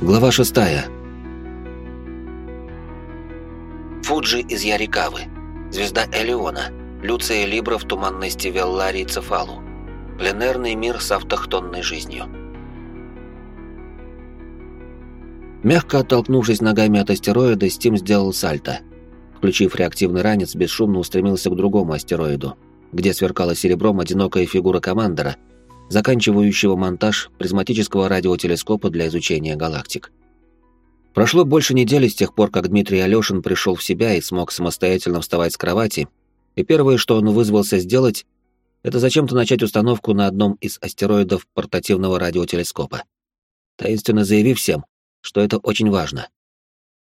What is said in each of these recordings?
Глава шестая. Фуджи из Ярикавы. Звезда Элеона. Люция Либра в туманности Велларии Цефалу. Пленерный мир с автохтонной жизнью. Мягко оттолкнувшись ногами от астероида, Стим сделал сальто. Включив реактивный ранец, бесшумно устремился к другому астероиду, где сверкала серебром одинокая фигура командора — заканчивающего монтаж призматического радиотелескопа для изучения галактик. Прошло больше недели с тех пор, как Дмитрий Алёшин пришел в себя и смог самостоятельно вставать с кровати, и первое, что он вызвался сделать, это зачем-то начать установку на одном из астероидов портативного радиотелескопа, таинственно заявив всем, что это очень важно.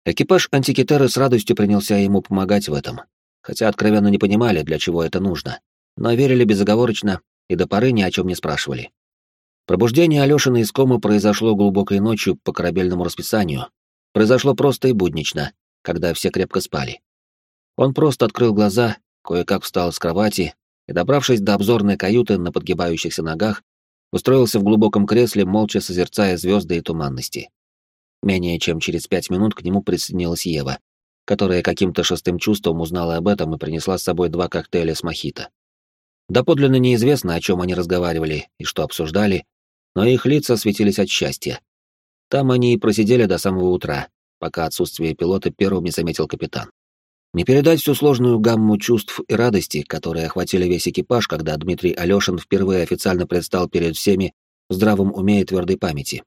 Экипаж антикитеры с радостью принялся ему помогать в этом, хотя откровенно не понимали, для чего это нужно, но верили безоговорочно и до поры ни о чем не спрашивали. Пробуждение Алёшина из комы произошло глубокой ночью по корабельному расписанию. Произошло просто и буднично, когда все крепко спали. Он просто открыл глаза, кое-как встал с кровати и, добравшись до обзорной каюты на подгибающихся ногах, устроился в глубоком кресле, молча созерцая звезды и туманности. Менее чем через пять минут к нему присоединилась Ева, которая каким-то шестым чувством узнала об этом и принесла с собой два коктейля с мохито. Доподлинно неизвестно, о чем они разговаривали и что обсуждали, но их лица светились от счастья. Там они и просидели до самого утра, пока отсутствие пилота первым не заметил капитан. Не передать всю сложную гамму чувств и радости, которые охватили весь экипаж, когда Дмитрий Алешин впервые официально предстал перед всеми в здравом уме и твердой памяти.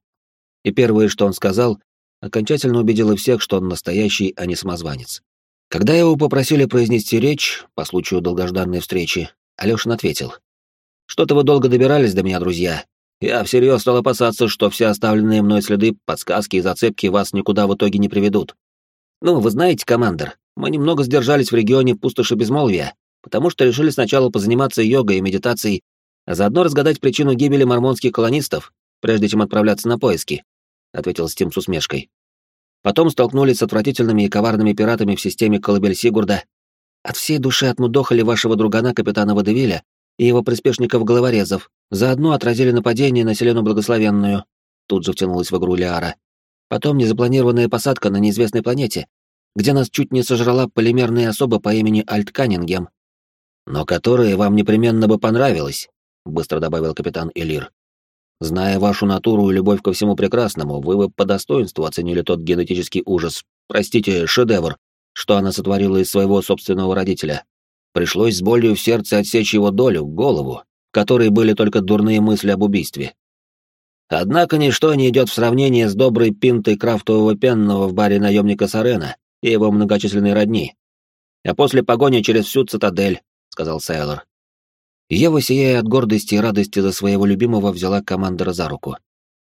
И первое, что он сказал, окончательно убедило всех, что он настоящий, а не самозванец. Когда его попросили произнести речь по случаю долгожданной встречи, Алёшин ответил. «Что-то вы долго добирались до меня, друзья. Я всерьез стал опасаться, что все оставленные мной следы, подсказки и зацепки вас никуда в итоге не приведут. Ну, вы знаете, командир, мы немного сдержались в регионе пустоши безмолвия, потому что решили сначала позаниматься йогой и медитацией, а заодно разгадать причину гибели мормонских колонистов, прежде чем отправляться на поиски», — ответил Стим с усмешкой. Потом столкнулись с отвратительными и коварными пиратами в системе Колыбель Сигурда от всей души отмудохали вашего другана капитана Водевиля и его приспешников-головорезов, заодно отразили нападение на Селену Благословенную. Тут же втянулась в игру Лиара. Потом незапланированная посадка на неизвестной планете, где нас чуть не сожрала полимерная особа по имени Альт Каннингем. «Но которая вам непременно бы понравилась», — быстро добавил капитан Элир. «Зная вашу натуру и любовь ко всему прекрасному, вы бы по достоинству оценили тот генетический ужас, простите, шедевр, что она сотворила из своего собственного родителя. Пришлось с болью в сердце отсечь его долю, голову, в которой были только дурные мысли об убийстве. Однако ничто не идет в сравнение с доброй пинтой крафтового пенного в баре наемника Сарена и его многочисленной родни. А после погони через всю цитадель, — сказал Сейлор. Ева, сияя от гордости и радости за своего любимого, взяла командора за руку.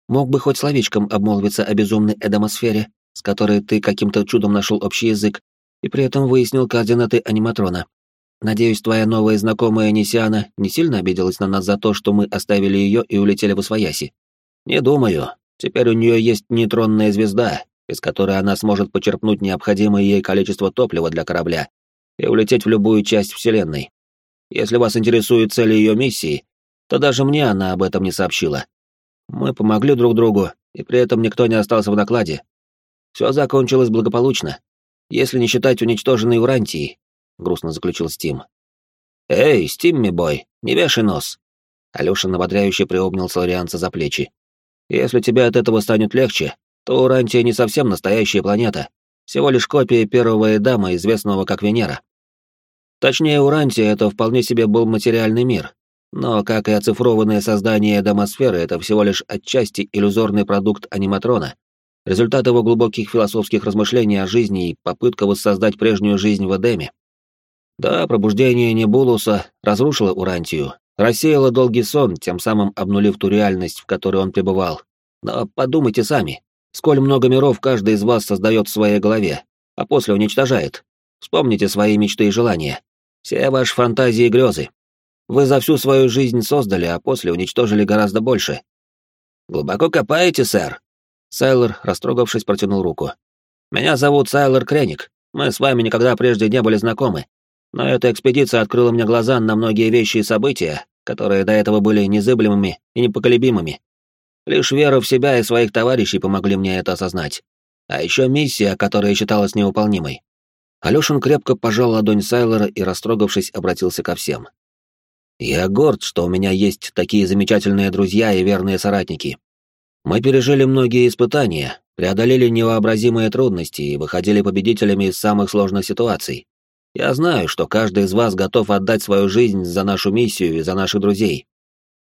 Мог бы хоть словечком обмолвиться о безумной эдомосфере, с которой ты каким-то чудом нашел общий язык, и при этом выяснил координаты аниматрона. Надеюсь, твоя новая знакомая Нисиана не сильно обиделась на нас за то, что мы оставили ее и улетели в Освояси? Не думаю. Теперь у нее есть нейтронная звезда, из которой она сможет почерпнуть необходимое ей количество топлива для корабля и улететь в любую часть Вселенной. Если вас интересуют цели ее миссии, то даже мне она об этом не сообщила. Мы помогли друг другу, и при этом никто не остался в накладе. Все закончилось благополучно если не считать уничтоженной Урантии», — грустно заключил Стим. «Эй, Стимми бой, не вешай нос!» Алёша ободряюще приобнял Соларианца за плечи. «Если тебе от этого станет легче, то Урантия не совсем настоящая планета, всего лишь копия первого Эдама, известного как Венера. Точнее, Урантия — это вполне себе был материальный мир, но, как и оцифрованное создание Эдамосферы, это всего лишь отчасти иллюзорный продукт аниматрона, результат его глубоких философских размышлений о жизни и попытка воссоздать прежнюю жизнь в Эдеме. Да, пробуждение Небулуса разрушило Урантию, рассеяло долгий сон, тем самым обнулив ту реальность, в которой он пребывал. Но подумайте сами, сколь много миров каждый из вас создает в своей голове, а после уничтожает. Вспомните свои мечты и желания. Все ваши фантазии и грезы. Вы за всю свою жизнь создали, а после уничтожили гораздо больше. Глубоко копаете, сэр? Сайлор, растрогавшись, протянул руку. «Меня зовут Сайлор Креник. Мы с вами никогда прежде не были знакомы. Но эта экспедиция открыла мне глаза на многие вещи и события, которые до этого были незыблемыми и непоколебимыми. Лишь вера в себя и своих товарищей помогли мне это осознать. А еще миссия, которая считалась невыполнимой. Алешин крепко пожал ладонь Сайлора и, растрогавшись, обратился ко всем. «Я горд, что у меня есть такие замечательные друзья и верные соратники. Мы пережили многие испытания, преодолели невообразимые трудности и выходили победителями из самых сложных ситуаций. Я знаю, что каждый из вас готов отдать свою жизнь за нашу миссию и за наших друзей.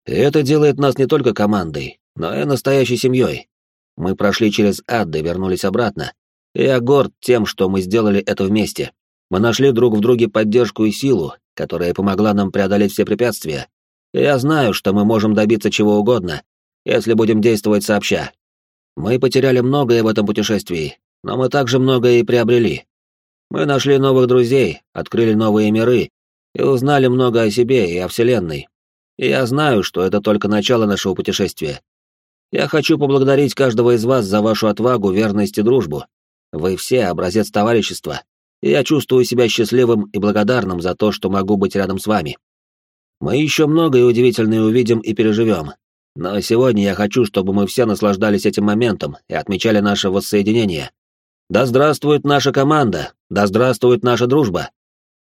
И это делает нас не только командой, но и настоящей семьей. Мы прошли через ад и вернулись обратно. Я горд тем, что мы сделали это вместе. Мы нашли друг в друге поддержку и силу, которая помогла нам преодолеть все препятствия. Я знаю, что мы можем добиться чего угодно, если будем действовать сообща. Мы потеряли многое в этом путешествии, но мы также многое и приобрели. Мы нашли новых друзей, открыли новые миры и узнали много о себе и о Вселенной. И я знаю, что это только начало нашего путешествия. Я хочу поблагодарить каждого из вас за вашу отвагу, верность и дружбу. Вы все образец товарищества, и я чувствую себя счастливым и благодарным за то, что могу быть рядом с вами. Мы еще многое удивительное увидим и переживем, но сегодня я хочу, чтобы мы все наслаждались этим моментом и отмечали наше воссоединение. Да здравствует наша команда! Да здравствует наша дружба!»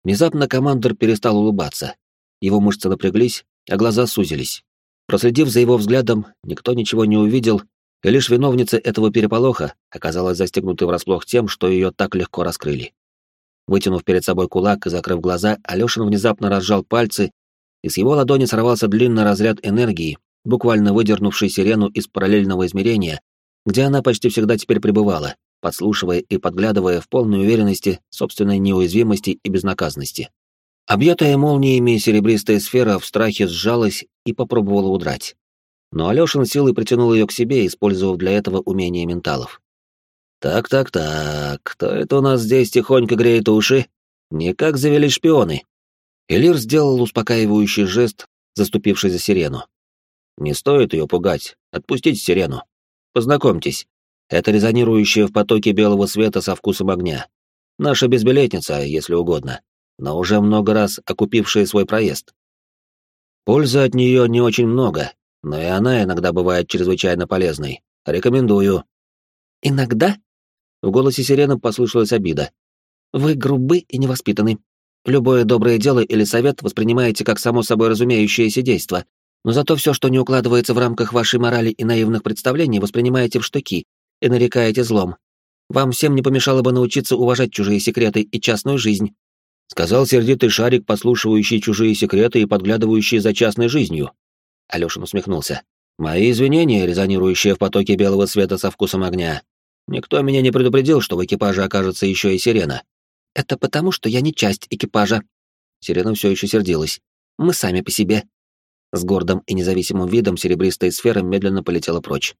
Внезапно командир перестал улыбаться. Его мышцы напряглись, а глаза сузились. Проследив за его взглядом, никто ничего не увидел, и лишь виновница этого переполоха оказалась застегнутой врасплох тем, что ее так легко раскрыли. Вытянув перед собой кулак и закрыв глаза, Алешин внезапно разжал пальцы, и с его ладони сорвался длинный разряд энергии, буквально выдернувший сирену из параллельного измерения, где она почти всегда теперь пребывала, подслушивая и подглядывая в полной уверенности собственной неуязвимости и безнаказанности. Объятая молниями серебристая сфера в страхе сжалась и попробовала удрать. Но Алёшин силой притянул ее к себе, использовав для этого умение менталов. «Так-так-так, кто это у нас здесь тихонько греет уши? Не как завели шпионы». Элир сделал успокаивающий жест, заступивший за сирену. Не стоит ее пугать. Отпустите сирену. Познакомьтесь. Это резонирующая в потоке белого света со вкусом огня. Наша безбилетница, если угодно, но уже много раз окупившая свой проезд. Пользы от нее не очень много, но и она иногда бывает чрезвычайно полезной. Рекомендую. Иногда? В голосе сирены послышалась обида. Вы грубы и невоспитаны. Любое доброе дело или совет воспринимаете как само собой разумеющееся действо, но зато все, что не укладывается в рамках вашей морали и наивных представлений, воспринимаете в штыки и нарекаете злом. Вам всем не помешало бы научиться уважать чужие секреты и частную жизнь. Сказал сердитый шарик, послушивающий чужие секреты и подглядывающий за частной жизнью. Алешин усмехнулся. Мои извинения, резонирующие в потоке белого света со вкусом огня. Никто меня не предупредил, что в экипаже окажется еще и сирена. Это потому, что я не часть экипажа. Сирена все еще сердилась. Мы сами по себе. С гордым и независимым видом серебристая сфера медленно полетела прочь.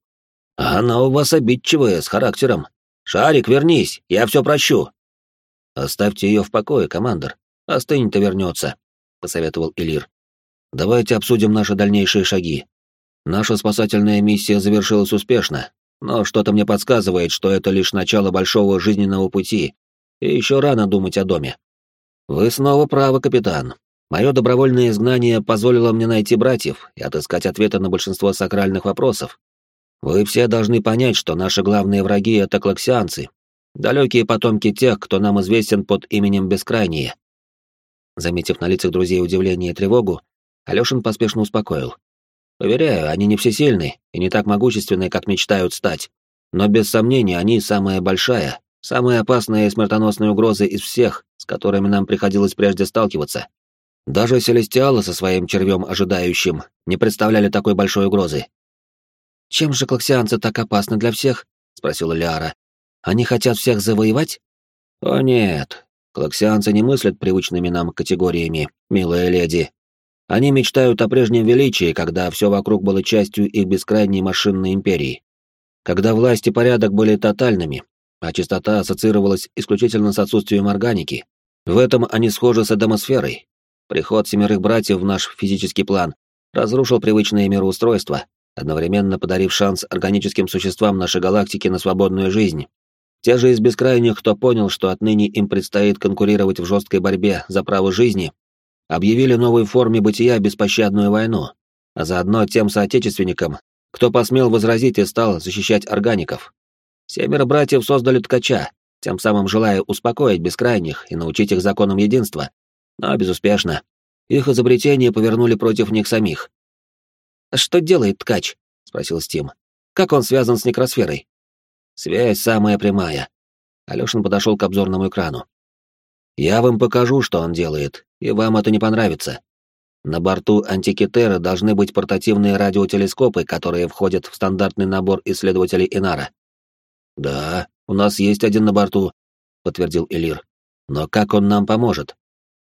«Она у вас обидчивая, с характером. Шарик, вернись, я все прощу». «Оставьте ее в покое, командор. Остынь-то вернется», — посоветовал Элир. «Давайте обсудим наши дальнейшие шаги. Наша спасательная миссия завершилась успешно, но что-то мне подсказывает, что это лишь начало большого жизненного пути, и еще рано думать о доме». «Вы снова правы, капитан. Мое добровольное изгнание позволило мне найти братьев и отыскать ответы на большинство сакральных вопросов. Вы все должны понять, что наши главные враги — это клаксианцы, далекие потомки тех, кто нам известен под именем Бескрайние. Заметив на лицах друзей удивление и тревогу, Алешин поспешно успокоил. Поверяю, они не всесильны и не так могущественны, как мечтают стать. Но без сомнения они самая большая, самая опасная и смертоносная угроза из всех, с которыми нам приходилось прежде сталкиваться. Даже Селестиалы со своим червем ожидающим не представляли такой большой угрозы. «Чем же клаксианцы так опасны для всех?» — спросила Лиара. «Они хотят всех завоевать?» «О нет, клаксианцы не мыслят привычными нам категориями, милая леди. Они мечтают о прежнем величии, когда все вокруг было частью их бескрайней машинной империи. Когда власть и порядок были тотальными, а чистота ассоциировалась исключительно с отсутствием органики. В этом они схожи с атмосферой, Приход семерых братьев в наш физический план разрушил привычное мироустройство, одновременно подарив шанс органическим существам нашей галактики на свободную жизнь. Те же из бескрайних, кто понял, что отныне им предстоит конкурировать в жесткой борьбе за право жизни, объявили новой форме бытия беспощадную войну, а заодно тем соотечественникам, кто посмел возразить и стал защищать органиков. Семеро братьев создали ткача, тем самым желая успокоить бескрайних и научить их законам единства, но безуспешно. Их изобретения повернули против них самих. «Что делает ткач?» — спросил Стим. «Как он связан с некросферой?» «Связь самая прямая». Алёшин подошел к обзорному экрану. «Я вам покажу, что он делает, и вам это не понравится. На борту Антикитера должны быть портативные радиотелескопы, которые входят в стандартный набор исследователей Инара». «Да, у нас есть один на борту», — подтвердил Элир. «Но как он нам поможет?»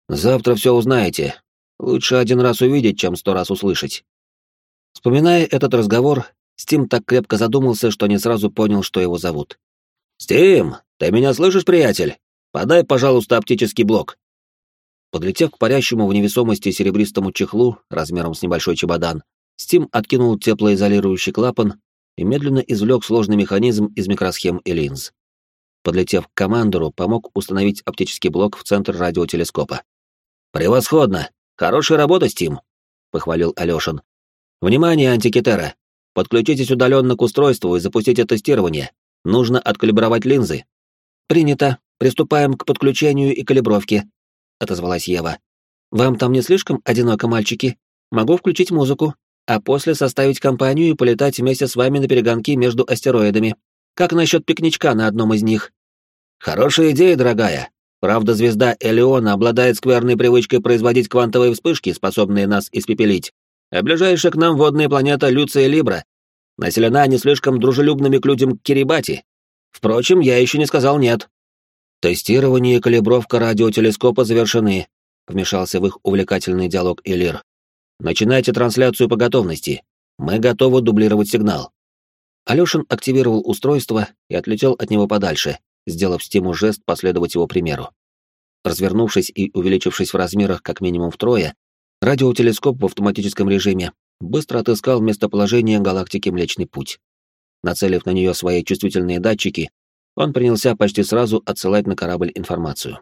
«Завтра все узнаете. Лучше один раз увидеть, чем сто раз услышать». Вспоминая этот разговор, Стим так крепко задумался, что не сразу понял, что его зовут. «Стим, ты меня слышишь, приятель? Подай, пожалуйста, оптический блок». Подлетев к парящему в невесомости серебристому чехлу размером с небольшой чемодан, Стим откинул теплоизолирующий клапан и медленно извлек сложный механизм из микросхем и линз. Подлетев к командору, помог установить оптический блок в центр радиотелескопа. «Превосходно! Хорошая работа, Стим!» — похвалил Алёшин. «Внимание, антикитера! Подключитесь удаленно к устройству и запустите тестирование. Нужно откалибровать линзы». «Принято. Приступаем к подключению и калибровке», — отозвалась Ева. «Вам там не слишком одиноко, мальчики? Могу включить музыку, а после составить компанию и полетать вместе с вами на перегонки между астероидами. Как насчет пикничка на одном из них?» «Хорошая идея, дорогая. Правда, звезда Элеона обладает скверной привычкой производить квантовые вспышки, способные нас испепелить. А ближайшая к нам водная планета Люция Либра населена не слишком дружелюбными к людям Кирибати. Впрочем, я еще не сказал «нет». «Тестирование и калибровка радиотелескопа завершены», — вмешался в их увлекательный диалог Элир. «Начинайте трансляцию по готовности. Мы готовы дублировать сигнал». Алёшин активировал устройство и отлетел от него подальше, сделав Стиму жест последовать его примеру. Развернувшись и увеличившись в размерах как минимум втрое, радиотелескоп в автоматическом режиме быстро отыскал местоположение галактики Млечный Путь. Нацелив на нее свои чувствительные датчики, он принялся почти сразу отсылать на корабль информацию.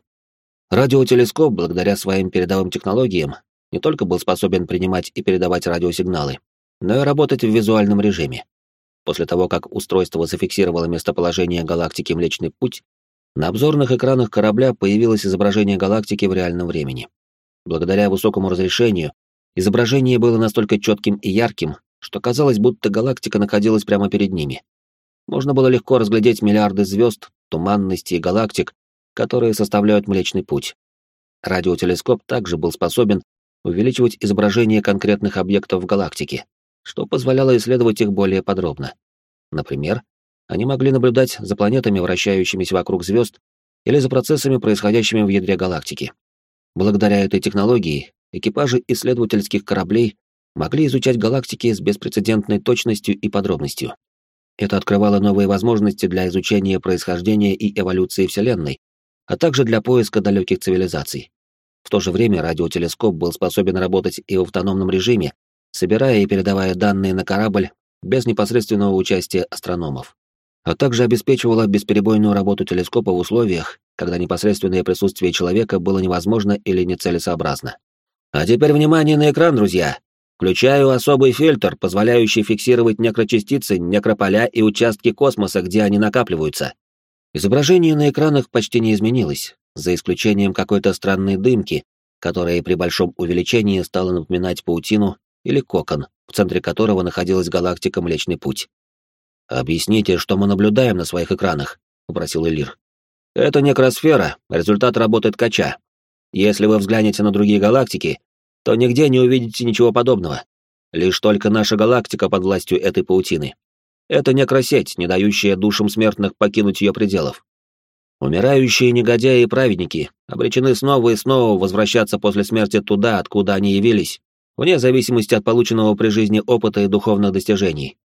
Радиотелескоп, благодаря своим передовым технологиям, не только был способен принимать и передавать радиосигналы, но и работать в визуальном режиме. После того, как устройство зафиксировало местоположение галактики Млечный Путь, на обзорных экранах корабля появилось изображение галактики в реальном времени. Благодаря высокому разрешению, изображение было настолько четким и ярким, что казалось, будто галактика находилась прямо перед ними можно было легко разглядеть миллиарды звезд, туманностей и галактик, которые составляют Млечный Путь. Радиотелескоп также был способен увеличивать изображение конкретных объектов в галактике, что позволяло исследовать их более подробно. Например, они могли наблюдать за планетами, вращающимися вокруг звезд, или за процессами, происходящими в ядре галактики. Благодаря этой технологии экипажи исследовательских кораблей могли изучать галактики с беспрецедентной точностью и подробностью. Это открывало новые возможности для изучения происхождения и эволюции Вселенной, а также для поиска далеких цивилизаций. В то же время радиотелескоп был способен работать и в автономном режиме, собирая и передавая данные на корабль без непосредственного участия астрономов, а также обеспечивала бесперебойную работу телескопа в условиях, когда непосредственное присутствие человека было невозможно или нецелесообразно. А теперь внимание на экран, друзья. Включаю особый фильтр, позволяющий фиксировать некрочастицы, некрополя и участки космоса, где они накапливаются. Изображение на экранах почти не изменилось, за исключением какой-то странной дымки, которая при большом увеличении стала напоминать паутину или кокон, в центре которого находилась галактика Млечный Путь. «Объясните, что мы наблюдаем на своих экранах», — попросил Элир. «Это некросфера, результат работы ткача. Если вы взглянете на другие галактики, то нигде не увидите ничего подобного. Лишь только наша галактика под властью этой паутины. Это некросеть, не дающая душам смертных покинуть ее пределов. Умирающие негодяи и праведники обречены снова и снова возвращаться после смерти туда, откуда они явились, вне зависимости от полученного при жизни опыта и духовных достижений.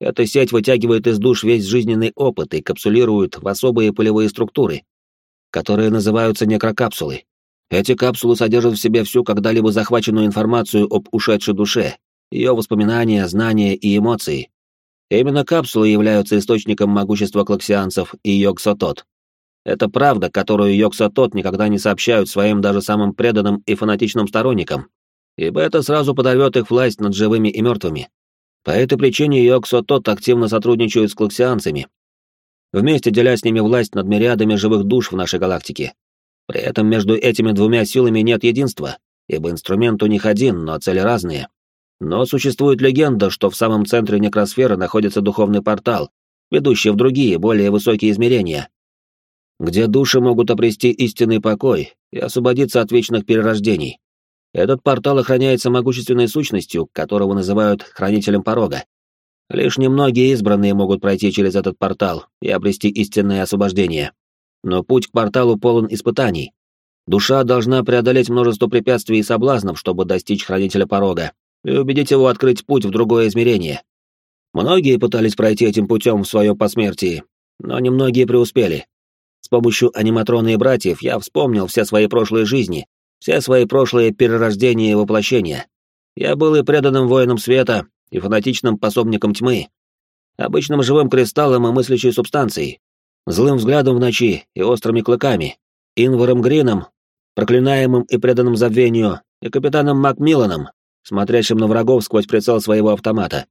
Эта сеть вытягивает из душ весь жизненный опыт и капсулирует в особые полевые структуры, которые называются некрокапсулы. Эти капсулы содержат в себе всю когда-либо захваченную информацию об ушедшей душе, ее воспоминания, знания и эмоции. Именно капсулы являются источником могущества клаксианцев и Йоксотот. Это правда, которую Йоксотот никогда не сообщают своим даже самым преданным и фанатичным сторонникам, ибо это сразу подорвет их власть над живыми и мертвыми. По этой причине Йоксотот активно сотрудничают с клаксианцами, вместе деля с ними власть над мириадами живых душ в нашей галактике. При этом между этими двумя силами нет единства, ибо инструмент у них один, но цели разные. Но существует легенда, что в самом центре некросферы находится духовный портал, ведущий в другие, более высокие измерения, где души могут обрести истинный покой и освободиться от вечных перерождений. Этот портал охраняется могущественной сущностью, которого называют Хранителем Порога. Лишь немногие избранные могут пройти через этот портал и обрести истинное освобождение. Но путь к порталу полон испытаний. Душа должна преодолеть множество препятствий и соблазнов, чтобы достичь Хранителя Порога, и убедить его открыть путь в другое измерение. Многие пытались пройти этим путем в свое посмертие, но немногие преуспели. С помощью аниматрона и братьев я вспомнил все свои прошлые жизни, все свои прошлые перерождения и воплощения. Я был и преданным воином света, и фанатичным пособником тьмы, обычным живым кристаллом и мыслящей субстанцией, злым взглядом в ночи и острыми клыками, Инваром Грином, проклинаемым и преданным забвению, и капитаном Макмилланом, смотрящим на врагов сквозь прицел своего автомата,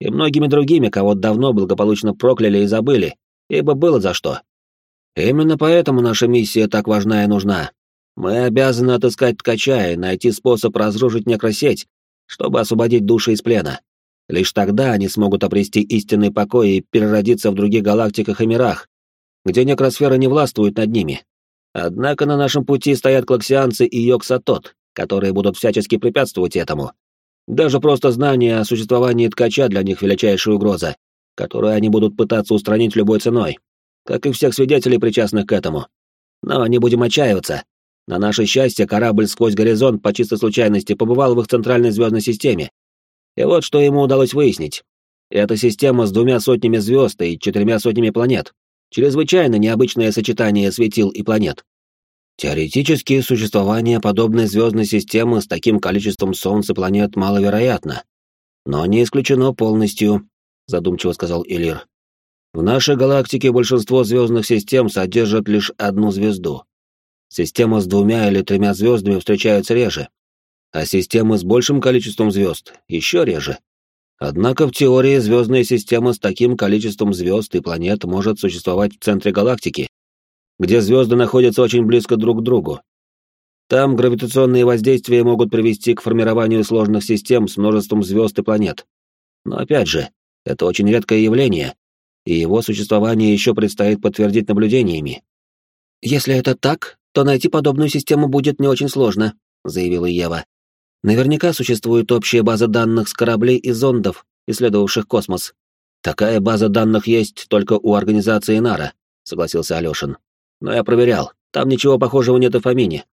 и многими другими, кого давно благополучно прокляли и забыли, ибо было за что. Именно поэтому наша миссия так важна и нужна. Мы обязаны отыскать ткача и найти способ разрушить некросеть, чтобы освободить души из плена. Лишь тогда они смогут обрести истинный покой и переродиться в других галактиках и мирах, где некросфера не властвует над ними. Однако на нашем пути стоят клаксианцы и Йоксатот, которые будут всячески препятствовать этому. Даже просто знание о существовании ткача для них величайшая угроза, которую они будут пытаться устранить любой ценой, как и всех свидетелей, причастных к этому. Но не будем отчаиваться. На наше счастье, корабль сквозь горизонт по чистой случайности побывал в их центральной звездной системе. И вот что ему удалось выяснить. Эта система с двумя сотнями звезд и четырьмя сотнями планет. Чрезвычайно необычное сочетание светил и планет. Теоретически, существование подобной звездной системы с таким количеством Солнц и планет маловероятно. Но не исключено полностью, задумчиво сказал Илир. В нашей галактике большинство звездных систем содержат лишь одну звезду. Системы с двумя или тремя звездами встречаются реже, а системы с большим количеством звезд еще реже. Однако в теории звездная система с таким количеством звезд и планет может существовать в центре галактики, где звезды находятся очень близко друг к другу. Там гравитационные воздействия могут привести к формированию сложных систем с множеством звезд и планет. Но опять же, это очень редкое явление, и его существование еще предстоит подтвердить наблюдениями. «Если это так, то найти подобную систему будет не очень сложно», — заявила Ева. «Наверняка существует общая база данных с кораблей и зондов, исследовавших космос. Такая база данных есть только у организации Нара», — согласился Алёшин. Но я проверял, там ничего похожего нет и в Фомине.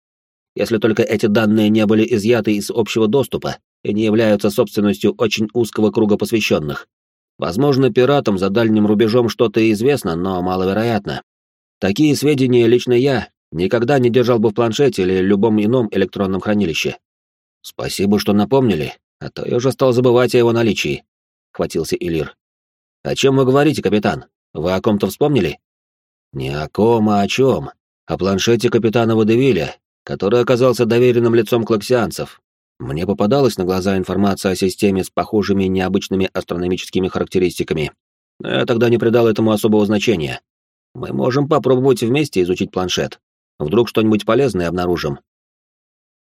Если только эти данные не были изъяты из общего доступа и не являются собственностью очень узкого круга посвященных. Возможно, пиратам за дальним рубежом что-то известно, но маловероятно. Такие сведения лично я никогда не держал бы в планшете или любом ином электронном хранилище. Спасибо, что напомнили, а то я уже стал забывать о его наличии, — хватился Илир. О чем вы говорите, капитан? Вы о ком-то вспомнили? Не о ком, а о чем. О планшете капитана Водевиля, который оказался доверенным лицом клаксианцев. Мне попадалась на глаза информация о системе с похожими необычными астрономическими характеристиками. Но я тогда не придал этому особого значения. Мы можем попробовать вместе изучить планшет. Вдруг что-нибудь полезное обнаружим.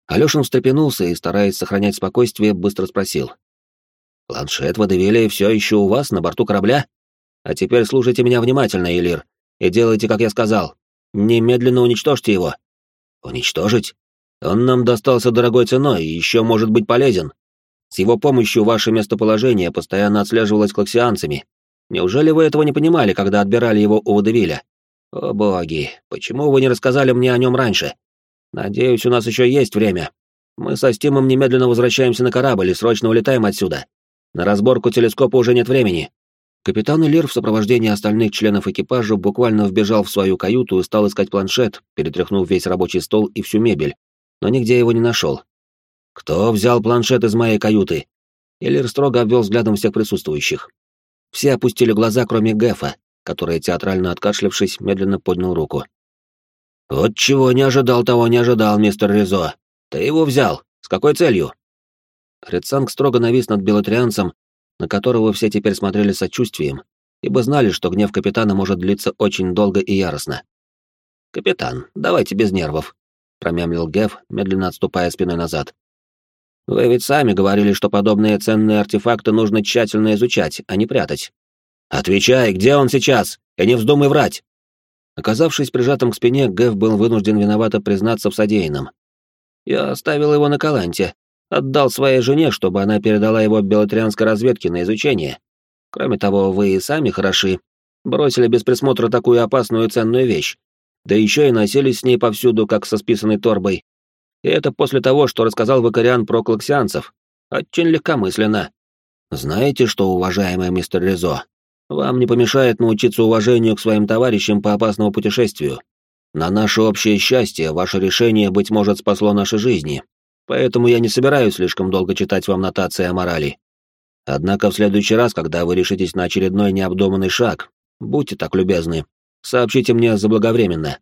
Алёшин встрепенулся и, стараясь сохранять спокойствие, быстро спросил. «Планшет Водевиля все еще у вас на борту корабля? А теперь слушайте меня внимательно, Элир и делайте, как я сказал. Немедленно уничтожьте его. Уничтожить? Он нам достался дорогой ценой и еще может быть полезен. С его помощью ваше местоположение постоянно отслеживалось клаксианцами. Неужели вы этого не понимали, когда отбирали его у Водевиля? О боги, почему вы не рассказали мне о нем раньше? Надеюсь, у нас еще есть время. Мы со Стимом немедленно возвращаемся на корабль и срочно улетаем отсюда. На разборку телескопа уже нет времени. Капитан Элир в сопровождении остальных членов экипажа буквально вбежал в свою каюту и стал искать планшет, перетряхнув весь рабочий стол и всю мебель, но нигде его не нашел. «Кто взял планшет из моей каюты?» Элир строго обвел взглядом всех присутствующих. Все опустили глаза, кроме Гефа, который, театрально откашлявшись, медленно поднял руку. «Вот чего не ожидал, того не ожидал, мистер Ризо. Ты его взял. С какой целью?» Рецанг строго навис над белотрианцем на которого все теперь смотрели сочувствием, ибо знали, что гнев капитана может длиться очень долго и яростно. «Капитан, давайте без нервов», — промямлил Геф, медленно отступая спиной назад. «Вы ведь сами говорили, что подобные ценные артефакты нужно тщательно изучать, а не прятать». «Отвечай, где он сейчас? И не вздумай врать!» Оказавшись прижатым к спине, Гэв был вынужден виновато признаться в содеянном. «Я оставил его на Каланте, отдал своей жене, чтобы она передала его белотрианской разведке на изучение. Кроме того, вы и сами хороши. Бросили без присмотра такую опасную и ценную вещь. Да еще и носились с ней повсюду, как со списанной торбой. И это после того, что рассказал Вакариан про клаксианцев. Очень легкомысленно. Знаете что, уважаемый мистер Ризо, вам не помешает научиться уважению к своим товарищам по опасному путешествию. На наше общее счастье ваше решение, быть может, спасло наши жизни. Поэтому я не собираюсь слишком долго читать вам нотации о морали. Однако в следующий раз, когда вы решитесь на очередной необдуманный шаг, будьте так любезны, сообщите мне заблаговременно.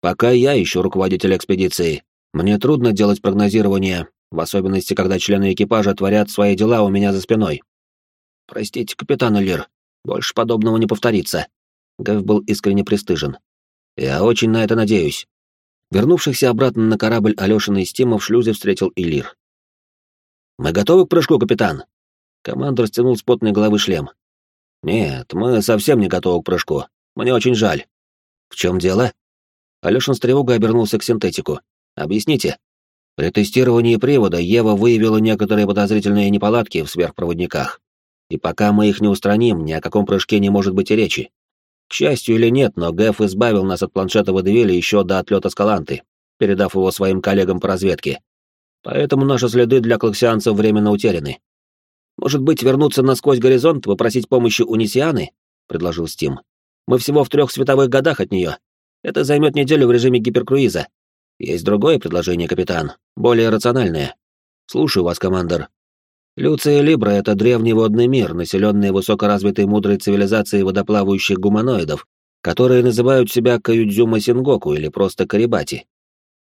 Пока я ищу руководителя экспедиции, мне трудно делать прогнозирование, в особенности, когда члены экипажа творят свои дела у меня за спиной. Простите, капитан Лир, больше подобного не повторится. Гэв был искренне пристыжен. Я очень на это надеюсь. Вернувшихся обратно на корабль Алёшина и Стима в шлюзе встретил Илир. «Мы готовы к прыжку, капитан?» Командор стянул с потной головы шлем. «Нет, мы совсем не готовы к прыжку. Мне очень жаль». «В чем дело?» Алёшин с тревогой обернулся к синтетику. «Объясните». При тестировании привода Ева выявила некоторые подозрительные неполадки в сверхпроводниках. И пока мы их не устраним, ни о каком прыжке не может быть и речи. К счастью или нет, но Гэф избавил нас от планшета Водевиля еще до отлета с Каланты, передав его своим коллегам по разведке. Поэтому наши следы для клаксианцев временно утеряны. «Может быть, вернуться насквозь горизонт, попросить помощи у Нисианы?» — предложил Стим. «Мы всего в трех световых годах от нее. Это займет неделю в режиме гиперкруиза. Есть другое предложение, капитан, более рациональное. Слушаю вас, командор. Люция Либра — это древний водный мир, населенный высокоразвитой мудрой цивилизацией водоплавающих гуманоидов, которые называют себя Каюдзюма Сингоку или просто Карибати.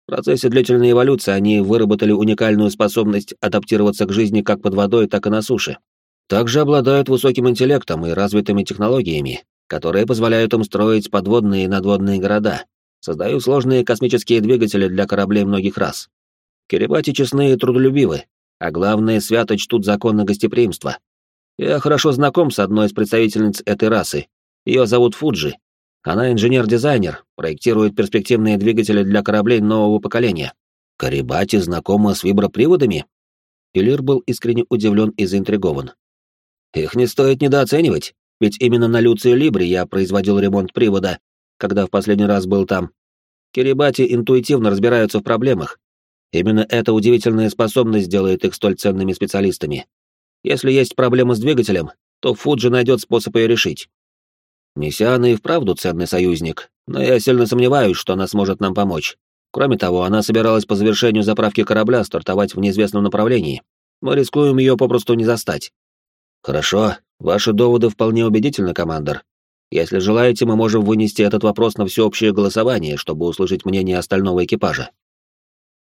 В процессе длительной эволюции они выработали уникальную способность адаптироваться к жизни как под водой, так и на суше. Также обладают высоким интеллектом и развитыми технологиями, которые позволяют им строить подводные и надводные города, создают сложные космические двигатели для кораблей многих рас. Кирибати честны и трудолюбивы, а главное, свято чтут законы гостеприимства. Я хорошо знаком с одной из представительниц этой расы. Ее зовут Фуджи. Она инженер-дизайнер, проектирует перспективные двигатели для кораблей нового поколения. Карибати знакома с виброприводами? Илир был искренне удивлен и заинтригован. Их не стоит недооценивать, ведь именно на Люции Либре я производил ремонт привода, когда в последний раз был там. Кирибати интуитивно разбираются в проблемах, Именно эта удивительная способность делает их столь ценными специалистами. Если есть проблема с двигателем, то Фуджи найдет способ ее решить. Мессиана и вправду ценный союзник, но я сильно сомневаюсь, что она сможет нам помочь. Кроме того, она собиралась по завершению заправки корабля стартовать в неизвестном направлении. Мы рискуем ее попросту не застать. Хорошо, ваши доводы вполне убедительны, командор. Если желаете, мы можем вынести этот вопрос на всеобщее голосование, чтобы услышать мнение остального экипажа.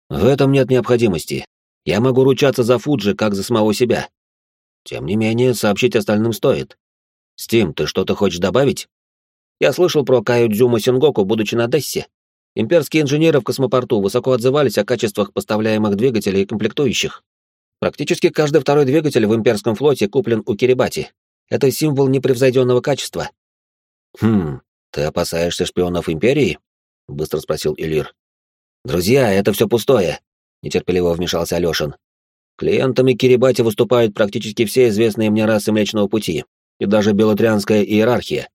В этом нет необходимости. Я могу ручаться за Фуджи, как за самого себя. Тем не менее, сообщить остальным стоит. Стим, ты что-то хочешь добавить? Я слышал про Каю Дзюма Сингоку, будучи на Дессе. Имперские инженеры в космопорту высоко отзывались о качествах поставляемых двигателей и комплектующих. Практически каждый второй двигатель в имперском флоте куплен у Кирибати. Это символ непревзойденного качества. Хм, ты опасаешься шпионов Империи? Быстро спросил Илир. «Друзья, это все пустое», — нетерпеливо вмешался Алешин. «Клиентами Кирибати выступают практически все известные мне расы Млечного Пути, и даже белотрианская иерархия.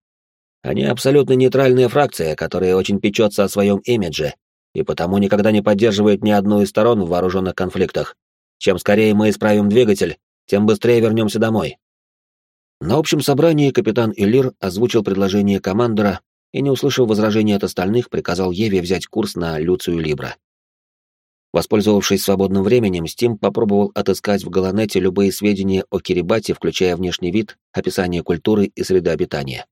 Они абсолютно нейтральная фракция, которая очень печется о своем имидже, и потому никогда не поддерживает ни одну из сторон в вооруженных конфликтах. Чем скорее мы исправим двигатель, тем быстрее вернемся домой». На общем собрании капитан Элир озвучил предложение командора и, не услышав возражений от остальных, приказал Еве взять курс на Люцию Либра. Воспользовавшись свободным временем, Стим попробовал отыскать в Галанете любые сведения о Кирибате, включая внешний вид, описание культуры и среды обитания.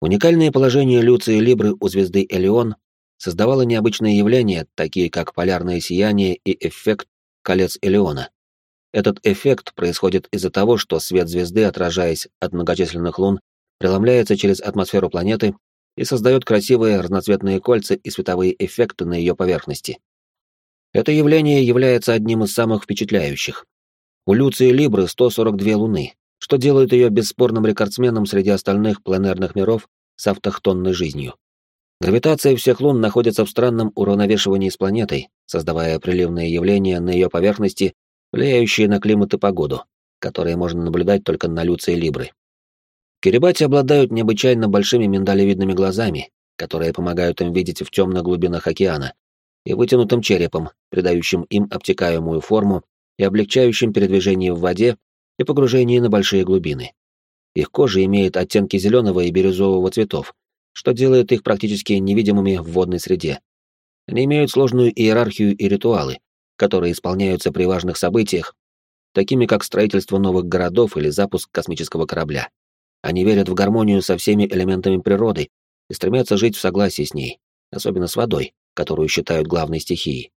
Уникальное положение Люции Либры у звезды Элеон создавало необычные явления, такие как полярное сияние и эффект колец Элеона. Этот эффект происходит из-за того, что свет звезды, отражаясь от многочисленных лун, преломляется через атмосферу планеты и создает красивые разноцветные кольца и световые эффекты на ее поверхности. Это явление является одним из самых впечатляющих. У Люции Либры 142 луны, что делает ее бесспорным рекордсменом среди остальных планерных миров с автохтонной жизнью. Гравитация всех лун находится в странном уравновешивании с планетой, создавая приливные явления на ее поверхности, влияющие на климат и погоду, которые можно наблюдать только на Люции Либры. Кирибати обладают необычайно большими миндалевидными глазами, которые помогают им видеть в темных глубинах океана, и вытянутым черепом, придающим им обтекаемую форму и облегчающим передвижение в воде и погружение на большие глубины. Их кожа имеет оттенки зеленого и бирюзового цветов, что делает их практически невидимыми в водной среде. Они имеют сложную иерархию и ритуалы, которые исполняются при важных событиях, такими как строительство новых городов или запуск космического корабля. Они верят в гармонию со всеми элементами природы и стремятся жить в согласии с ней, особенно с водой, которую считают главной стихией.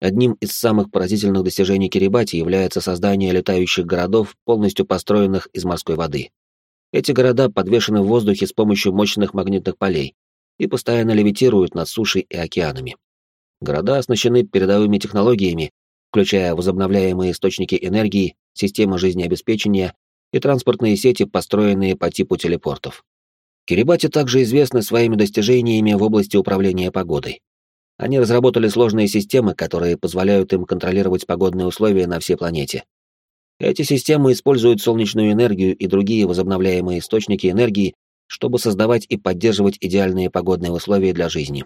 Одним из самых поразительных достижений Кирибати является создание летающих городов, полностью построенных из морской воды. Эти города подвешены в воздухе с помощью мощных магнитных полей и постоянно левитируют над сушей и океанами. Города оснащены передовыми технологиями, включая возобновляемые источники энергии, системы жизнеобеспечения и транспортные сети, построенные по типу телепортов. Кирибати также известны своими достижениями в области управления погодой. Они разработали сложные системы, которые позволяют им контролировать погодные условия на всей планете. Эти системы используют солнечную энергию и другие возобновляемые источники энергии, чтобы создавать и поддерживать идеальные погодные условия для жизни.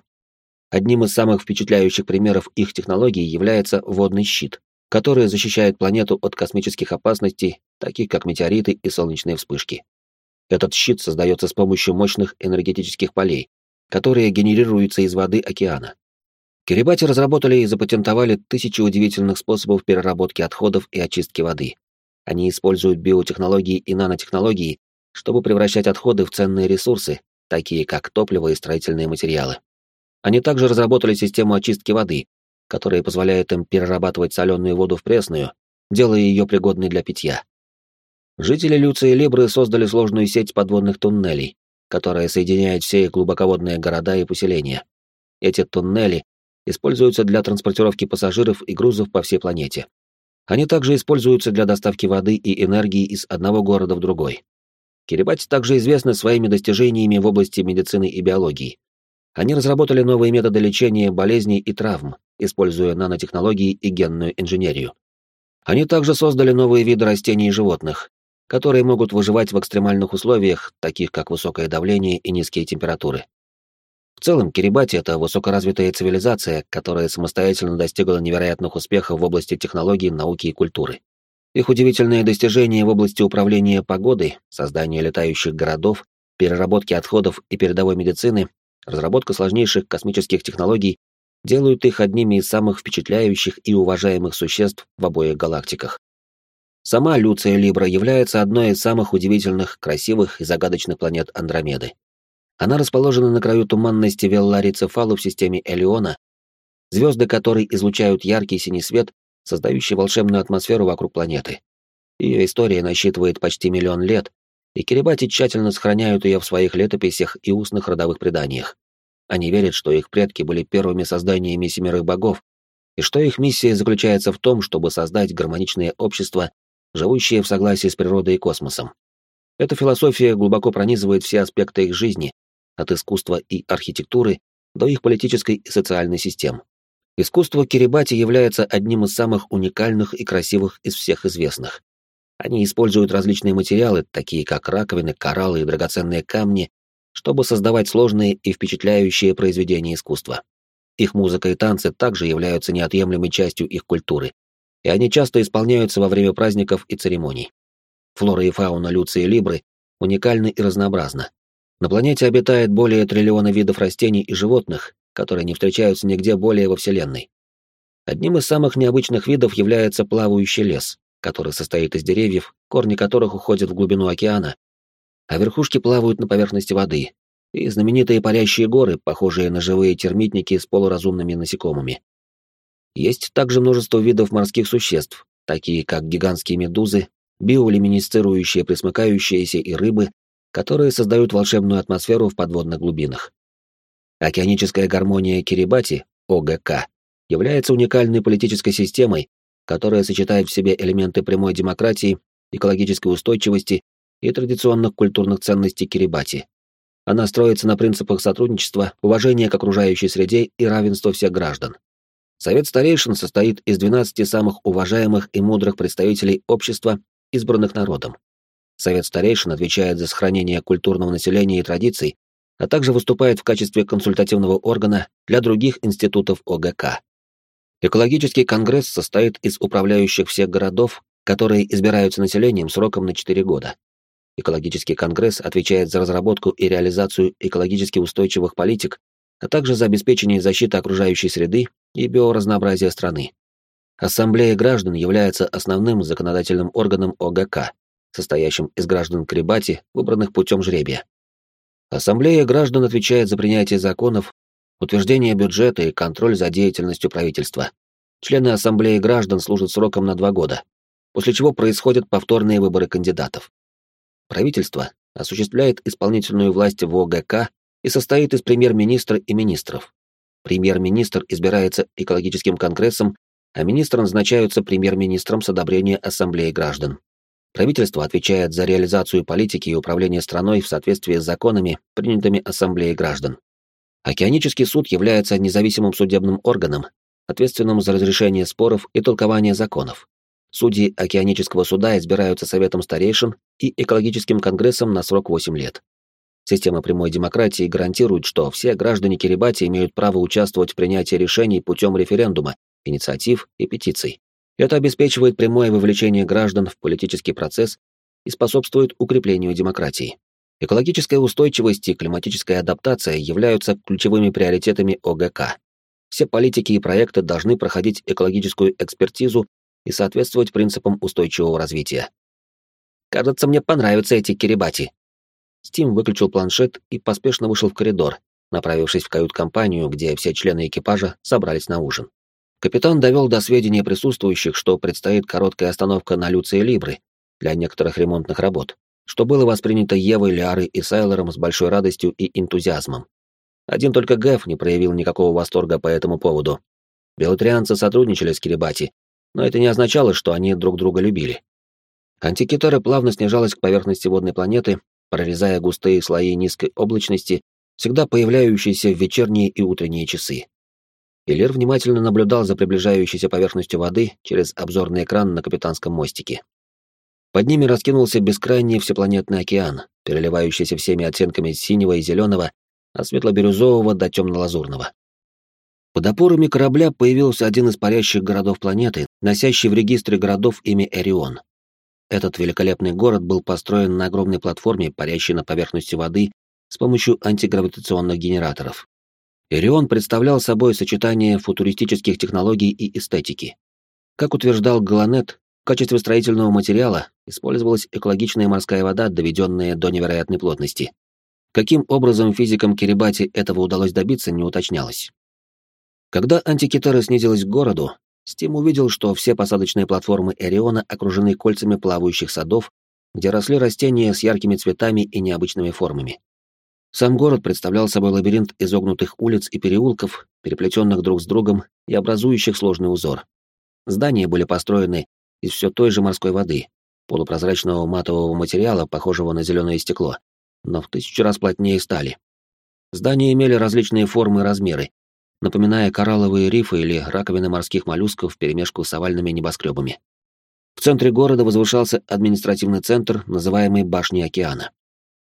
Одним из самых впечатляющих примеров их технологий является водный щит, который защищает планету от космических опасностей, таких как метеориты и солнечные вспышки. Этот щит создается с помощью мощных энергетических полей, которые генерируются из воды океана. Кирибати разработали и запатентовали тысячи удивительных способов переработки отходов и очистки воды. Они используют биотехнологии и нанотехнологии, чтобы превращать отходы в ценные ресурсы, такие как топливо и строительные материалы. Они также разработали систему очистки воды, которая позволяет им перерабатывать соленую воду в пресную, делая ее пригодной для питья. Жители Люции Либры создали сложную сеть подводных туннелей, которая соединяет все глубоководные города и поселения. Эти туннели используются для транспортировки пассажиров и грузов по всей планете. Они также используются для доставки воды и энергии из одного города в другой. Кирибати также известны своими достижениями в области медицины и биологии. Они разработали новые методы лечения болезней и травм, используя нанотехнологии и генную инженерию. Они также создали новые виды растений и животных, которые могут выживать в экстремальных условиях, таких как высокое давление и низкие температуры. В целом, Кирибати — это высокоразвитая цивилизация, которая самостоятельно достигла невероятных успехов в области технологий, науки и культуры. Их удивительные достижения в области управления погодой, создания летающих городов, переработки отходов и передовой медицины, разработка сложнейших космических технологий делают их одними из самых впечатляющих и уважаемых существ в обоих галактиках. Сама Люция Либра является одной из самых удивительных, красивых и загадочных планет Андромеды. Она расположена на краю туманности Веллари Цефалу в системе Элиона, звезды которой излучают яркий синий свет, создающий волшебную атмосферу вокруг планеты. Ее история насчитывает почти миллион лет, и Кирибати тщательно сохраняют ее в своих летописях и устных родовых преданиях. Они верят, что их предки были первыми созданиями семерых богов, и что их миссия заключается в том, чтобы создать гармоничное общество, живущее в согласии с природой и космосом. Эта философия глубоко пронизывает все аспекты их жизни, от искусства и архитектуры до их политической и социальной систем. Искусство Кирибати является одним из самых уникальных и красивых из всех известных. Они используют различные материалы, такие как раковины, кораллы и драгоценные камни, чтобы создавать сложные и впечатляющие произведения искусства. Их музыка и танцы также являются неотъемлемой частью их культуры, и они часто исполняются во время праздников и церемоний. Флора и фауна Люции Либры уникальны и разнообразны. На планете обитает более триллиона видов растений и животных, которые не встречаются нигде более во Вселенной. Одним из самых необычных видов является плавающий лес, который состоит из деревьев, корни которых уходят в глубину океана, а верхушки плавают на поверхности воды, и знаменитые парящие горы, похожие на живые термитники с полуразумными насекомыми. Есть также множество видов морских существ, такие как гигантские медузы, биолюминесцирующие присмыкающиеся и рыбы, которые создают волшебную атмосферу в подводных глубинах. Океаническая гармония Кирибати, ОГК, является уникальной политической системой, которая сочетает в себе элементы прямой демократии, экологической устойчивости и традиционных культурных ценностей Кирибати. Она строится на принципах сотрудничества, уважения к окружающей среде и равенства всех граждан. Совет старейшин состоит из 12 самых уважаемых и мудрых представителей общества, избранных народом. Совет старейшин отвечает за сохранение культурного населения и традиций, а также выступает в качестве консультативного органа для других институтов ОГК. Экологический конгресс состоит из управляющих всех городов, которые избираются населением сроком на 4 года. Экологический конгресс отвечает за разработку и реализацию экологически устойчивых политик, а также за обеспечение защиты окружающей среды и биоразнообразия страны. Ассамблея граждан является основным законодательным органом ОГК, состоящим из граждан Крибати, выбранных путем жребия. Ассамблея граждан отвечает за принятие законов, утверждение бюджета и контроль за деятельностью правительства. Члены Ассамблеи граждан служат сроком на два года, после чего происходят повторные выборы кандидатов. Правительство осуществляет исполнительную власть в ОГК и состоит из премьер-министра и министров. Премьер-министр избирается экологическим конгрессом, а министры назначаются премьер-министром с одобрения Ассамблеи граждан. Правительство отвечает за реализацию политики и управление страной в соответствии с законами, принятыми Ассамблеей граждан. Океанический суд является независимым судебным органом, ответственным за разрешение споров и толкование законов. Судьи океанического суда избираются Советом старейшин и экологическим конгрессом на срок 8 лет. Система прямой демократии гарантирует, что все граждане Кирибати имеют право участвовать в принятии решений путем референдума, инициатив и петиций. Это обеспечивает прямое вовлечение граждан в политический процесс и способствует укреплению демократии. Экологическая устойчивость и климатическая адаптация являются ключевыми приоритетами ОГК. Все политики и проекты должны проходить экологическую экспертизу и соответствовать принципам устойчивого развития. «Кажется, мне понравятся эти кирибати». Стим выключил планшет и поспешно вышел в коридор, направившись в кают-компанию, где все члены экипажа собрались на ужин. Капитан довел до сведения присутствующих, что предстоит короткая остановка на Люции Либры для некоторых ремонтных работ, что было воспринято Евой, Лиарой и Сайлором с большой радостью и энтузиазмом. Один только Гэф не проявил никакого восторга по этому поводу. Белотрианцы сотрудничали с Кирибати, но это не означало, что они друг друга любили. Антикитара плавно снижалась к поверхности водной планеты, прорезая густые слои низкой облачности, всегда появляющиеся в вечерние и утренние часы. Элир внимательно наблюдал за приближающейся поверхностью воды через обзорный экран на капитанском мостике. Под ними раскинулся бескрайний всепланетный океан, переливающийся всеми оттенками синего и зеленого, от светло-бирюзового до темно-лазурного. Под опорами корабля появился один из парящих городов планеты, носящий в регистре городов имя Эрион. Этот великолепный город был построен на огромной платформе, парящей на поверхности воды с помощью антигравитационных генераторов. Ирион представлял собой сочетание футуристических технологий и эстетики. Как утверждал Галанет, в качестве строительного материала использовалась экологичная морская вода, доведенная до невероятной плотности. Каким образом физикам Кирибати этого удалось добиться, не уточнялось. Когда антикитара снизилась к городу, Стим увидел, что все посадочные платформы Эриона окружены кольцами плавающих садов, где росли растения с яркими цветами и необычными формами. Сам город представлял собой лабиринт изогнутых улиц и переулков, переплетенных друг с другом и образующих сложный узор. Здания были построены из все той же морской воды, полупрозрачного матового материала, похожего на зеленое стекло, но в тысячу раз плотнее стали. Здания имели различные формы и размеры, напоминая коралловые рифы или раковины морских моллюсков вперемешку с овальными небоскребами. В центре города возвышался административный центр, называемый Башней океана.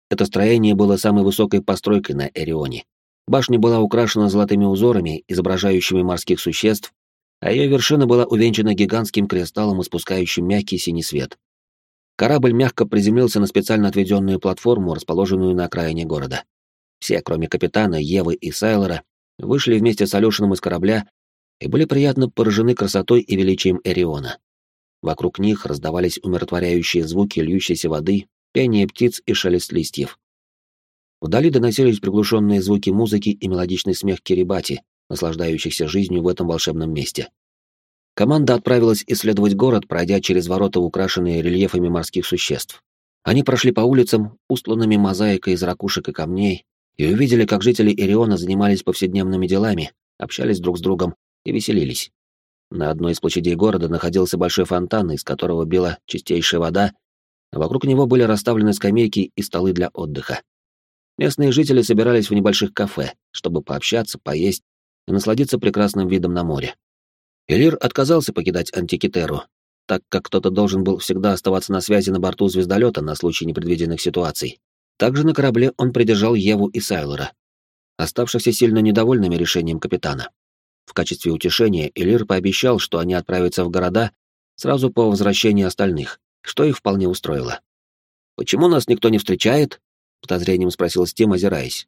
Это строение было самой высокой постройкой на Эрионе. Башня была украшена золотыми узорами, изображающими морских существ, а ее вершина была увенчана гигантским кристаллом, испускающим мягкий синий свет. Корабль мягко приземлился на специально отведенную платформу, расположенную на окраине города. Все, кроме капитана, Евы и Сайлора, вышли вместе с Алешиным из корабля и были приятно поражены красотой и величием Эриона. Вокруг них раздавались умиротворяющие звуки льющейся воды, пение птиц и шелест листьев. Вдали доносились приглушенные звуки музыки и мелодичный смех Кирибати, наслаждающихся жизнью в этом волшебном месте. Команда отправилась исследовать город, пройдя через ворота, украшенные рельефами морских существ. Они прошли по улицам, устланными мозаикой из ракушек и камней, и увидели, как жители Ириона занимались повседневными делами, общались друг с другом и веселились. На одной из площадей города находился большой фонтан, из которого била чистейшая вода, а вокруг него были расставлены скамейки и столы для отдыха. Местные жители собирались в небольших кафе, чтобы пообщаться, поесть и насладиться прекрасным видом на море. Элир отказался покидать Антикитеру, так как кто-то должен был всегда оставаться на связи на борту звездолета на случай непредвиденных ситуаций. Также на корабле он придержал Еву и Сайлора, оставшихся сильно недовольными решением капитана. В качестве утешения Элир пообещал, что они отправятся в города сразу по возвращении остальных, что их вполне устроило. «Почему нас никто не встречает?» — подозрением спросил Стим, озираясь.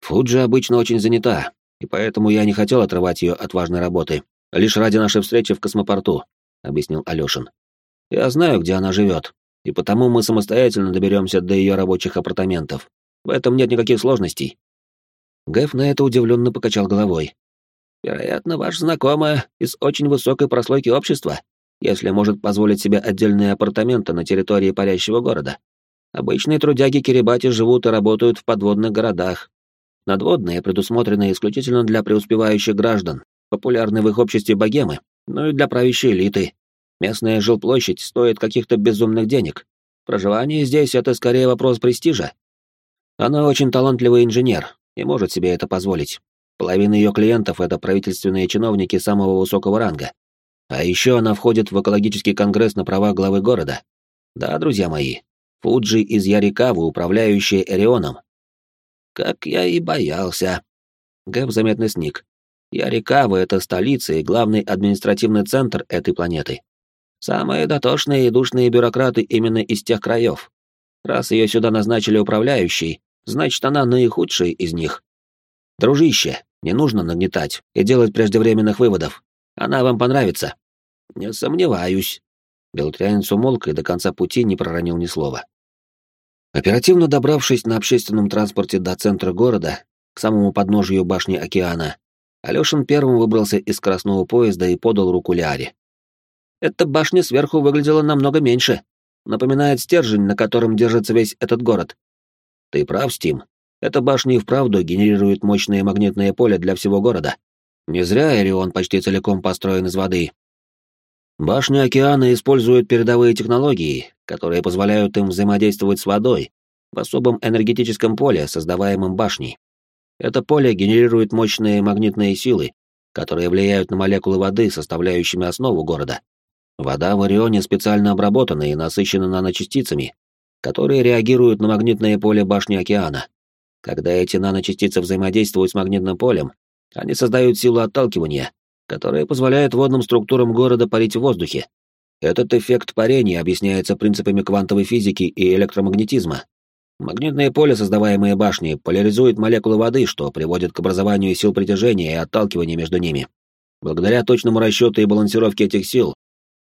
«Фуджи обычно очень занята, и поэтому я не хотел отрывать ее от важной работы, лишь ради нашей встречи в космопорту», — объяснил Алешин. «Я знаю, где она живет, и потому мы самостоятельно доберемся до ее рабочих апартаментов. В этом нет никаких сложностей». Гэф на это удивленно покачал головой. «Вероятно, ваш знакомая из очень высокой прослойки общества, если может позволить себе отдельные апартаменты на территории парящего города. Обычные трудяги Кирибати живут и работают в подводных городах. Надводные предусмотрены исключительно для преуспевающих граждан, популярны в их обществе богемы, ну и для правящей элиты. Местная жилплощадь стоит каких-то безумных денег. Проживание здесь — это скорее вопрос престижа. Она очень талантливый инженер и может себе это позволить. Половина ее клиентов — это правительственные чиновники самого высокого ранга. А еще она входит в экологический конгресс на правах главы города. Да, друзья мои, Фуджи из Ярикавы, управляющая Эрионом. Как я и боялся. Гэб заметно сник. Ярикава — это столица и главный административный центр этой планеты. Самые дотошные и душные бюрократы именно из тех краев. Раз ее сюда назначили управляющей, значит, она наихудшая из них. Дружище, не нужно нагнетать и делать преждевременных выводов. Она вам понравится. Не сомневаюсь. Белтрянец умолк и до конца пути не проронил ни слова. Оперативно добравшись на общественном транспорте до центра города, к самому подножию башни океана, Алёшин первым выбрался из скоростного поезда и подал руку Ляре. Эта башня сверху выглядела намного меньше. Напоминает стержень, на котором держится весь этот город. Ты прав, Стим. Эта башня и вправду генерирует мощное магнитное поле для всего города. Не зря Эрион почти целиком построен из воды. Башни океана используют передовые технологии, которые позволяют им взаимодействовать с водой в особом энергетическом поле, создаваемом башней. Это поле генерирует мощные магнитные силы, которые влияют на молекулы воды, составляющими основу города. Вода в Орионе специально обработана и насыщена наночастицами, которые реагируют на магнитное поле башни океана. Когда эти наночастицы взаимодействуют с магнитным полем, они создают силу отталкивания, которая позволяет водным структурам города парить в воздухе. Этот эффект парения объясняется принципами квантовой физики и электромагнетизма. Магнитное поле, создаваемое башней, поляризует молекулы воды, что приводит к образованию сил притяжения и отталкивания между ними. Благодаря точному расчету и балансировке этих сил,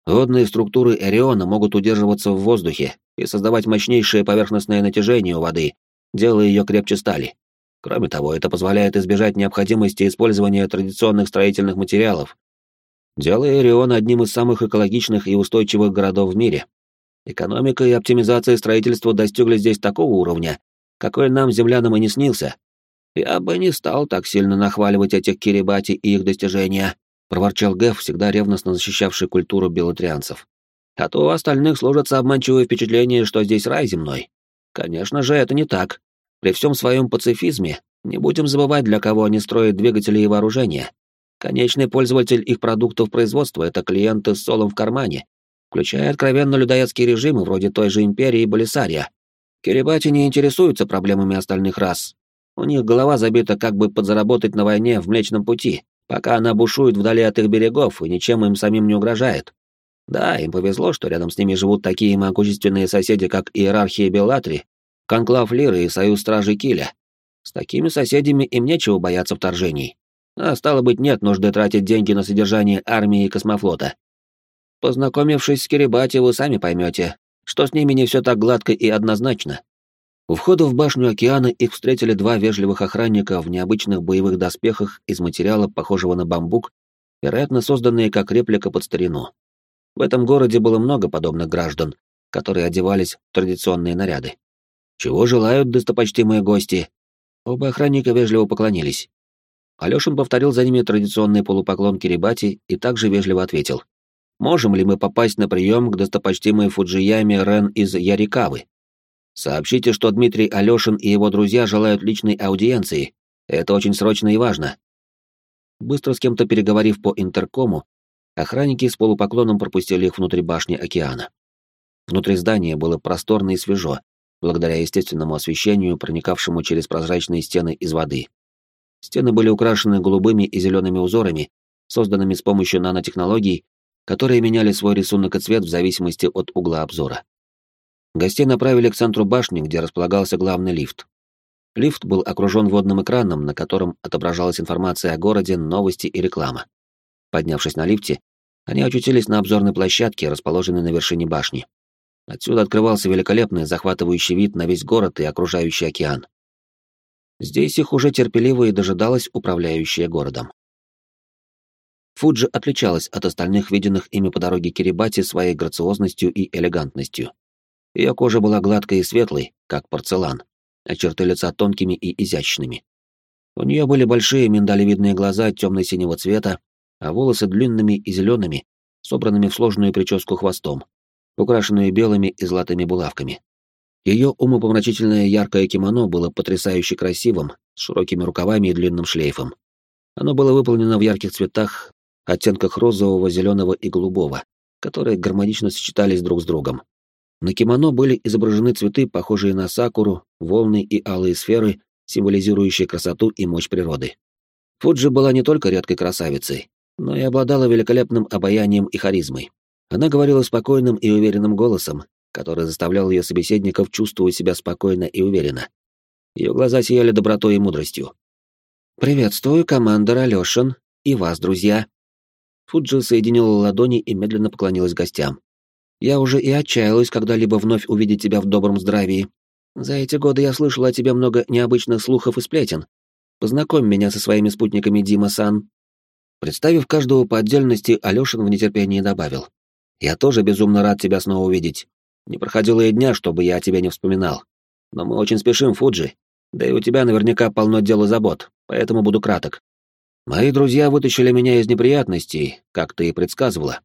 Водные структуры Эриона могут удерживаться в воздухе и создавать мощнейшее поверхностное натяжение у воды, делая ее крепче стали. Кроме того, это позволяет избежать необходимости использования традиционных строительных материалов, делая Эрион одним из самых экологичных и устойчивых городов в мире. Экономика и оптимизация строительства достигли здесь такого уровня, какой нам, землянам, и не снился. Я бы не стал так сильно нахваливать этих Кирибати и их достижения, проворчал Гэв, всегда ревностно защищавший культуру белотрианцев. А то у остальных сложится обманчивое впечатление, что здесь рай земной. Конечно же, это не так. При всем своем пацифизме не будем забывать, для кого они строят двигатели и вооружения. Конечный пользователь их продуктов производства — это клиенты с солом в кармане, включая откровенно людоедские режимы вроде той же Империи и Болисария. Кирибати не интересуются проблемами остальных рас. У них голова забита как бы подзаработать на войне в Млечном Пути, пока она бушует вдали от их берегов и ничем им самим не угрожает. Да, им повезло, что рядом с ними живут такие могущественные соседи, как Иерархия Беллатри, Конклав Лиры и Союз Стражей Киля. С такими соседями им нечего бояться вторжений. А стало быть, нет нужды тратить деньги на содержание армии и космофлота. Познакомившись с Кирибати, вы сами поймете, что с ними не все так гладко и однозначно. У входа в башню океана их встретили два вежливых охранника в необычных боевых доспехах из материала, похожего на бамбук, вероятно, созданные как реплика под старину. В этом городе было много подобных граждан, которые одевались в традиционные наряды. «Чего желают достопочтимые гости?» Оба охранника вежливо поклонились. Алёшин повторил за ними традиционный полупоклон Кирибати и также вежливо ответил. «Можем ли мы попасть на прием к достопочтимой Фуджияме Рен из Ярикавы? Сообщите, что Дмитрий Алёшин и его друзья желают личной аудиенции. Это очень срочно и важно». Быстро с кем-то переговорив по интеркому, охранники с полупоклоном пропустили их внутрь башни океана. Внутри здания было просторно и свежо, благодаря естественному освещению, проникавшему через прозрачные стены из воды. Стены были украшены голубыми и зелеными узорами, созданными с помощью нанотехнологий, которые меняли свой рисунок и цвет в зависимости от угла обзора. Гостей направили к центру башни, где располагался главный лифт. Лифт был окружен водным экраном, на котором отображалась информация о городе, новости и реклама. Поднявшись на лифте, они очутились на обзорной площадке, расположенной на вершине башни. Отсюда открывался великолепный, захватывающий вид на весь город и окружающий океан. Здесь их уже терпеливо и дожидалась управляющая городом. Фуджи отличалась от остальных виденных ими по дороге Кирибати своей грациозностью и элегантностью. Ее кожа была гладкой и светлой, как порцелан, а черты лица тонкими и изящными. У нее были большие миндалевидные глаза темно-синего цвета, а волосы длинными и зелеными, собранными в сложную прическу хвостом, украшенную белыми и золотыми булавками. Ее умопомрачительное яркое кимоно было потрясающе красивым, с широкими рукавами и длинным шлейфом. Оно было выполнено в ярких цветах, оттенках розового, зеленого и голубого, которые гармонично сочетались друг с другом. На кимоно были изображены цветы, похожие на сакуру, волны и алые сферы, символизирующие красоту и мощь природы. Фуджи была не только редкой красавицей, но и обладала великолепным обаянием и харизмой. Она говорила спокойным и уверенным голосом, который заставлял ее собеседников чувствовать себя спокойно и уверенно. Ее глаза сияли добротой и мудростью. «Приветствую, командор Алешин, и вас, друзья!» Фуджи соединила ладони и медленно поклонилась гостям. «Я уже и отчаялась когда-либо вновь увидеть тебя в добром здравии. За эти годы я слышала о тебе много необычных слухов и сплетен. Познакомь меня со своими спутниками Дима-сан». Представив каждого по отдельности, Алешин в нетерпении добавил. «Я тоже безумно рад тебя снова увидеть. Не проходило и дня, чтобы я о тебе не вспоминал. Но мы очень спешим, Фуджи. Да и у тебя наверняка полно дел и забот, поэтому буду краток. Мои друзья вытащили меня из неприятностей, как ты и предсказывала.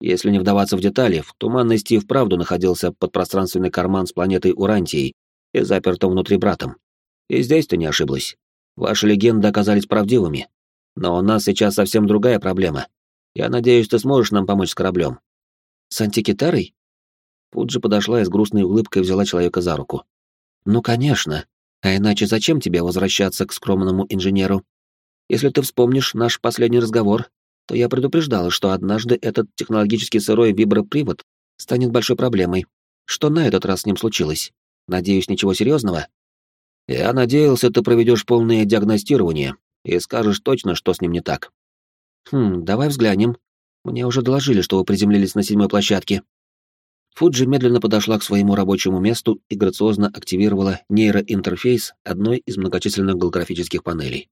Если не вдаваться в детали, в туманности и вправду находился подпространственный карман с планетой Урантией и запертым внутри братом. И здесь ты не ошиблась. Ваши легенды оказались правдивыми. Но у нас сейчас совсем другая проблема. Я надеюсь, ты сможешь нам помочь с кораблем. С антикитарой? Фуджи подошла и с грустной улыбкой взяла человека за руку. «Ну, конечно. А иначе зачем тебе возвращаться к скромному инженеру? Если ты вспомнишь наш последний разговор, то я предупреждала, что однажды этот технологический сырой вибропривод станет большой проблемой. Что на этот раз с ним случилось? Надеюсь, ничего серьезного? Я надеялся, ты проведешь полное диагностирование и скажешь точно, что с ним не так. Хм, давай взглянем. Мне уже доложили, что вы приземлились на седьмой площадке. Фуджи медленно подошла к своему рабочему месту и грациозно активировала нейроинтерфейс одной из многочисленных голографических панелей.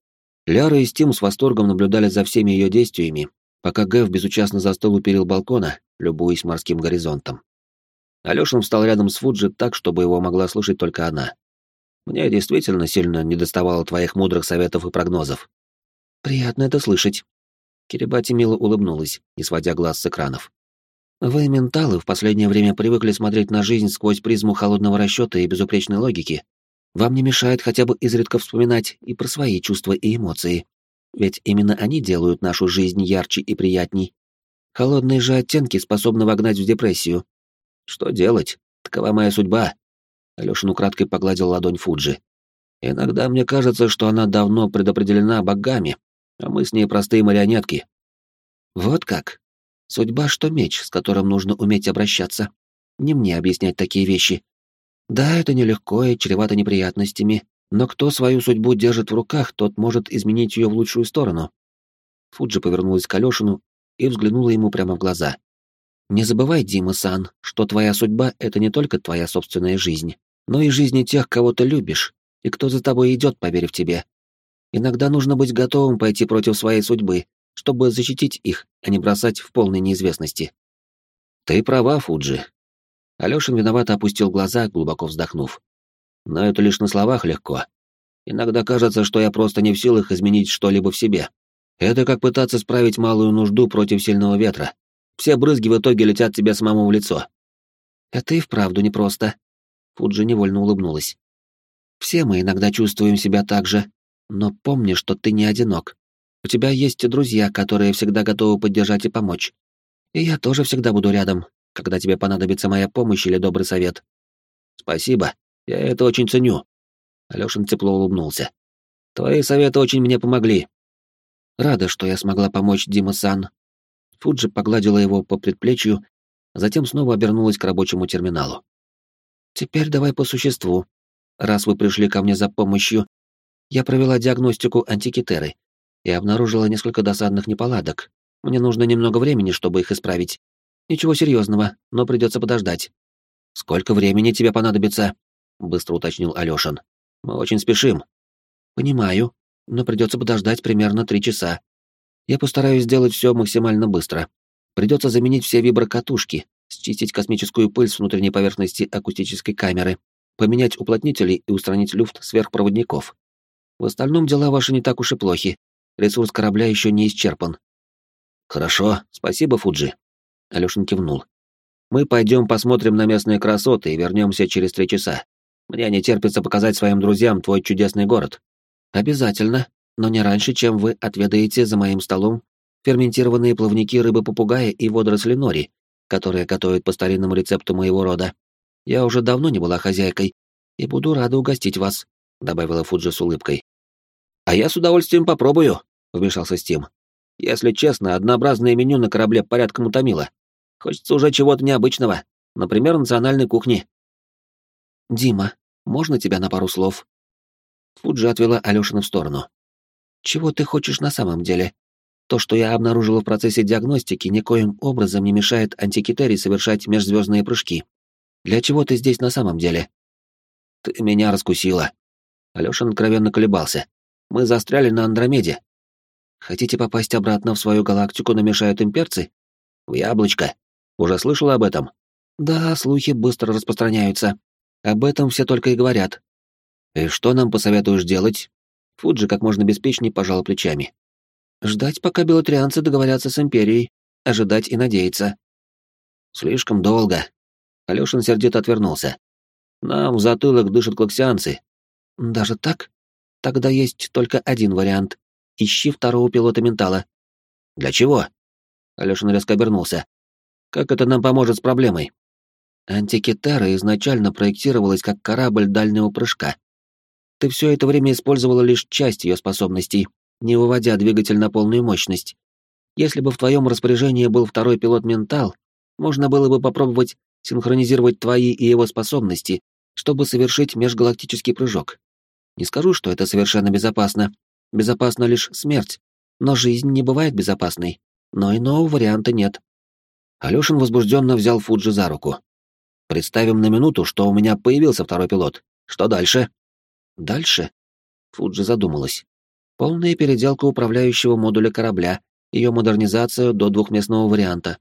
Ляра и Стим с восторгом наблюдали за всеми ее действиями, пока Гэв безучастно застыл у перил балкона, любуясь морским горизонтом. Алёшин встал рядом с Фуджи так, чтобы его могла слышать только она. «Мне действительно сильно недоставало твоих мудрых советов и прогнозов». «Приятно это слышать». Кирибати мило улыбнулась, не сводя глаз с экранов. Вы, менталы, в последнее время привыкли смотреть на жизнь сквозь призму холодного расчета и безупречной логики. Вам не мешает хотя бы изредка вспоминать и про свои чувства и эмоции. Ведь именно они делают нашу жизнь ярче и приятней. Холодные же оттенки способны вогнать в депрессию. Что делать? Такова моя судьба. Алёшин украдкой погладил ладонь Фуджи. Иногда мне кажется, что она давно предопределена богами, а мы с ней простые марионетки. Вот как? Судьба, что меч, с которым нужно уметь обращаться. Не мне объяснять такие вещи. Да, это нелегко и чревато неприятностями, но кто свою судьбу держит в руках, тот может изменить ее в лучшую сторону. Фуджи повернулась к Алешину и взглянула ему прямо в глаза. «Не забывай, Дима-сан, что твоя судьба — это не только твоя собственная жизнь, но и жизни тех, кого ты любишь, и кто за тобой идет, поверив тебе. Иногда нужно быть готовым пойти против своей судьбы, чтобы защитить их, а не бросать в полной неизвестности. Ты права, Фуджи. Алёшин виновато опустил глаза, глубоко вздохнув. Но это лишь на словах легко. Иногда кажется, что я просто не в силах изменить что-либо в себе. Это как пытаться справить малую нужду против сильного ветра. Все брызги в итоге летят тебе самому в лицо. Это и вправду непросто. Фуджи невольно улыбнулась. Все мы иногда чувствуем себя так же, но помни, что ты не одинок. У тебя есть друзья, которые всегда готовы поддержать и помочь. И я тоже всегда буду рядом, когда тебе понадобится моя помощь или добрый совет. Спасибо, я это очень ценю. Алёшин тепло улыбнулся. Твои советы очень мне помогли. Рада, что я смогла помочь Дима-сан. Фуджи погладила его по предплечью, затем снова обернулась к рабочему терминалу. Теперь давай по существу. Раз вы пришли ко мне за помощью, я провела диагностику антикитеры и обнаружила несколько досадных неполадок. Мне нужно немного времени, чтобы их исправить. Ничего серьезного, но придется подождать. Сколько времени тебе понадобится? быстро уточнил Алёшин. Мы очень спешим. Понимаю, но придется подождать примерно три часа. Я постараюсь сделать все максимально быстро. Придется заменить все виброкатушки, счистить космическую пыль с внутренней поверхности акустической камеры, поменять уплотнители и устранить люфт сверхпроводников. В остальном дела ваши не так уж и плохи. Ресурс корабля еще не исчерпан. Хорошо, спасибо, Фуджи. Алёшин кивнул. Мы пойдем посмотрим на местные красоты и вернемся через три часа. Мне не терпится показать своим друзьям твой чудесный город. Обязательно, но не раньше, чем вы отведаете за моим столом ферментированные плавники рыбы-попугая и водоросли нори, которые готовят по старинному рецепту моего рода. Я уже давно не была хозяйкой и буду рада угостить вас», — добавила Фуджи с улыбкой. «А я с удовольствием попробую», — вмешался Стим. «Если честно, однообразное меню на корабле порядком утомило. Хочется уже чего-то необычного, например, национальной кухни». «Дима, можно тебя на пару слов?» Фуджи отвела Алёшина в сторону. «Чего ты хочешь на самом деле? То, что я обнаружила в процессе диагностики, никоим образом не мешает антикитерии совершать межзвездные прыжки. Для чего ты здесь на самом деле?» «Ты меня раскусила». Алёша откровенно колебался. «Мы застряли на Андромеде. Хотите попасть обратно в свою галактику, намешают имперцы? В яблочко. Уже слышала об этом?» «Да, слухи быстро распространяются. Об этом все только и говорят. «И что нам посоветуешь делать?» Фуджи как можно беспечней пожал плечами. «Ждать, пока белотрианцы договорятся с Империей. Ожидать и надеяться». «Слишком долго». Алёшин сердито отвернулся. «Нам в затылок дышат клаксианцы». «Даже так? Тогда есть только один вариант. Ищи второго пилота ментала». «Для чего?» Алёшин резко обернулся. «Как это нам поможет с проблемой?» Антикитара изначально проектировалась как корабль дальнего прыжка. Ты все это время использовала лишь часть ее способностей, не выводя двигатель на полную мощность. Если бы в твоем распоряжении был второй пилот-ментал, можно было бы попробовать синхронизировать твои и его способности, чтобы совершить межгалактический прыжок. Не скажу, что это совершенно безопасно. Безопасна лишь смерть. Но жизнь не бывает безопасной. Но иного варианта нет. Алёшин возбужденно взял Фуджи за руку. «Представим на минуту, что у меня появился второй пилот. Что дальше?» Дальше? Фуджи задумалась. Полная переделка управляющего модуля корабля, ее модернизация до двухместного варианта.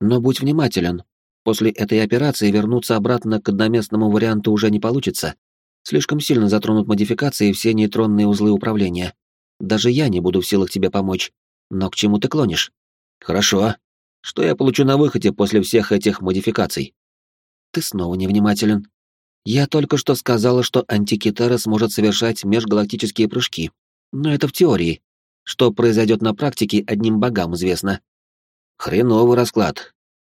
Но будь внимателен. После этой операции вернуться обратно к одноместному варианту уже не получится. Слишком сильно затронут модификации все нейтронные узлы управления. Даже я не буду в силах тебе помочь. Но к чему ты клонишь? Хорошо. Что я получу на выходе после всех этих модификаций? Ты снова невнимателен. Я только что сказала, что антикитара сможет совершать межгалактические прыжки. Но это в теории. Что произойдет на практике, одним богам известно. Хреновый расклад.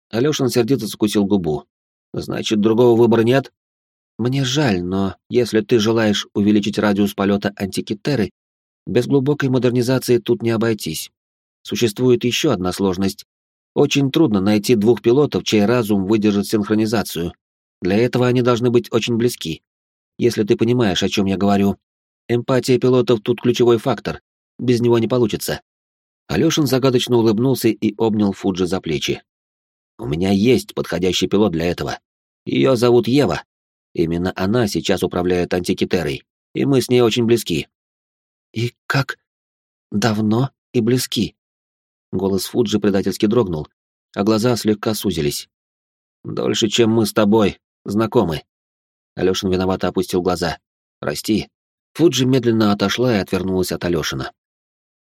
Алёшин сердито закусил губу. Значит, другого выбора нет? Мне жаль, но если ты желаешь увеличить радиус полета антикитеры, без глубокой модернизации тут не обойтись. Существует еще одна сложность. Очень трудно найти двух пилотов, чей разум выдержит синхронизацию, для этого они должны быть очень близки. Если ты понимаешь, о чем я говорю. Эмпатия пилотов тут ключевой фактор. Без него не получится. Алёшин загадочно улыбнулся и обнял Фуджи за плечи. У меня есть подходящий пилот для этого. Ее зовут Ева. Именно она сейчас управляет антикитерой, и мы с ней очень близки. И как давно и близки? Голос Фуджи предательски дрогнул, а глаза слегка сузились. «Дольше, чем мы с тобой, знакомы». Алёшин виновато опустил глаза. «Прости». Фуджи медленно отошла и отвернулась от Алёшина.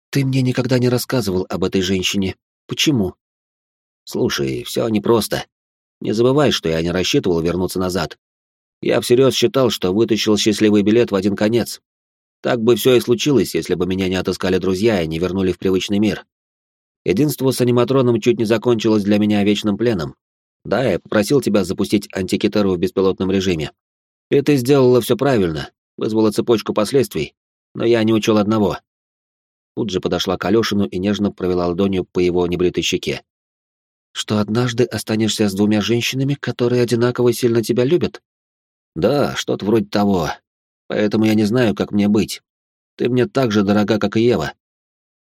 «Ты мне никогда не рассказывал об этой женщине. Почему?» «Слушай, все непросто. Не забывай, что я не рассчитывал вернуться назад. Я всерьез считал, что вытащил счастливый билет в один конец. Так бы все и случилось, если бы меня не отыскали друзья и не вернули в привычный мир. Единство с аниматроном чуть не закончилось для меня вечным пленом. Да, я попросил тебя запустить антикитеру в беспилотном режиме. И ты сделала все правильно, вызвала цепочку последствий, но я не учел одного. Тут же подошла к Алешину и нежно провела ладонью по его небритой щеке. «Что однажды останешься с двумя женщинами, которые одинаково сильно тебя любят?» Да, что-то вроде того. Поэтому я не знаю, как мне быть. Ты мне так же дорога, как и Ева.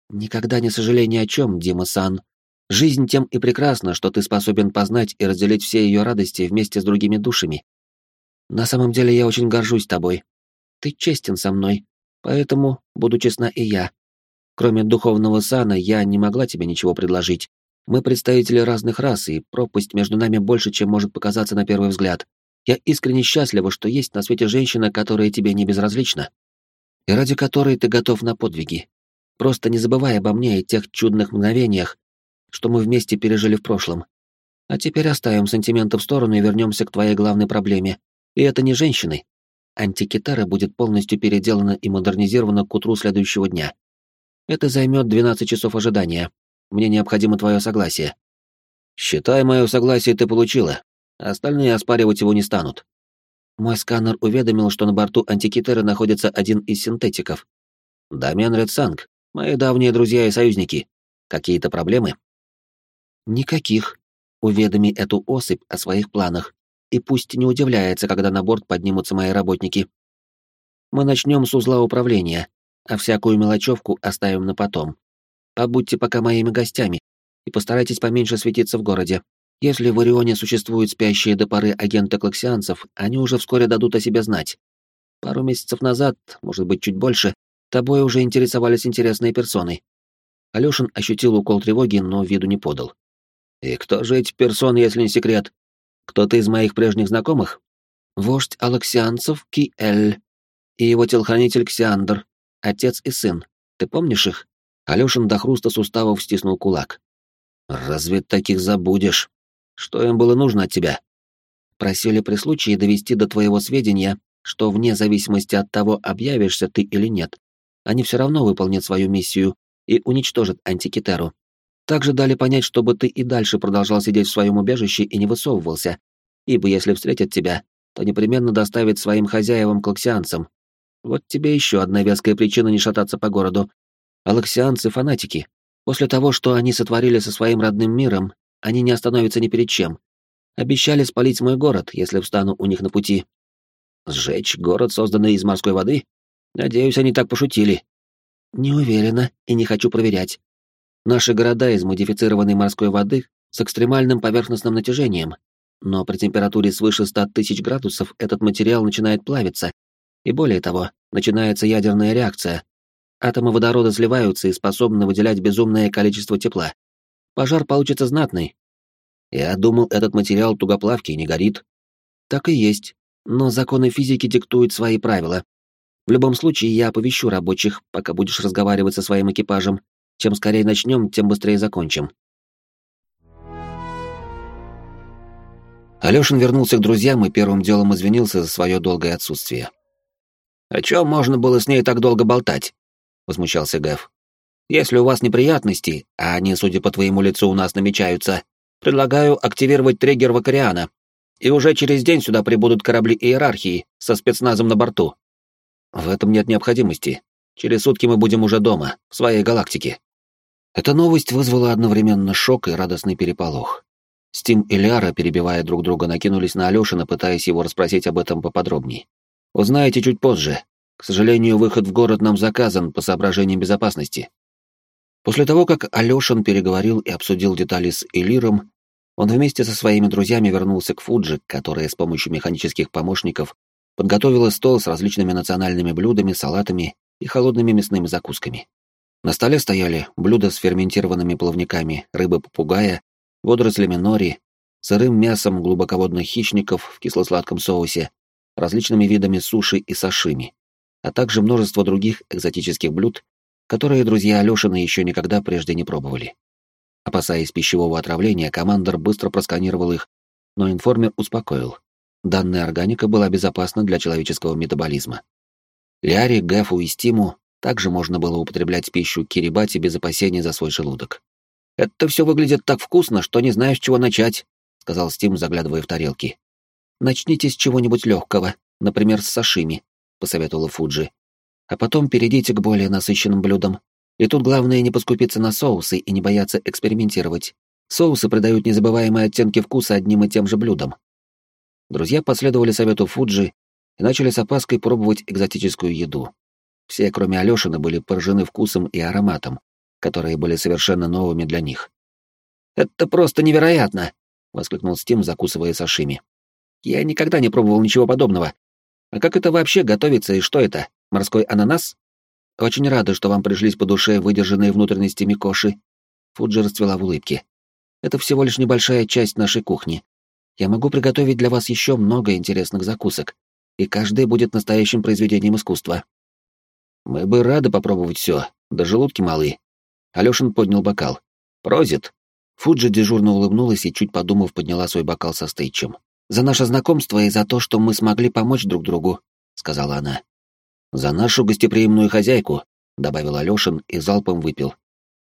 Никогда не сожалей ни о чем, Дима-сан. Жизнь тем и прекрасна, что ты способен познать и разделить все ее радости вместе с другими душами. На самом деле я очень горжусь тобой. Ты честен со мной, поэтому буду честна и я. Кроме духовного сана, я не могла тебе ничего предложить. Мы представители разных рас, и пропасть между нами больше, чем может показаться на первый взгляд. Я искренне счастлива, что есть на свете женщина, которая тебе не безразлична, и ради которой ты готов на подвиги. Просто не забывай обо мне и тех чудных мгновениях, что мы вместе пережили в прошлом. А теперь оставим сантименты в сторону и вернемся к твоей главной проблеме. И это не женщины. Антикитара будет полностью переделана и модернизирована к утру следующего дня. Это займет 12 часов ожидания. Мне необходимо твое согласие. Считай, мое согласие ты получила. Остальные оспаривать его не станут. Мой сканер уведомил, что на борту антикитеры находится один из синтетиков. Дамиан Редсанг, мои давние друзья и союзники. Какие-то проблемы? Никаких. Уведоми эту особь о своих планах, и пусть не удивляется, когда на борт поднимутся мои работники. Мы начнем с узла управления, а всякую мелочевку оставим на потом. Побудьте пока моими гостями и постарайтесь поменьше светиться в городе. Если в Орионе существуют спящие до поры агенты клаксианцев, они уже вскоре дадут о себе знать. Пару месяцев назад, может быть, чуть больше, тобой уже интересовались интересные персоны. Алёшин ощутил укол тревоги, но виду не подал. «И кто же эти персоны, если не секрет? Кто-то из моих прежних знакомых?» «Вождь алаксианцев Ки-Эль и его телохранитель Ксиандр, отец и сын. Ты помнишь их?» Алёшин до хруста суставов стиснул кулак. «Разве таких забудешь?» Что им было нужно от тебя? Просили при случае довести до твоего сведения, что вне зависимости от того, объявишься ты или нет, они все равно выполнят свою миссию и уничтожат антикитеру. Также дали понять, чтобы ты и дальше продолжал сидеть в своем убежище и не высовывался, ибо если встретят тебя, то непременно доставят своим хозяевам-клаксианцам. Вот тебе еще одна веская причина не шататься по городу. Алаксианцы — фанатики. После того, что они сотворили со своим родным миром, они не остановятся ни перед чем. Обещали спалить мой город, если встану у них на пути. Сжечь город, созданный из морской воды? Надеюсь, они так пошутили. Не уверена и не хочу проверять. Наши города из модифицированной морской воды с экстремальным поверхностным натяжением, но при температуре свыше 100 тысяч градусов этот материал начинает плавиться, и более того, начинается ядерная реакция. Атомы водорода сливаются и способны выделять безумное количество тепла пожар получится знатный. Я думал, этот материал тугоплавкий, не горит. Так и есть, но законы физики диктуют свои правила. В любом случае, я оповещу рабочих, пока будешь разговаривать со своим экипажем. Чем скорее начнем, тем быстрее закончим. Алёшин вернулся к друзьям и первым делом извинился за свое долгое отсутствие. «О чем можно было с ней так долго болтать?» — возмущался Гэв. Если у вас неприятности, а они, судя по твоему лицу, у нас намечаются, предлагаю активировать триггер Вакариана. И уже через день сюда прибудут корабли иерархии со спецназом на борту. В этом нет необходимости. Через сутки мы будем уже дома, в своей галактике. Эта новость вызвала одновременно шок и радостный переполох. Стим и Ляра, перебивая друг друга, накинулись на Алёшина, пытаясь его расспросить об этом поподробнее. Узнаете чуть позже. К сожалению, выход в город нам заказан по соображениям безопасности. После того, как Алёшин переговорил и обсудил детали с Элиром, он вместе со своими друзьями вернулся к Фуджи, которая с помощью механических помощников подготовила стол с различными национальными блюдами, салатами и холодными мясными закусками. На столе стояли блюда с ферментированными плавниками рыбы-попугая, водорослями нори, сырым мясом глубоководных хищников в кисло-сладком соусе, различными видами суши и сашими, а также множество других экзотических блюд, которые друзья Алёшины еще никогда прежде не пробовали. Опасаясь пищевого отравления, командор быстро просканировал их, но информер успокоил. Данная органика была безопасна для человеческого метаболизма. Ляри, Гэфу и Стиму также можно было употреблять пищу Кирибати без опасения за свой желудок. «Это все выглядит так вкусно, что не знаешь, чего начать», — сказал Стим, заглядывая в тарелки. «Начните с чего-нибудь легкого, например, с сашими», — посоветовала Фуджи. «А потом перейдите к более насыщенным блюдам. И тут главное не поскупиться на соусы и не бояться экспериментировать. Соусы придают незабываемые оттенки вкуса одним и тем же блюдам». Друзья последовали совету Фуджи и начали с опаской пробовать экзотическую еду. Все, кроме Алёшина, были поражены вкусом и ароматом, которые были совершенно новыми для них. «Это просто невероятно!» — воскликнул Стим, закусывая сашими. «Я никогда не пробовал ничего подобного. А как это вообще готовится и что это? Морской ананас?» «Очень рада, что вам пришлись по душе выдержанные внутренности Микоши». Фуджи расцвела в улыбке. «Это всего лишь небольшая часть нашей кухни. Я могу приготовить для вас еще много интересных закусок, и каждая будет настоящим произведением искусства. Мы бы рады попробовать все, да желудки малы. Алёшин поднял бокал. Прозит. Фуджи дежурно улыбнулась и, чуть подумав, подняла свой бокал со стейчем. «За наше знакомство и за то, что мы смогли помочь друг другу», — сказала она. «За нашу гостеприимную хозяйку», — добавил Алёшин и залпом выпил.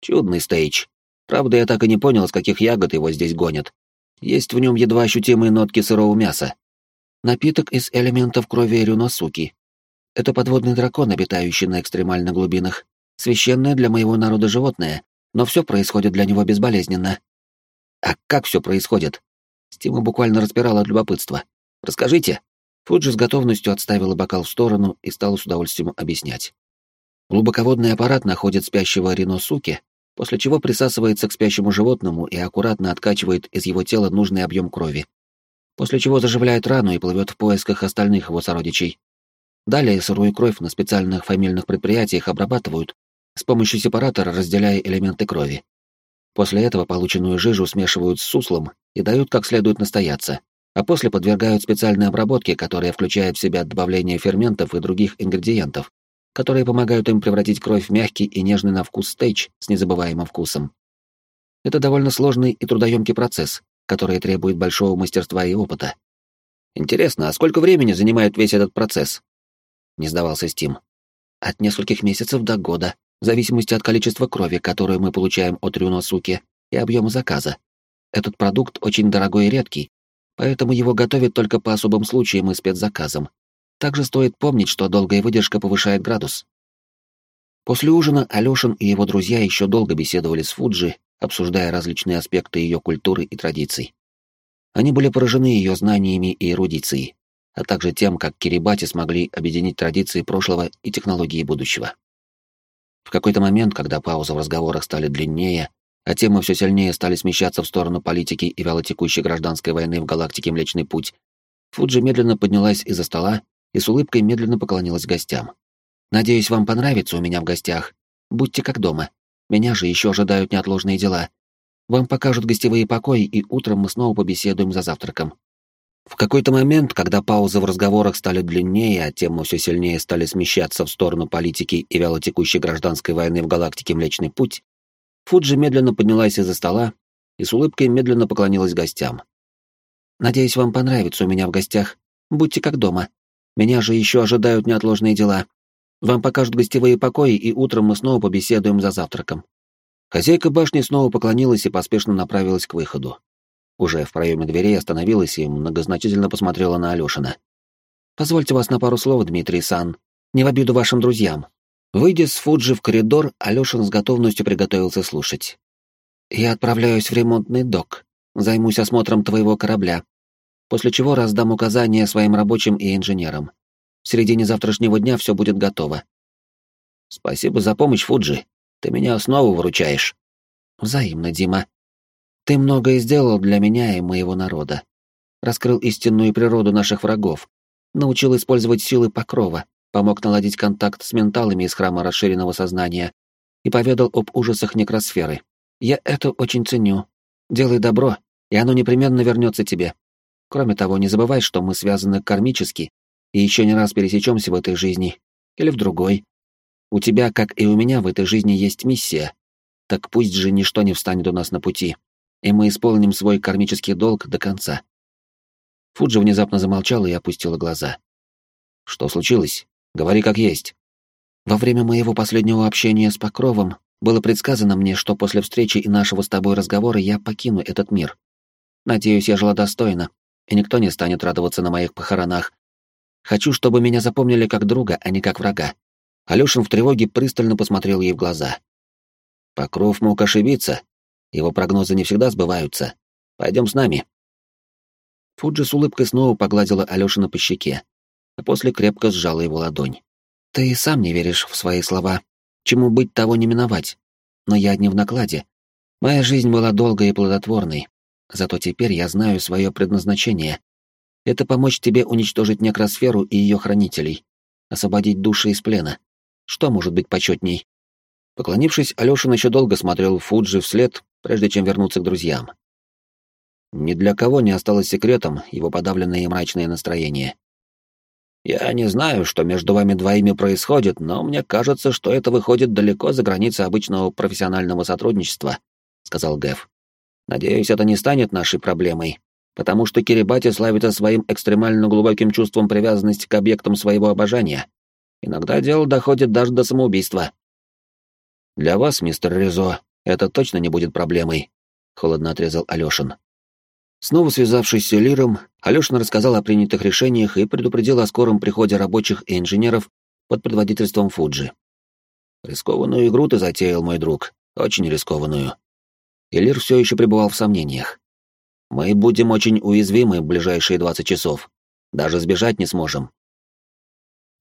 «Чудный стейч. Правда, я так и не понял, с каких ягод его здесь гонят. Есть в нем едва ощутимые нотки сырого мяса. Напиток из элементов крови рюносуки», это подводный дракон, обитающий на экстремальных глубинах. Священное для моего народа животное, но все происходит для него безболезненно. А как все происходит? Стима буквально распирала от любопытства. Расскажите. Фуджи с готовностью отставила бокал в сторону и стала с удовольствием объяснять. Глубоководный аппарат находит спящего риносуки, после чего присасывается к спящему животному и аккуратно откачивает из его тела нужный объем крови, после чего заживляет рану и плывет в поисках остальных его сородичей. Далее сырую кровь на специальных фамильных предприятиях обрабатывают, с помощью сепаратора разделяя элементы крови. После этого полученную жижу смешивают с суслом и дают как следует настояться, а после подвергают специальной обработке, которая включает в себя добавление ферментов и других ингредиентов, которые помогают им превратить кровь в мягкий и нежный на вкус стейч с незабываемым вкусом. Это довольно сложный и трудоемкий процесс, который требует большого мастерства и опыта. Интересно, а сколько времени занимает весь этот процесс? не сдавался Стим. От нескольких месяцев до года, в зависимости от количества крови, которую мы получаем от Рюносуки, и объема заказа. Этот продукт очень дорогой и редкий, поэтому его готовят только по особым случаям и спецзаказам. Также стоит помнить, что долгая выдержка повышает градус. После ужина Алёшин и его друзья еще долго беседовали с Фуджи, обсуждая различные аспекты ее культуры и традиций. Они были поражены ее знаниями и эрудицией а также тем, как Кирибати смогли объединить традиции прошлого и технологии будущего. В какой-то момент, когда паузы в разговорах стали длиннее, а темы все сильнее стали смещаться в сторону политики и вялотекущей гражданской войны в галактике Млечный Путь, Фуджи медленно поднялась из-за стола и с улыбкой медленно поклонилась гостям. «Надеюсь, вам понравится у меня в гостях. Будьте как дома. Меня же еще ожидают неотложные дела. Вам покажут гостевые покои, и утром мы снова побеседуем за завтраком. В какой-то момент, когда паузы в разговорах стали длиннее, а темы все сильнее стали смещаться в сторону политики и вялотекущей гражданской войны в галактике Млечный Путь, Фуджи медленно поднялась из-за стола и с улыбкой медленно поклонилась гостям. «Надеюсь, вам понравится у меня в гостях. Будьте как дома. Меня же еще ожидают неотложные дела. Вам покажут гостевые покои, и утром мы снова побеседуем за завтраком». Хозяйка башни снова поклонилась и поспешно направилась к выходу. Уже в проеме дверей остановилась и многозначительно посмотрела на Алешина. «Позвольте вас на пару слов, Дмитрий Сан. Не в обиду вашим друзьям». Выйдя с Фуджи в коридор, Алешин с готовностью приготовился слушать. «Я отправляюсь в ремонтный док. Займусь осмотром твоего корабля. После чего раздам указания своим рабочим и инженерам. В середине завтрашнего дня все будет готово». «Спасибо за помощь, Фуджи. Ты меня снова выручаешь». «Взаимно, Дима. Ты многое сделал для меня и моего народа. Раскрыл истинную природу наших врагов, научил использовать силы покрова, помог наладить контакт с менталами из храма расширенного сознания, и поведал об ужасах некросферы. Я это очень ценю. Делай добро, и оно непременно вернется тебе. Кроме того, не забывай, что мы связаны кармически, и еще не раз пересечемся в этой жизни. Или в другой. У тебя, как и у меня, в этой жизни есть миссия. Так пусть же ничто не встанет у нас на пути, и мы исполним свой кармический долг до конца. Фуджи внезапно замолчала и опустила глаза. Что случилось? Говори как есть. Во время моего последнего общения с Покровом было предсказано мне, что после встречи и нашего с тобой разговора я покину этот мир. Надеюсь, я жила достойно, и никто не станет радоваться на моих похоронах. Хочу, чтобы меня запомнили как друга, а не как врага. Алёшин в тревоге пристально посмотрел ей в глаза. Покров мог ошибиться. Его прогнозы не всегда сбываются. Пойдем с нами. Фуджи с улыбкой снова погладила Алёшина по щеке, а после крепко сжала его ладонь. «Ты и сам не веришь в свои слова. Чему быть, того не миновать. Но я не в накладе. Моя жизнь была долгой и плодотворной. Зато теперь я знаю свое предназначение. Это помочь тебе уничтожить некросферу и ее хранителей, освободить души из плена. Что может быть почетней?» Поклонившись, Алёшин еще долго смотрел Фуджи вслед, прежде чем вернуться к друзьям. Ни для кого не осталось секретом его подавленное и мрачное настроение. «Я не знаю, что между вами двоими происходит, но мне кажется, что это выходит далеко за границы обычного профессионального сотрудничества», — сказал Гэв. «Надеюсь, это не станет нашей проблемой, потому что Кирибати славится своим экстремально глубоким чувством привязанности к объектам своего обожания. Иногда дело доходит даже до самоубийства». «Для вас, мистер Ризо, это точно не будет проблемой», — холодно отрезал Алёшин. Снова связавшись с Лиром, Алёшин рассказал о принятых решениях и предупредил о скором приходе рабочих и инженеров под предводительством Фуджи. «Рискованную игру ты затеял, мой друг, очень рискованную». Элир все еще пребывал в сомнениях. «Мы будем очень уязвимы в ближайшие 20 часов. Даже сбежать не сможем».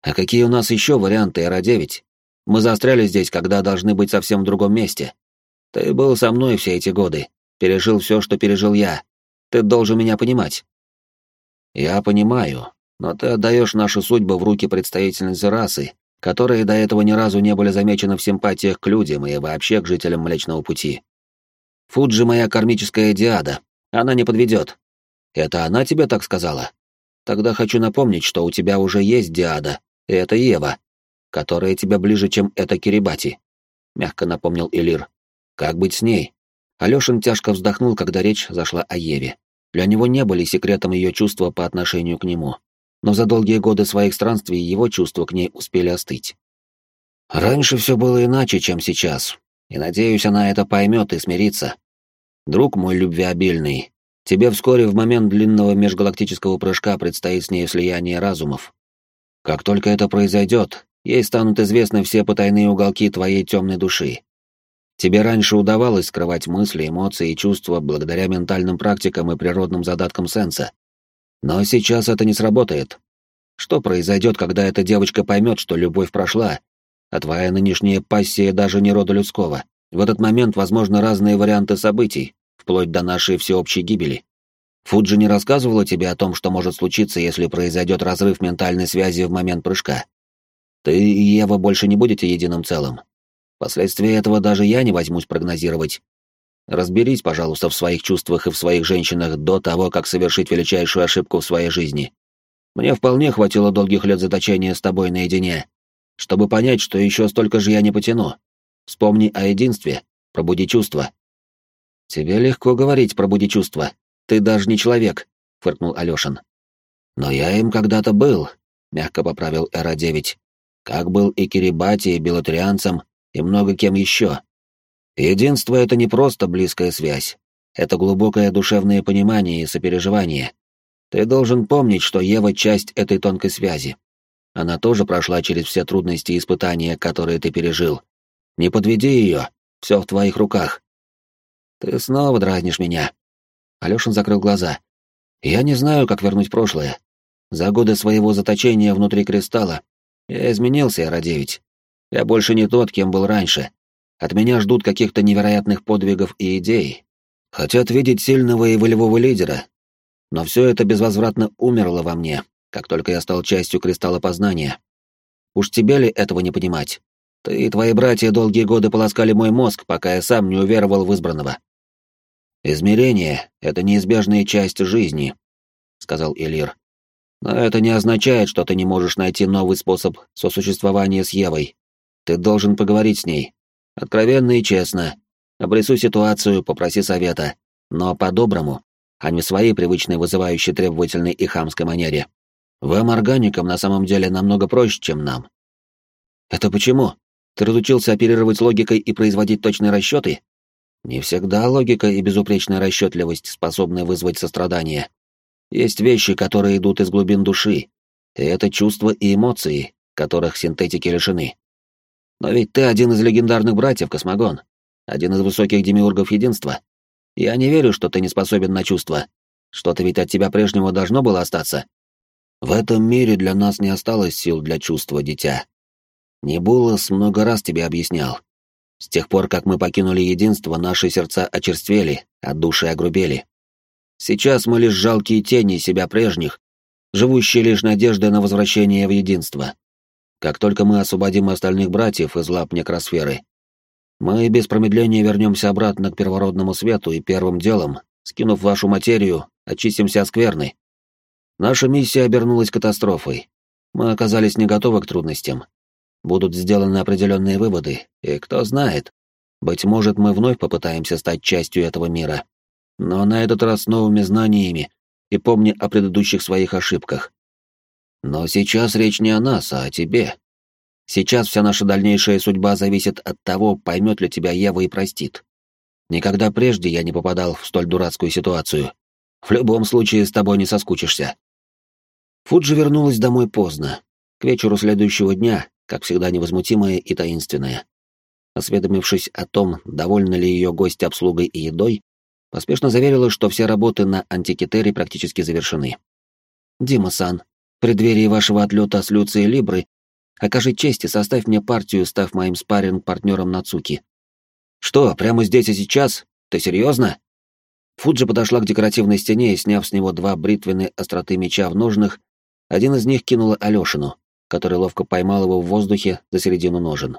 «А какие у нас еще варианты РА-9? Мы застряли здесь, когда должны быть совсем в другом месте. Ты был со мной все эти годы, пережил все, что пережил я, ты должен меня понимать. Я понимаю, но ты отдаешь нашу судьбу в руки представительницы расы, которые до этого ни разу не были замечены в симпатиях к людям и вообще к жителям Млечного Пути. Фуджи моя кармическая диада, она не подведет. Это она тебе так сказала? Тогда хочу напомнить, что у тебя уже есть диада, и это Ева, которая тебе ближе, чем эта Кирибати. Мягко напомнил Элир. Как быть с ней? Алёшин тяжко вздохнул, когда речь зашла о Еве. Для него не были секретом ее чувства по отношению к нему, но за долгие годы своих странствий его чувства к ней успели остыть. Раньше все было иначе, чем сейчас, и, надеюсь, она это поймет и смирится. Друг мой любвеобильный, тебе вскоре в момент длинного межгалактического прыжка предстоит с ней слияние разумов. Как только это произойдет, ей станут известны все потайные уголки твоей темной души, Тебе раньше удавалось скрывать мысли, эмоции и чувства благодаря ментальным практикам и природным задаткам сенса. Но сейчас это не сработает. Что произойдет, когда эта девочка поймет, что любовь прошла, а твоя нынешняя пассия даже не рода людского? В этот момент возможны разные варианты событий, вплоть до нашей всеобщей гибели. Фуджи не рассказывала тебе о том, что может случиться, если произойдет разрыв ментальной связи в момент прыжка. Ты и Ева больше не будете единым целым. Последствия этого даже я не возьмусь прогнозировать. Разберись, пожалуйста, в своих чувствах и в своих женщинах до того, как совершить величайшую ошибку в своей жизни. Мне вполне хватило долгих лет заточения с тобой наедине, чтобы понять, что еще столько же я не потяну. Вспомни о единстве, пробуди чувства. Тебе легко говорить пробуди чувства. Ты даже не человек, фыркнул Алешин. Но я им когда-то был, мягко поправил Эра-9. Как был и Кирибати, и Белотрианцем, и много кем еще. Единство — это не просто близкая связь. Это глубокое душевное понимание и сопереживание. Ты должен помнить, что Ева — часть этой тонкой связи. Она тоже прошла через все трудности и испытания, которые ты пережил. Не подведи ее, все в твоих руках. Ты снова дразнишь меня. Алешин закрыл глаза. Я не знаю, как вернуть прошлое. За годы своего заточения внутри кристалла я изменился, Ра-9. Я больше не тот, кем был раньше. От меня ждут каких-то невероятных подвигов и идей. Хотят видеть сильного и волевого лидера. Но все это безвозвратно умерло во мне, как только я стал частью кристалла познания. Уж тебе ли этого не понимать? Ты и твои братья долгие годы полоскали мой мозг, пока я сам не уверовал в избранного. Измерение — это неизбежная часть жизни, — сказал Элир. Но это не означает, что ты не можешь найти новый способ сосуществования с Евой. Ты должен поговорить с ней. Откровенно и честно. Обрисуй ситуацию, попроси совета. Но по-доброму, а не в своей привычной вызывающей требовательной и хамской манере. Вам, органикам, на самом деле намного проще, чем нам. Это почему? Ты разучился оперировать логикой и производить точные расчеты? Не всегда логика и безупречная расчетливость способны вызвать сострадание. Есть вещи, которые идут из глубин души, и это чувства и эмоции, которых синтетики лишены. Но ведь ты один из легендарных братьев, Космогон, один из высоких демиургов единства. Я не верю, что ты не способен на чувства. Что-то ведь от тебя прежнего должно было остаться. В этом мире для нас не осталось сил для чувства, дитя. Небулос много раз тебе объяснял. С тех пор, как мы покинули единство, наши сердца очерствели, а души огрубели. Сейчас мы лишь жалкие тени себя прежних, живущие лишь надеждой на возвращение в единство. Как только мы освободим остальных братьев из лап некросферы, мы без промедления вернемся обратно к первородному свету и первым делом, скинув вашу материю, очистимся от скверны. Наша миссия обернулась катастрофой. Мы оказались не готовы к трудностям. Будут сделаны определенные выводы, и кто знает, быть может, мы вновь попытаемся стать частью этого мира но на этот раз новыми знаниями и помни о предыдущих своих ошибках. Но сейчас речь не о нас, а о тебе. Сейчас вся наша дальнейшая судьба зависит от того, поймет ли тебя Ева и простит. Никогда прежде я не попадал в столь дурацкую ситуацию. В любом случае с тобой не соскучишься. Фуджи вернулась домой поздно, к вечеру следующего дня, как всегда невозмутимая и таинственная. Осведомившись о том, довольна ли ее гость обслугой и едой, Поспешно заверила, что все работы на антикитере практически завершены. «Дима-сан, преддверии вашего отлета с Люцией Либры, окажи честь и составь мне партию, став моим спарринг-партнером Нацуки». «Что, прямо здесь и сейчас? Ты серьезно?» Фуджи подошла к декоративной стене и, сняв с него два бритвенные остроты меча в ножнах, один из них кинула Алешину, который ловко поймал его в воздухе за середину ножен.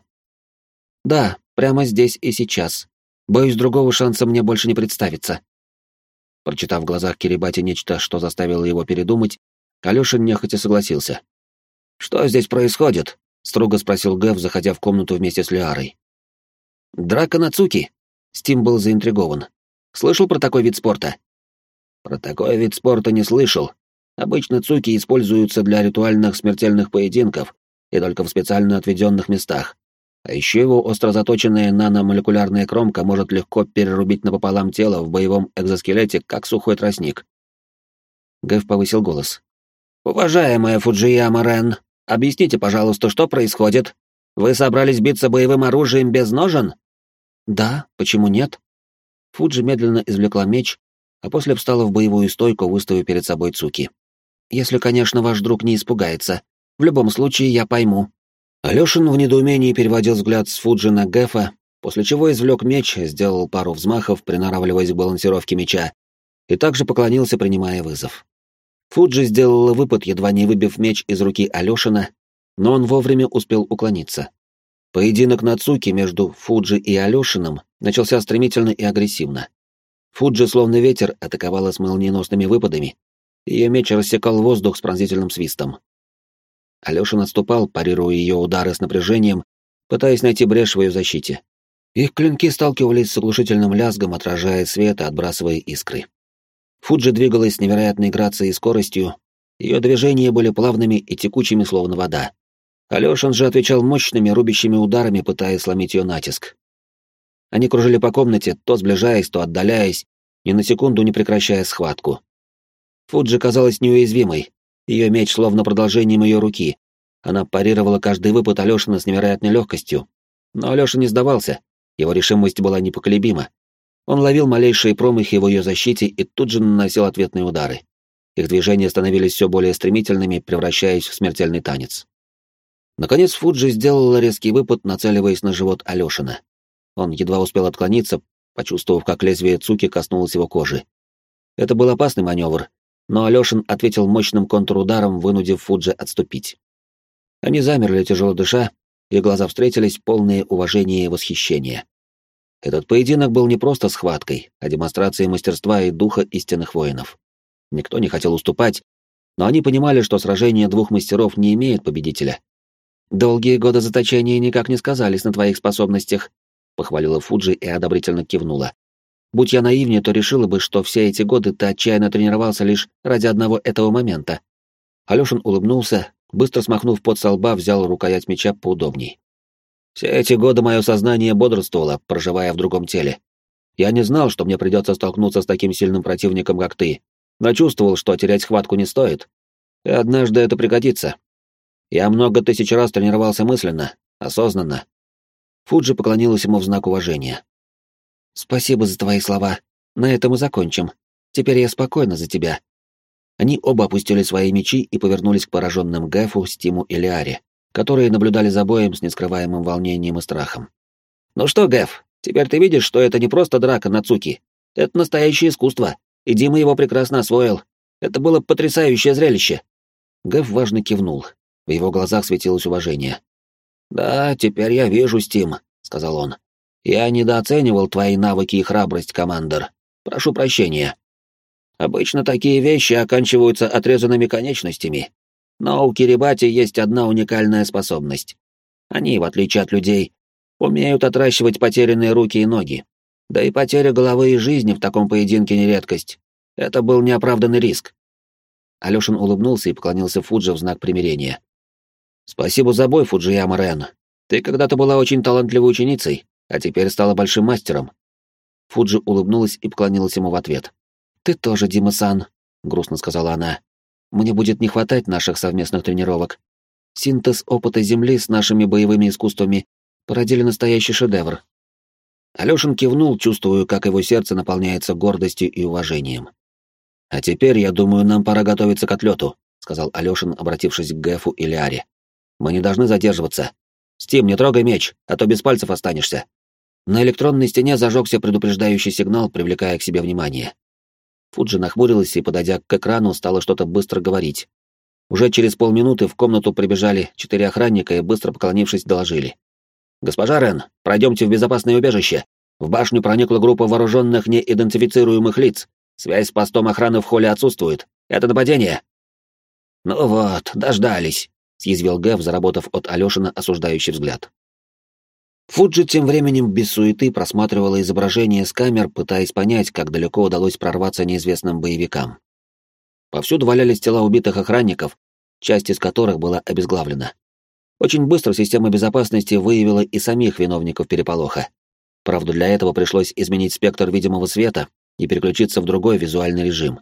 «Да, прямо здесь и сейчас», Боюсь, другого шанса мне больше не представится. Прочитав в глазах Кирибати нечто, что заставило его передумать, Алёшин нехотя согласился. «Что здесь происходит?» — строго спросил Гэв, заходя в комнату вместе с Лиарой. «Драка на Цуки!» — Стим был заинтригован. «Слышал про такой вид спорта?» «Про такой вид спорта не слышал. Обычно Цуки используются для ритуальных смертельных поединков и только в специально отведенных местах. А еще его остро заточенная наномолекулярная кромка может легко перерубить напополам тело в боевом экзоскелете, как сухой тростник. Гэв повысил голос. «Уважаемая Фуджияма Рен, объясните, пожалуйста, что происходит? Вы собрались биться боевым оружием без ножен?» «Да, почему нет?» Фуджи медленно извлекла меч, а после встала в боевую стойку, выставив перед собой Цуки. «Если, конечно, ваш друг не испугается. В любом случае, я пойму». Алёшин в недоумении переводил взгляд с Фуджи на Гэфа, после чего извлек меч, сделал пару взмахов, приноравливаясь к балансировке меча, и также поклонился, принимая вызов. Фуджи сделала выпад, едва не выбив меч из руки Алёшина, но он вовремя успел уклониться. Поединок на Цуке между Фуджи и Алёшиным начался стремительно и агрессивно. Фуджи, словно ветер, атаковала с молниеносными выпадами. Ее меч рассекал воздух с пронзительным свистом. Алёшин отступал, парируя ее удары с напряжением, пытаясь найти брешь в ее защите. Их клинки сталкивались с оглушительным лязгом, отражая свет и отбрасывая искры. Фуджи двигалась с невероятной грацией и скоростью, ее движения были плавными и текучими, словно вода. Алёшин же отвечал мощными рубящими ударами, пытаясь сломить ее натиск. Они кружили по комнате, то сближаясь, то отдаляясь, ни на секунду не прекращая схватку. Фуджи казалась неуязвимой, ее меч словно продолжением ее руки. Она парировала каждый выпад Алешина с невероятной легкостью. Но Алеша не сдавался, его решимость была непоколебима. Он ловил малейшие промахи в ее защите и тут же наносил ответные удары. Их движения становились все более стремительными, превращаясь в смертельный танец. Наконец Фуджи сделала резкий выпад, нацеливаясь на живот Алешина. Он едва успел отклониться, почувствовав, как лезвие Цуки коснулось его кожи. Это был опасный маневр, но Алёшин ответил мощным контрударом, вынудив Фуджи отступить. Они замерли, тяжело дыша, и глаза встретились полные уважения и восхищения. Этот поединок был не просто схваткой, а демонстрацией мастерства и духа истинных воинов. Никто не хотел уступать, но они понимали, что сражение двух мастеров не имеет победителя. «Долгие годы заточения никак не сказались на твоих способностях», — похвалила Фуджи и одобрительно кивнула. «Будь я наивнее, то решила бы, что все эти годы ты отчаянно тренировался лишь ради одного этого момента». Алёшин улыбнулся, быстро смахнув под со лба, взял рукоять меча поудобней. Все эти годы мое сознание бодрствовало, проживая в другом теле. Я не знал, что мне придется столкнуться с таким сильным противником, как ты, но чувствовал, что терять хватку не стоит. И однажды это пригодится. Я много тысяч раз тренировался мысленно, осознанно. Фуджи поклонилась ему в знак уважения. «Спасибо за твои слова. На этом и закончим. Теперь я спокойна за тебя». Они оба опустили свои мечи и повернулись к пораженным Гэфу, Стиму и Лиаре которые наблюдали за боем с нескрываемым волнением и страхом. «Ну что, Гэв, теперь ты видишь, что это не просто драка на Цуки. Это настоящее искусство, и Дима его прекрасно освоил. Это было потрясающее зрелище». Гэв важно кивнул. В его глазах светилось уважение. «Да, теперь я вижу, Стим», — сказал он. «Я недооценивал твои навыки и храбрость, командор. Прошу прощения. Обычно такие вещи оканчиваются отрезанными конечностями, но у Кирибати есть одна уникальная способность. Они, в отличие от людей, умеют отращивать потерянные руки и ноги. Да и потеря головы и жизни в таком поединке не редкость. Это был неоправданный риск. Алёшин улыбнулся и поклонился Фуджи в знак примирения. «Спасибо за бой, Фуджияма Рен. Ты когда-то была очень талантливой ученицей, а теперь стала большим мастером». Фуджи улыбнулась и поклонилась ему в ответ. «Ты тоже, Дима-сан», — грустно сказала она. Мне будет не хватать наших совместных тренировок. Синтез опыта Земли с нашими боевыми искусствами породили настоящий шедевр. Алёшин кивнул, чувствуя, как его сердце наполняется гордостью и уважением. «А теперь, я думаю, нам пора готовиться к отлету», — сказал Алёшин, обратившись к Гэфу и Лиаре. «Мы не должны задерживаться. Стим, не трогай меч, а то без пальцев останешься». На электронной стене зажегся предупреждающий сигнал, привлекая к себе внимание. Фуджи нахмурилась и, подойдя к экрану, стала что-то быстро говорить. Уже через полминуты в комнату прибежали четыре охранника и, быстро поклонившись, доложили. «Госпожа Рен, пройдемте в безопасное убежище. В башню проникла группа вооруженных неидентифицируемых лиц. Связь с постом охраны в холле отсутствует. Это нападение». «Ну вот, дождались», — съязвил Гэв, заработав от Алешина осуждающий взгляд. Фуджи тем временем без суеты просматривала изображение с камер, пытаясь понять, как далеко удалось прорваться неизвестным боевикам. Повсюду валялись тела убитых охранников, часть из которых была обезглавлена. Очень быстро система безопасности выявила и самих виновников переполоха. Правда, для этого пришлось изменить спектр видимого света и переключиться в другой визуальный режим.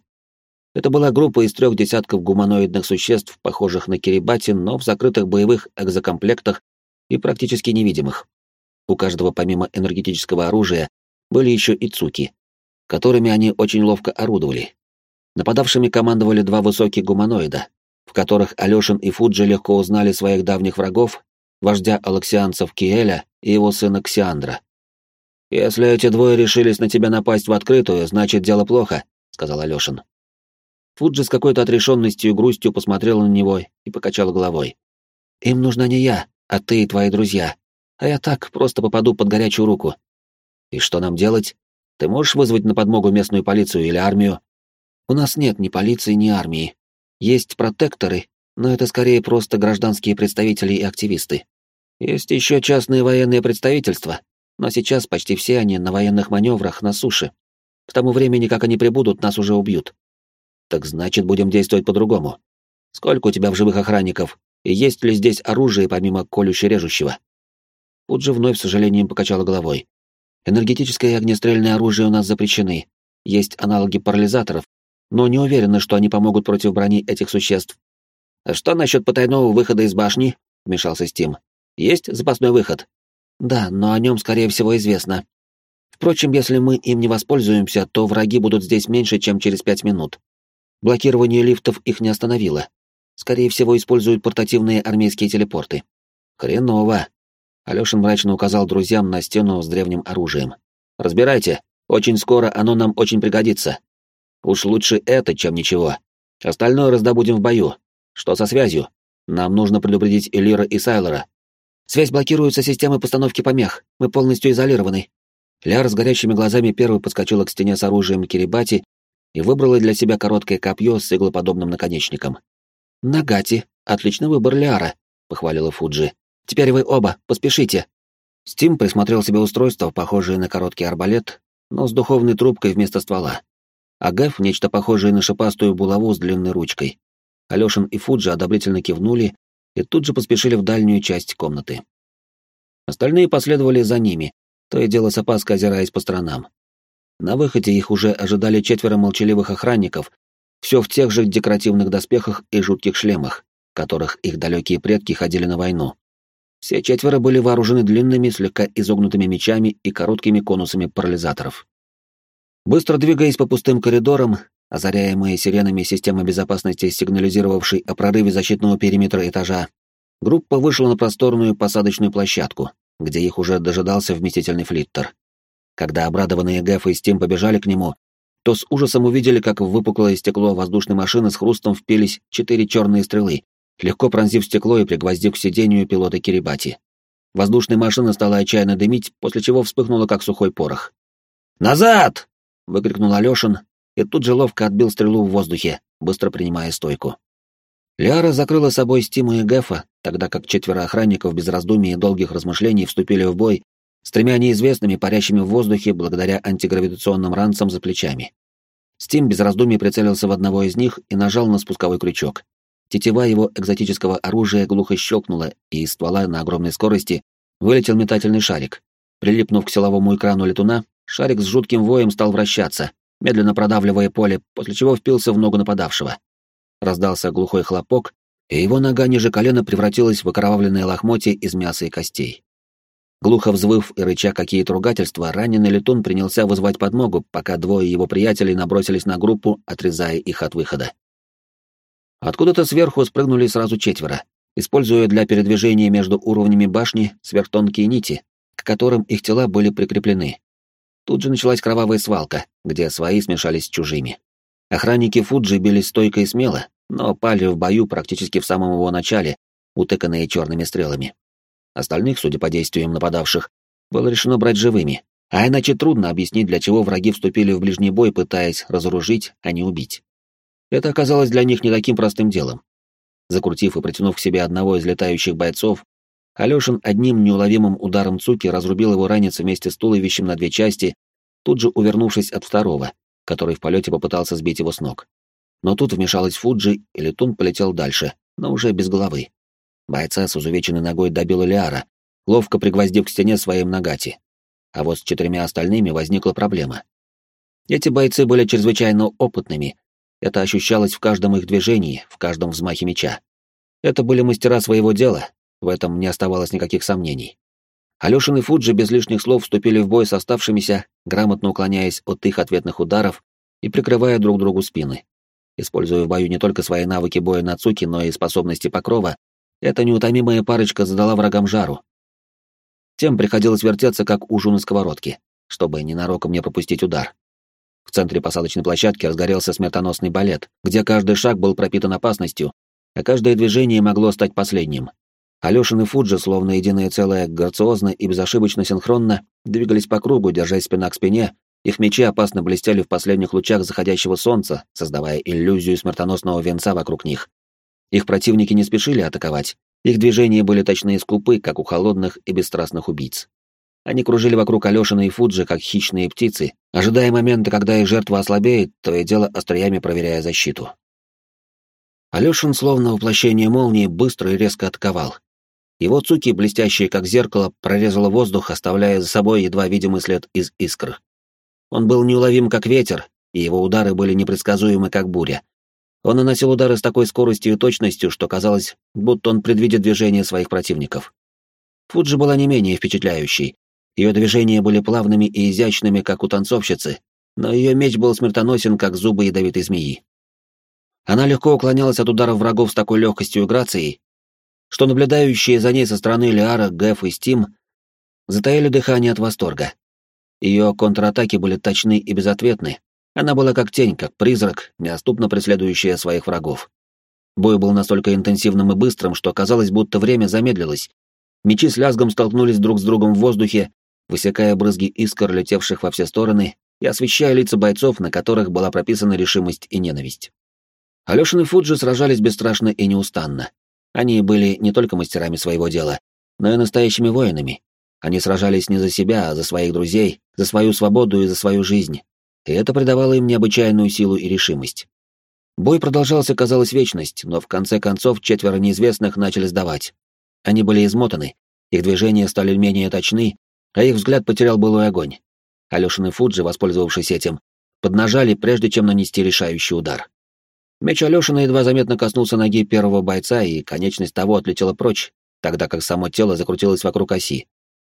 Это была группа из трех десятков гуманоидных существ, похожих на Кирибати, но в закрытых боевых экзокомплектах и практически невидимых. У каждого помимо энергетического оружия были еще и цуки, которыми они очень ловко орудовали. Нападавшими командовали два высоких гуманоида, в которых Алешин и Фуджи легко узнали своих давних врагов, вождя алексианцев Киэля и его сына Ксиандра. «Если эти двое решились на тебя напасть в открытую, значит, дело плохо», — сказал Алешин. Фуджи с какой-то отрешенностью и грустью посмотрела на него и покачала головой. «Им нужна не я, а ты и твои друзья а я так просто попаду под горячую руку. И что нам делать? Ты можешь вызвать на подмогу местную полицию или армию? У нас нет ни полиции, ни армии. Есть протекторы, но это скорее просто гражданские представители и активисты. Есть еще частные военные представительства, но сейчас почти все они на военных маневрах на суше. К тому времени, как они прибудут, нас уже убьют. Так значит, будем действовать по-другому. Сколько у тебя в живых охранников? И есть ли здесь оружие помимо колюще-режущего? Же вновь с сожалением покачала головой. Энергетическое и огнестрельное оружие у нас запрещены. Есть аналоги парализаторов, но не уверены, что они помогут против брони этих существ. А что насчет потайного выхода из башни? вмешался Стим. Есть запасной выход? Да, но о нем, скорее всего, известно. Впрочем, если мы им не воспользуемся, то враги будут здесь меньше, чем через пять минут. Блокирование лифтов их не остановило. Скорее всего, используют портативные армейские телепорты. Хреново. Алёшин мрачно указал друзьям на стену с древним оружием. «Разбирайте, очень скоро оно нам очень пригодится. Уж лучше это, чем ничего. Остальное раздобудем в бою. Что со связью? Нам нужно предупредить Элира и Сайлора». Связь блокируется системой постановки помех. Мы полностью изолированы. Ляр с горящими глазами первой подскочила к стене с оружием Кирибати и выбрала для себя короткое копье с иглоподобным наконечником. «Нагати, отличный выбор Ляра», — похвалила Фуджи. «Теперь вы оба, поспешите». Стим присмотрел себе устройство, похожее на короткий арбалет, но с духовной трубкой вместо ствола. А Гэф — нечто похожее на шипастую булаву с длинной ручкой. Алёшин и Фуджи одобрительно кивнули и тут же поспешили в дальнюю часть комнаты. Остальные последовали за ними, то и дело с опаской озираясь по сторонам. На выходе их уже ожидали четверо молчаливых охранников, все в тех же декоративных доспехах и жутких шлемах, в которых их далекие предки ходили на войну. Все четверо были вооружены длинными, слегка изогнутыми мечами и короткими конусами парализаторов. Быстро двигаясь по пустым коридорам, озаряемые сиренами системы безопасности, сигнализировавшей о прорыве защитного периметра этажа, группа вышла на просторную посадочную площадку, где их уже дожидался вместительный флиттер. Когда обрадованные Гэф и Стим побежали к нему, то с ужасом увидели, как в выпуклое стекло воздушной машины с хрустом впились четыре черные стрелы, легко пронзив стекло и пригвоздив к сидению пилота Кирибати. Воздушная машина стала отчаянно дымить, после чего вспыхнула, как сухой порох. «Назад!» — выкрикнул Алешин, и тут же ловко отбил стрелу в воздухе, быстро принимая стойку. Лиара закрыла собой Стима и Гефа, тогда как четверо охранников без раздумий и долгих размышлений вступили в бой с тремя неизвестными, парящими в воздухе благодаря антигравитационным ранцам за плечами. Стим без раздумий прицелился в одного из них и нажал на спусковой крючок. Тетива его экзотического оружия глухо щелкнула, и из ствола на огромной скорости вылетел метательный шарик. Прилипнув к силовому экрану летуна, шарик с жутким воем стал вращаться, медленно продавливая поле, после чего впился в ногу нападавшего. Раздался глухой хлопок, и его нога ниже колена превратилась в окровавленное лохмотье из мяса и костей. Глухо взвыв и рыча какие-то ругательства, раненый летун принялся вызвать подмогу, пока двое его приятелей набросились на группу, отрезая их от выхода. Откуда-то сверху спрыгнули сразу четверо, используя для передвижения между уровнями башни сверхтонкие нити, к которым их тела были прикреплены. Тут же началась кровавая свалка, где свои смешались с чужими. Охранники Фуджи бились стойко и смело, но пали в бою практически в самом его начале, утыканные черными стрелами. Остальных, судя по действиям нападавших, было решено брать живыми, а иначе трудно объяснить, для чего враги вступили в ближний бой, пытаясь разоружить, а не убить. Это оказалось для них не таким простым делом. Закрутив и притянув к себе одного из летающих бойцов, Алёшин одним неуловимым ударом Цуки разрубил его ранец вместе с туловищем на две части, тут же увернувшись от второго, который в полете попытался сбить его с ног. Но тут вмешалась Фуджи, и летун полетел дальше, но уже без головы. Бойца с изувеченной ногой добил Лиара, ловко пригвоздив к стене своим нагати. А вот с четырьмя остальными возникла проблема. Эти бойцы были чрезвычайно опытными. Это ощущалось в каждом их движении, в каждом взмахе меча. Это были мастера своего дела, в этом не оставалось никаких сомнений. Алёшин и Фуджи без лишних слов вступили в бой с оставшимися, грамотно уклоняясь от их ответных ударов и прикрывая друг другу спины. Используя в бою не только свои навыки боя на Цуки, но и способности покрова, эта неутомимая парочка задала врагам жару. Тем приходилось вертеться, как ужу на сковородке, чтобы ненароком не пропустить удар. В центре посадочной площадки разгорелся смертоносный балет, где каждый шаг был пропитан опасностью, а каждое движение могло стать последним. Алёшин и Фуджи, словно единое целое, грациозно и безошибочно синхронно, двигались по кругу, держась спина к спине, их мечи опасно блестели в последних лучах заходящего солнца, создавая иллюзию смертоносного венца вокруг них. Их противники не спешили атаковать, их движения были точны и скупы, как у холодных и бесстрастных убийц. Они кружили вокруг Алёшина и Фуджи, как хищные птицы, ожидая момента, когда их жертва ослабеет, то и дело остриями проверяя защиту. Алёшин, словно воплощение молнии, быстро и резко атаковал, его цуки, блестящие как зеркало, прорезало воздух, оставляя за собой едва видимый след из искр. Он был неуловим как ветер, и его удары были непредсказуемы как буря. Он наносил удары с такой скоростью и точностью, что казалось, будто он предвидит движение своих противников. Фуджи была не менее впечатляющей. Ее движения были плавными и изящными, как у танцовщицы, но ее меч был смертоносен, как зубы ядовитой змеи. Она легко уклонялась от ударов врагов с такой легкостью и грацией, что наблюдающие за ней со стороны Лиара, Гэф и Стим затаили дыхание от восторга. Ее контратаки были точны и безответны. Она была как тень, как призрак, неоступно преследующая своих врагов. Бой был настолько интенсивным и быстрым, что казалось, будто время замедлилось. Мечи с лязгом столкнулись друг с другом в воздухе, высекая брызги искр, летевших во все стороны, и освещая лица бойцов, на которых была прописана решимость и ненависть. Алёшин и Фуджи сражались бесстрашно и неустанно. Они были не только мастерами своего дела, но и настоящими воинами. Они сражались не за себя, а за своих друзей, за свою свободу и за свою жизнь. И это придавало им необычайную силу и решимость. Бой продолжался, казалось, вечность, но в конце концов четверо неизвестных начали сдавать. Они были измотаны, их движения стали менее точны, а их взгляд потерял былой огонь. Алёшин и Фуджи, воспользовавшись этим, поднажали, прежде чем нанести решающий удар. Меч Алёшина едва заметно коснулся ноги первого бойца, и конечность того отлетела прочь, тогда как само тело закрутилось вокруг оси.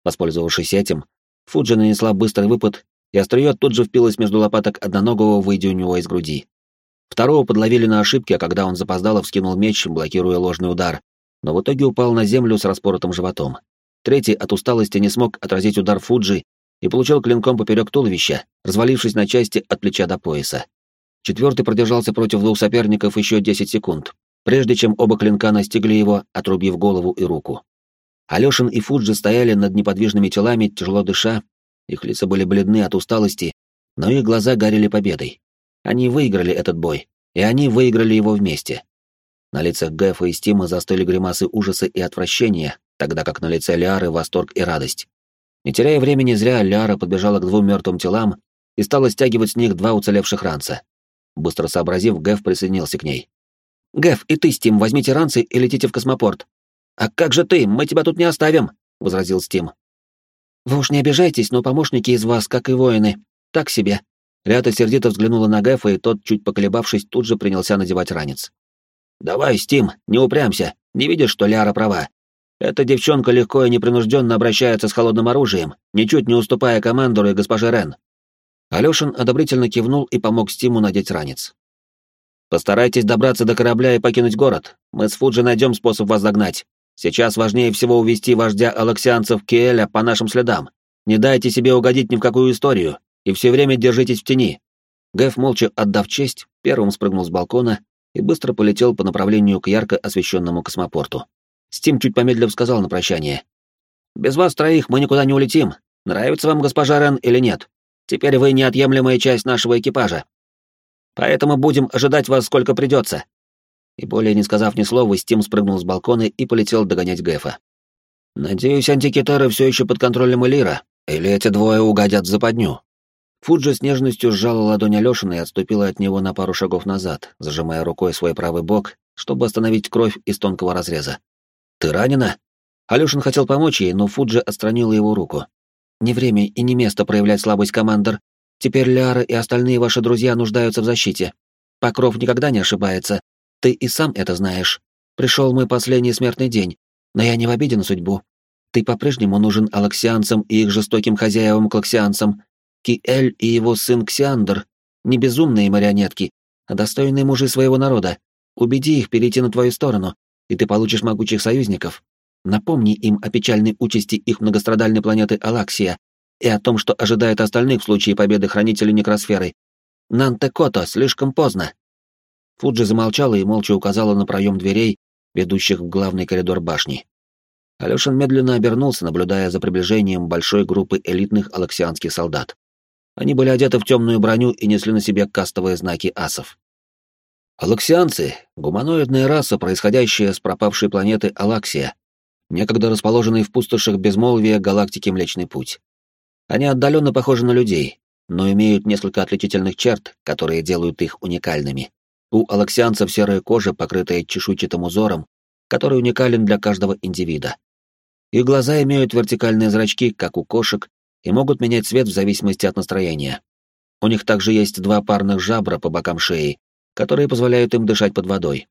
Воспользовавшись этим, Фуджи нанесла быстрый выпад, и острие тут же впилось между лопаток одноногого, выйдя у него из груди. Второго подловили на ошибке, когда он запоздало вскинул меч, блокируя ложный удар, но в итоге упал на землю с распоротым животом. Третий от усталости не смог отразить удар Фуджи и получил клинком поперек туловища, развалившись на части от плеча до пояса. Четвертый продержался против двух соперников еще 10 секунд, прежде чем оба клинка настигли его, отрубив голову и руку. Алёшин и Фуджи стояли над неподвижными телами, тяжело дыша, их лица были бледны от усталости, но их глаза горели победой. Они выиграли этот бой, и они выиграли его вместе. На лицах Гэфа и Стима застыли гримасы ужаса и отвращения, тогда как на лице Лиары восторг и радость. Не теряя времени зря, Лиара подбежала к двум мертвым телам и стала стягивать с них два уцелевших ранца. Быстро сообразив, Гэв присоединился к ней. «Гэв, и ты, Стим, возьмите ранцы и летите в космопорт». «А как же ты? Мы тебя тут не оставим!» — возразил Стим. «Вы уж не обижайтесь, но помощники из вас, как и воины, так себе». Рята сердито взглянула на Гэфа, и тот, чуть поколебавшись, тут же принялся надевать ранец. «Давай, Стим, не упрямся. Не видишь, что Ляра права? Эта девчонка легко и непринужденно обращается с холодным оружием, ничуть не уступая командору и госпоже Рен. Алёшин одобрительно кивнул и помог Стиму надеть ранец. «Постарайтесь добраться до корабля и покинуть город. Мы с Фуджи найдем способ вас догнать. Сейчас важнее всего увести вождя алаксианцев Киэля по нашим следам. Не дайте себе угодить ни в какую историю, и все время держитесь в тени». Гэв, молча отдав честь, первым спрыгнул с балкона и быстро полетел по направлению к ярко освещенному космопорту. Стим чуть помедлив сказал на прощание. «Без вас троих мы никуда не улетим. Нравится вам госпожа Рен или нет?» Теперь вы неотъемлемая часть нашего экипажа. Поэтому будем ожидать вас сколько придется. И более не сказав ни слова, Стим спрыгнул с балкона и полетел догонять Гэфа. Надеюсь, антикитары все еще под контролем Элира, или эти двое угодят в западню. Фуджи с нежностью сжала ладонь Алешина и отступила от него на пару шагов назад, зажимая рукой свой правый бок, чтобы остановить кровь из тонкого разреза. «Ты ранена?» Алешин хотел помочь ей, но Фуджи отстранила его руку. Не время и не место проявлять слабость, командор. Теперь Ляра и остальные ваши друзья нуждаются в защите. Покров никогда не ошибается. Ты и сам это знаешь. Пришел мой последний смертный день, но я не в обиде на судьбу. Ты по-прежнему нужен алаксианцам и их жестоким хозяевам-клаксианцам. Киэль и его сын Ксиандр — не безумные марионетки, а достойные мужи своего народа. Убеди их перейти на твою сторону, и ты получишь могучих союзников. Напомни им о печальной участи их многострадальной планеты Алаксия и о том, что ожидает остальных в случае победы хранителей некросферы. Нантекото, слишком поздно. Фуджи замолчала и молча указала на проем дверей, ведущих в главный коридор башни. Алешин медленно обернулся, наблюдая за приближением большой группы элитных алаксианских солдат. Они были одеты в темную броню и несли на себе кастовые знаки асов. Алаксианцы — гуманоидная раса, происходящая с пропавшей планеты Алаксия, некогда расположенный в пустошах безмолвия галактики Млечный Путь. Они отдаленно похожи на людей, но имеют несколько отличительных черт, которые делают их уникальными. У алаксианцев серая кожа, покрытая чешуйчатым узором, который уникален для каждого индивида. Их глаза имеют вертикальные зрачки, как у кошек, и могут менять цвет в зависимости от настроения. У них также есть два парных жабра по бокам шеи, которые позволяют им дышать под водой.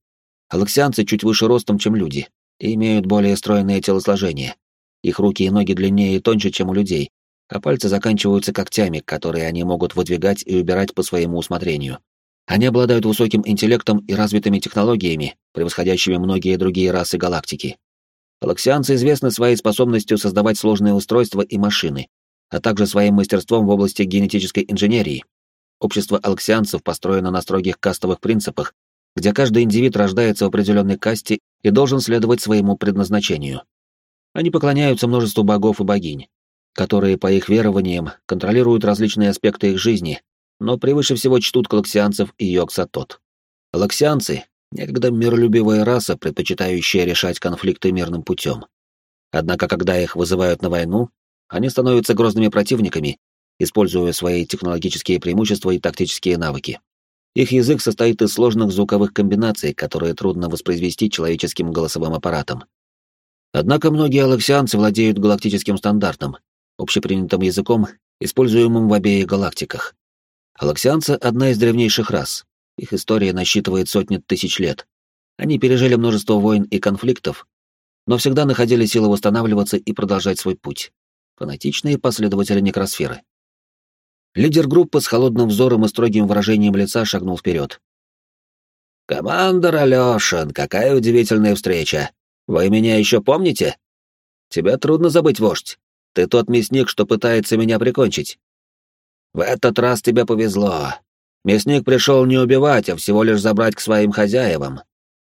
Алаксианцы чуть выше ростом, чем люди, и имеют более стройное телосложение. Их руки и ноги длиннее и тоньше, чем у людей, а пальцы заканчиваются когтями, которые они могут выдвигать и убирать по своему усмотрению. Они обладают высоким интеллектом и развитыми технологиями, превосходящими многие другие расы галактики. Галаксианцы известны своей способностью создавать сложные устройства и машины, а также своим мастерством в области генетической инженерии. Общество алксианцев построено на строгих кастовых принципах, где каждый индивид рождается в определенной касте и должен следовать своему предназначению. Они поклоняются множеству богов и богинь, которые, по их верованиям, контролируют различные аспекты их жизни, но превыше всего чтут колоксианцев и йоксатот. Лаксианцы — некогда миролюбивая раса, предпочитающая решать конфликты мирным путем. Однако, когда их вызывают на войну, они становятся грозными противниками, используя свои технологические преимущества и тактические навыки. Их язык состоит из сложных звуковых комбинаций, которые трудно воспроизвести человеческим голосовым аппаратом. Однако многие алексианцы владеют галактическим стандартом, общепринятым языком, используемым в обеих галактиках. Алексианцы — одна из древнейших рас, их история насчитывает сотни тысяч лет. Они пережили множество войн и конфликтов, но всегда находили силы восстанавливаться и продолжать свой путь. Фанатичные последователи некросферы. Лидер группы с холодным взором и строгим выражением лица шагнул вперед. «Командор Алёшин, какая удивительная встреча! Вы меня еще помните? Тебя трудно забыть, вождь. Ты тот мясник, что пытается меня прикончить. В этот раз тебе повезло. Мясник пришел не убивать, а всего лишь забрать к своим хозяевам.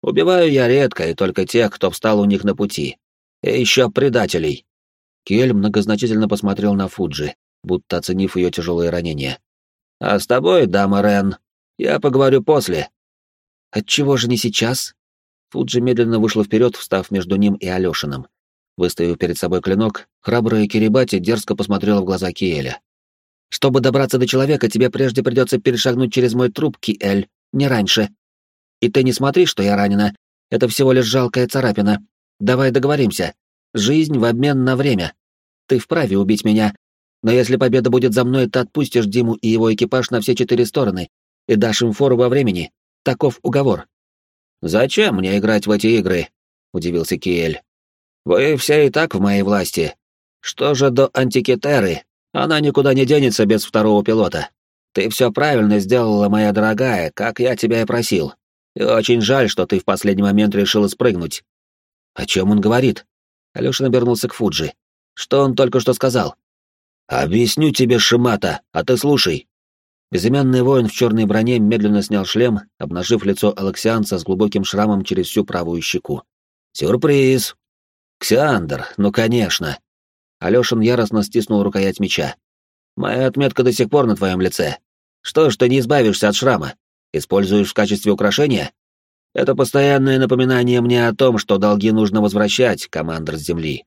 Убиваю я редко и только тех, кто встал у них на пути. И еще предателей. Кель многозначительно посмотрел на Фуджи, будто оценив ее тяжелые ранения. А с тобой, дама Рен, я поговорю после. Отчего же не сейчас? Фуджи медленно вышла вперед, встав между ним и Алешиным. Выставив перед собой клинок, храбрая Кирибати дерзко посмотрела в глаза Киэля. Чтобы добраться до человека, тебе прежде придется перешагнуть через мой труп, Киэль, не раньше. И ты не смотри, что я ранена. Это всего лишь жалкая царапина. Давай договоримся. Жизнь в обмен на время. Ты вправе убить меня. Но если победа будет за мной, ты отпустишь Диму и его экипаж на все четыре стороны и дашь им фору во времени. Таков уговор. «Зачем мне играть в эти игры?» — удивился Киэль. «Вы все и так в моей власти. Что же до антикетеры, она никуда не денется без второго пилота. Ты все правильно сделала, моя дорогая, как я тебя и просил. И очень жаль, что ты в последний момент решила спрыгнуть. О чем он говорит? Алеша набернулся к Фуджи. Что он только что сказал? Объясню тебе, Шимата, а ты слушай. Безымянный воин в черной броне медленно снял шлем, обнажив лицо Алексианца с глубоким шрамом через всю правую щеку. Сюрприз! Ксиандр, ну конечно. Алешин яростно стиснул рукоять меча. «Моя отметка до сих пор на твоем лице. Что ж ты не избавишься от шрама? Используешь в качестве украшения? Это постоянное напоминание мне о том, что долги нужно возвращать, командор с земли.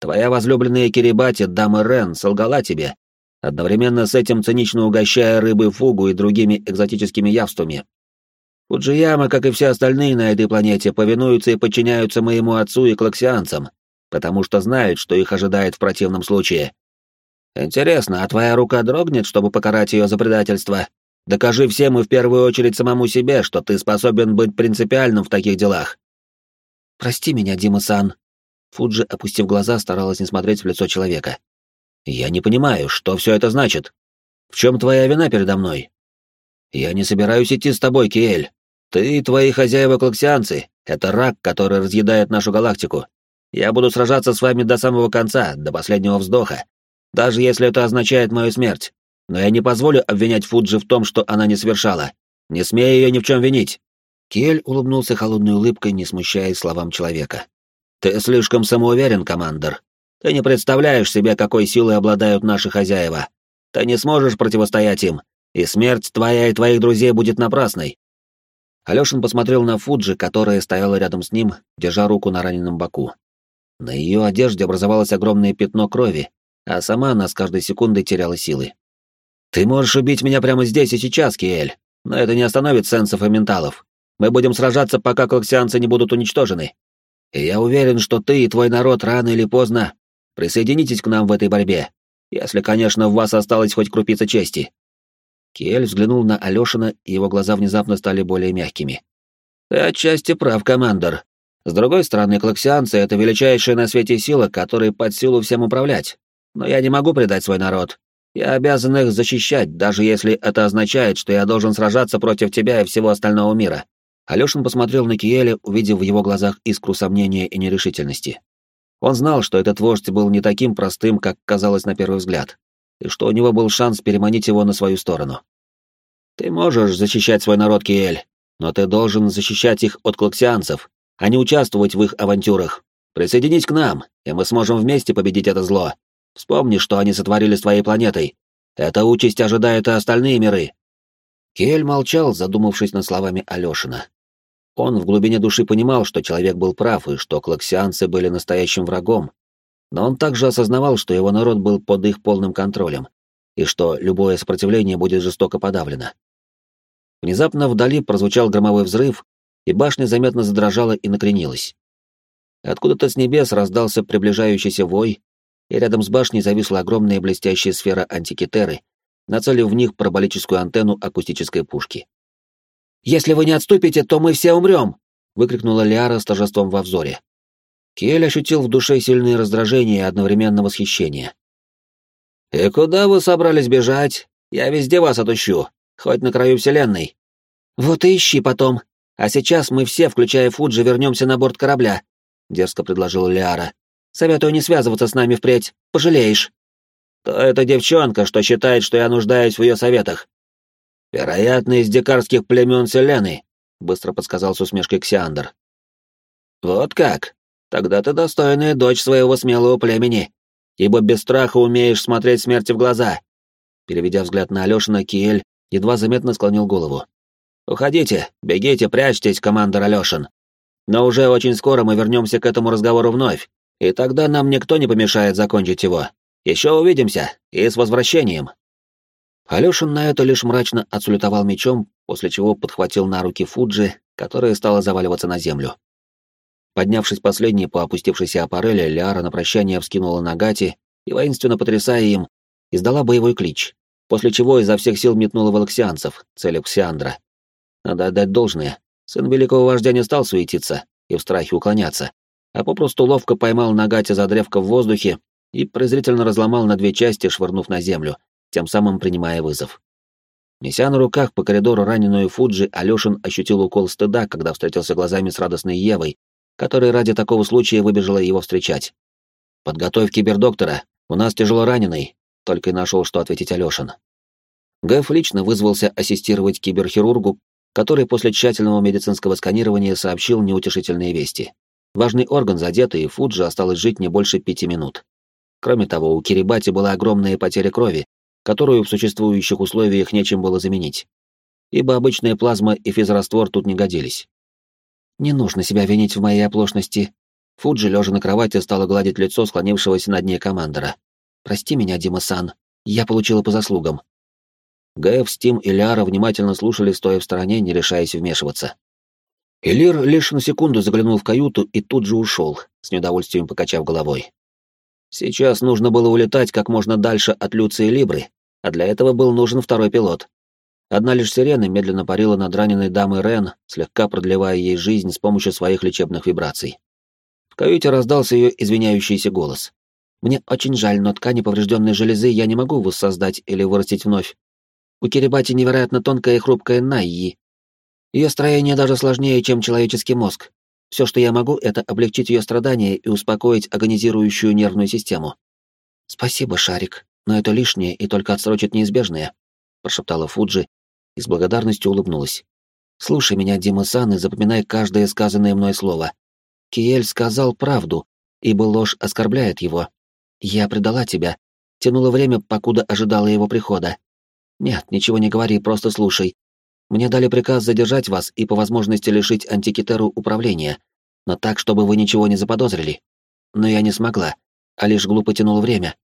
Твоя возлюбленная Кирибати, дама Рен, солгала тебе, одновременно с этим цинично угощая рыбы фугу и другими экзотическими явствами. Фуджияма, как и все остальные на этой планете, повинуются и подчиняются моему отцу и клаксианцам, потому что знают, что их ожидает в противном случае. Интересно, а твоя рука дрогнет, чтобы покарать ее за предательство? Докажи всем и в первую очередь самому себе, что ты способен быть принципиальным в таких делах. Прости меня, Дима-сан. Фуджи, опустив глаза, старалась не смотреть в лицо человека. Я не понимаю, что все это значит. В чем твоя вина передо мной? Я не собираюсь идти с тобой, Киэль. Ты и твои хозяева-клаксианцы — это рак, который разъедает нашу галактику. Я буду сражаться с вами до самого конца, до последнего вздоха, даже если это означает мою смерть. Но я не позволю обвинять Фуджи в том, что она не совершала. Не смею ее ни в чем винить». Кель улыбнулся холодной улыбкой, не смущаясь словам человека. «Ты слишком самоуверен, командор. Ты не представляешь себе, какой силой обладают наши хозяева. Ты не сможешь противостоять им, и смерть твоя и твоих друзей будет напрасной». Алешин посмотрел на Фуджи, которая стояла рядом с ним, держа руку на раненом боку. На ее одежде образовалось огромное пятно крови, а сама она с каждой секундой теряла силы. «Ты можешь убить меня прямо здесь и сейчас, Киэль, но это не остановит сенсов и менталов. Мы будем сражаться, пока клаксианцы не будут уничтожены. И я уверен, что ты и твой народ рано или поздно присоединитесь к нам в этой борьбе, если, конечно, в вас осталась хоть крупица чести». Киэль взглянул на Алешина, и его глаза внезапно стали более мягкими. «Ты отчасти прав, командор. С другой стороны, клаксианцы — это величайшая на свете сила, которой под силу всем управлять. Но я не могу предать свой народ. Я обязан их защищать, даже если это означает, что я должен сражаться против тебя и всего остального мира». Алешин посмотрел на Киэля, увидев в его глазах искру сомнения и нерешительности. Он знал, что этот вождь был не таким простым, как казалось на первый взгляд, и что у него был шанс переманить его на свою сторону. «Ты можешь защищать свой народ, Киэль, но ты должен защищать их от клаксианцев, а не участвовать в их авантюрах. Присоединись к нам, и мы сможем вместе победить это зло. Вспомни, что они сотворили с твоей планетой. Эта участь ожидает и остальные миры». Кель молчал, задумавшись над словами Алешина. Он в глубине души понимал, что человек был прав и что клаксианцы были настоящим врагом, но он также осознавал, что его народ был под их полным контролем, и что любое сопротивление будет жестоко подавлено. Внезапно вдали прозвучал громовой взрыв, и башня заметно задрожала и накренилась. Откуда-то с небес раздался приближающийся вой, и рядом с башней зависла огромная блестящая сфера антикитеры, нацелив в них параболическую антенну акустической пушки. «Если вы не отступите, то мы все умрем!» — выкрикнула Лиара с торжеством во взоре. Кель ощутил в душе сильное раздражение и одновременно восхищение. «И куда вы собрались бежать? Я везде вас отыщу, хоть на краю Вселенной». «Вот и ищи потом. А сейчас мы все, включая Фуджи, вернемся на борт корабля», — дерзко предложила Лиара. «Советую не связываться с нами впредь, пожалеешь». «То это девчонка, что считает, что я нуждаюсь в ее советах», «Вероятно, из дикарских племен Селены», — быстро подсказал с усмешкой Ксиандр. «Вот как? Тогда ты достойная дочь своего смелого племени, ибо без страха умеешь смотреть смерти в глаза». Переведя взгляд на Алешина, Киэль едва заметно склонил голову. «Уходите, бегите, прячьтесь, командор Алешин. Но уже очень скоро мы вернемся к этому разговору вновь, и тогда нам никто не помешает закончить его. Еще увидимся, и с возвращением!» Алешин на это лишь мрачно отсулетовал мечом, после чего подхватил на руки Фуджи, которая стала заваливаться на землю. Поднявшись последней по опустившейся аппарели, Лиара на прощание вскинула Нагати и, воинственно потрясая им, издала боевой клич, после чего изо всех сил метнула волоксианцев, целив Ксиандра. Надо отдать должное, сын великого вождя не стал суетиться и в страхе уклоняться, а попросту ловко поймал Нагати за древко в воздухе и презрительно разломал на две части, швырнув на землю, тем самым принимая вызов. Неся на руках по коридору раненую Фуджи, Алёшин ощутил укол стыда, когда встретился глазами с радостной Евой, которая ради такого случая выбежала его встречать. «Подготовь кибердоктора, у нас тяжело раненый», — только и нашел, что ответить Алёшин. Гэф лично вызвался ассистировать киберхирургу, который после тщательного медицинского сканирования сообщил неутешительные вести. Важный орган задет, и Фуджи осталось жить не больше пяти минут. Кроме того, у Кирибати была огромная потеря крови, которую в существующих условиях нечем было заменить. Ибо обычная плазма и физраствор тут не годились. Не нужно себя винить в моей оплошности. Фуджи, лежа на кровати, стала гладить лицо склонившегося над ней командора. «Прости меня, Дима-сан. Я получила по заслугам». Гаев, Стим и Ляра внимательно слушали, стоя в стороне, не решаясь вмешиваться. Элир лишь на секунду заглянул в каюту и тут же ушел, с неудовольствием покачав головой. Сейчас нужно было улетать как можно дальше от Люции Либры, а для этого был нужен второй пилот. Одна лишь сирена медленно парила над раненой дамой Рен, слегка продлевая ей жизнь с помощью своих лечебных вибраций. В каюте раздался ее извиняющийся голос. «Мне очень жаль, но ткани поврежденной железы я не могу воссоздать или вырастить вновь. У Кирибати невероятно тонкая и хрупкая Найи. Ее строение даже сложнее, чем человеческий мозг. Все, что я могу, это облегчить ее страдания и успокоить агонизирующую нервную систему. Спасибо, Шарик, но это лишнее и только отсрочит неизбежное, прошептала Фуджи и с благодарностью улыбнулась. Слушай меня, Дима-сан, и запоминай каждое сказанное мной слово. Киель сказал правду, ибо ложь оскорбляет его. Я предала тебя, тянула время, покуда ожидала его прихода. Нет, ничего не говори, просто слушай. Мне дали приказ задержать вас и по возможности лишить антикитеру управления, но так, чтобы вы ничего не заподозрили. Но я не смогла, а лишь глупо тянул время.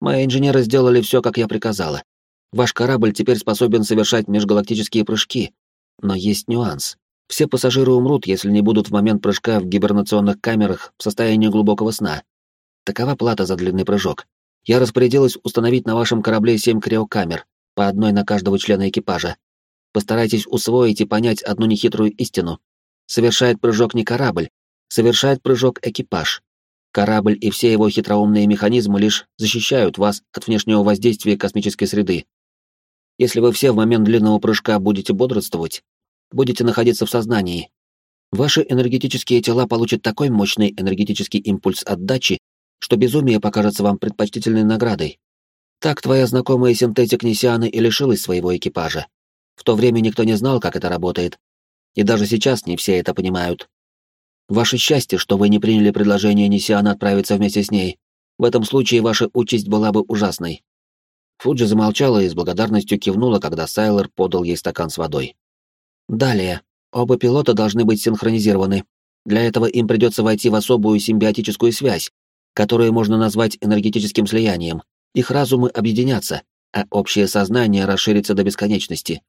Мои инженеры сделали все, как я приказала. Ваш корабль теперь способен совершать межгалактические прыжки, но есть нюанс. Все пассажиры умрут, если не будут в момент прыжка в гибернационных камерах в состоянии глубокого сна. Такова плата за длинный прыжок. Я распорядилась установить на вашем корабле семь криокамер, по одной на каждого члена экипажа, Постарайтесь усвоить и понять одну нехитрую истину. Совершает прыжок не корабль, совершает прыжок экипаж. Корабль и все его хитроумные механизмы лишь защищают вас от внешнего воздействия космической среды. Если вы все в момент длинного прыжка будете бодрствовать, будете находиться в сознании, ваши энергетические тела получат такой мощный энергетический импульс отдачи, что безумие покажется вам предпочтительной наградой. Так твоя знакомая синтетик Несианы и лишилась своего экипажа. В то время никто не знал, как это работает. И даже сейчас не все это понимают. Ваше счастье, что вы не приняли предложение Нисиана отправиться вместе с ней. В этом случае ваша участь была бы ужасной. Фуджи замолчала и с благодарностью кивнула, когда Сайлор подал ей стакан с водой. Далее. Оба пилота должны быть синхронизированы. Для этого им придется войти в особую симбиотическую связь, которую можно назвать энергетическим слиянием. Их разумы объединятся, а общее сознание расширится до бесконечности.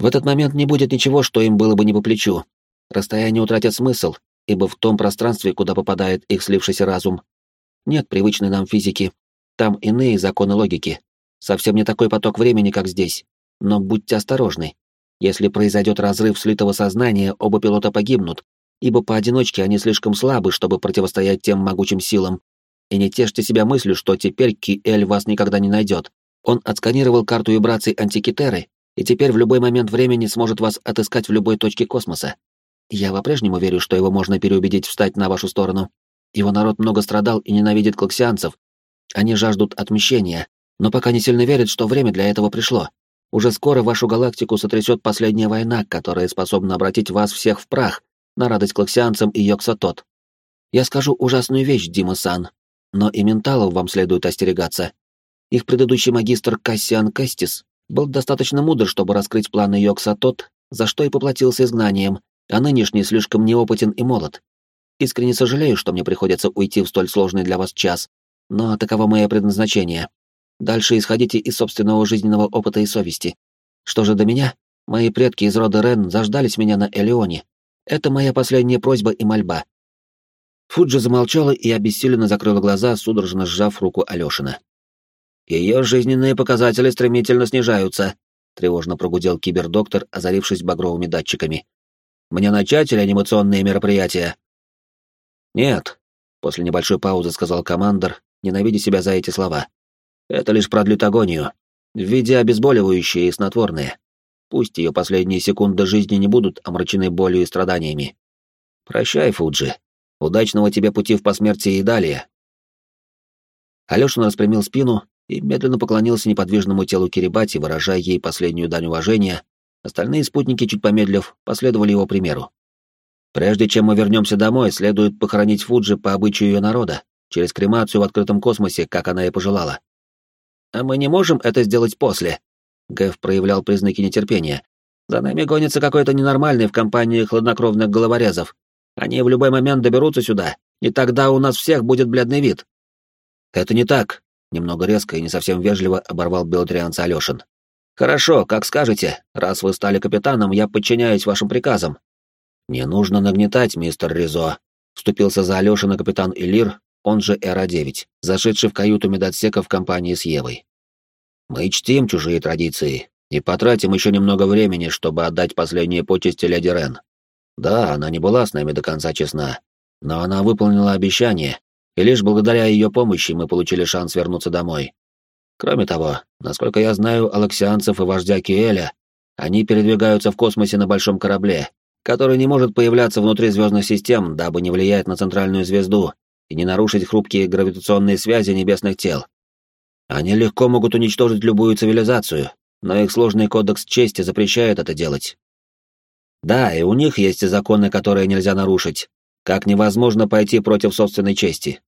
В этот момент не будет ничего, что им было бы не по плечу. Расстояние утратит смысл, ибо в том пространстве, куда попадает их слившийся разум, нет привычной нам физики. Там иные законы логики. Совсем не такой поток времени, как здесь. Но будьте осторожны. Если произойдет разрыв слитого сознания, оба пилота погибнут, ибо поодиночке они слишком слабы, чтобы противостоять тем могучим силам. И не тешьте себя мыслью, что теперь Киэль вас никогда не найдет. Он отсканировал карту вибраций антикитеры и теперь в любой момент времени сможет вас отыскать в любой точке космоса. Я по-прежнему верю, что его можно переубедить встать на вашу сторону. Его народ много страдал и ненавидит клаксианцев. Они жаждут отмщения, но пока не сильно верят, что время для этого пришло. Уже скоро вашу галактику сотрясет последняя война, которая способна обратить вас всех в прах, на радость клаксианцам и Йоксатот. Я скажу ужасную вещь, Дима-сан, но и менталов вам следует остерегаться. Их предыдущий магистр Кассиан Кастис был достаточно мудр, чтобы раскрыть планы Йокса-Тот, за что и поплатился изгнанием, а нынешний слишком неопытен и молод. Искренне сожалею, что мне приходится уйти в столь сложный для вас час, но таково мое предназначение. Дальше исходите из собственного жизненного опыта и совести. Что же до меня? Мои предки из рода Рен заждались меня на Элеоне. Это моя последняя просьба и мольба. Фуджи замолчала и обессиленно закрыла глаза, судорожно сжав руку Алешина. Ее жизненные показатели стремительно снижаются, тревожно прогудел кибердоктор, озарившись багровыми датчиками. Мне начать или анимационные мероприятия? Нет, после небольшой паузы сказал командор, ненавидя себя за эти слова. Это лишь продлит агонию, в виде обезболивающие и снотворные. Пусть ее последние секунды жизни не будут омрачены болью и страданиями. Прощай, Фуджи. Удачного тебе пути в посмертие и далее. Алешин распрямил спину и медленно поклонился неподвижному телу Кирибати, выражая ей последнюю дань уважения. Остальные спутники, чуть помедлив, последовали его примеру. Прежде чем мы вернемся домой, следует похоронить Фуджи по обычаю ее народа, через кремацию в открытом космосе, как она и пожелала. А мы не можем это сделать после. Гэв проявлял признаки нетерпения. За нами гонится какой-то ненормальный в компании хладнокровных головорезов. Они в любой момент доберутся сюда, и тогда у нас всех будет бледный вид. Это не так, Немного резко и не совсем вежливо оборвал белотрианца Алёшин. «Хорошо, как скажете. Раз вы стали капитаном, я подчиняюсь вашим приказам». «Не нужно нагнетать, мистер Ризо», — вступился за Алёшина капитан Илир, он же Эра-9, зашедший в каюту медотсека в компании с Евой. «Мы чтим чужие традиции и потратим еще немного времени, чтобы отдать последние почести леди Рен. Да, она не была с нами до конца честна, но она выполнила обещание и лишь благодаря ее помощи мы получили шанс вернуться домой. Кроме того, насколько я знаю алаксианцев и вождя Киэля, они передвигаются в космосе на большом корабле, который не может появляться внутри звездных систем, дабы не влиять на центральную звезду и не нарушить хрупкие гравитационные связи небесных тел. Они легко могут уничтожить любую цивилизацию, но их сложный кодекс чести запрещает это делать. Да, и у них есть законы, которые нельзя нарушить, как невозможно пойти против собственной чести.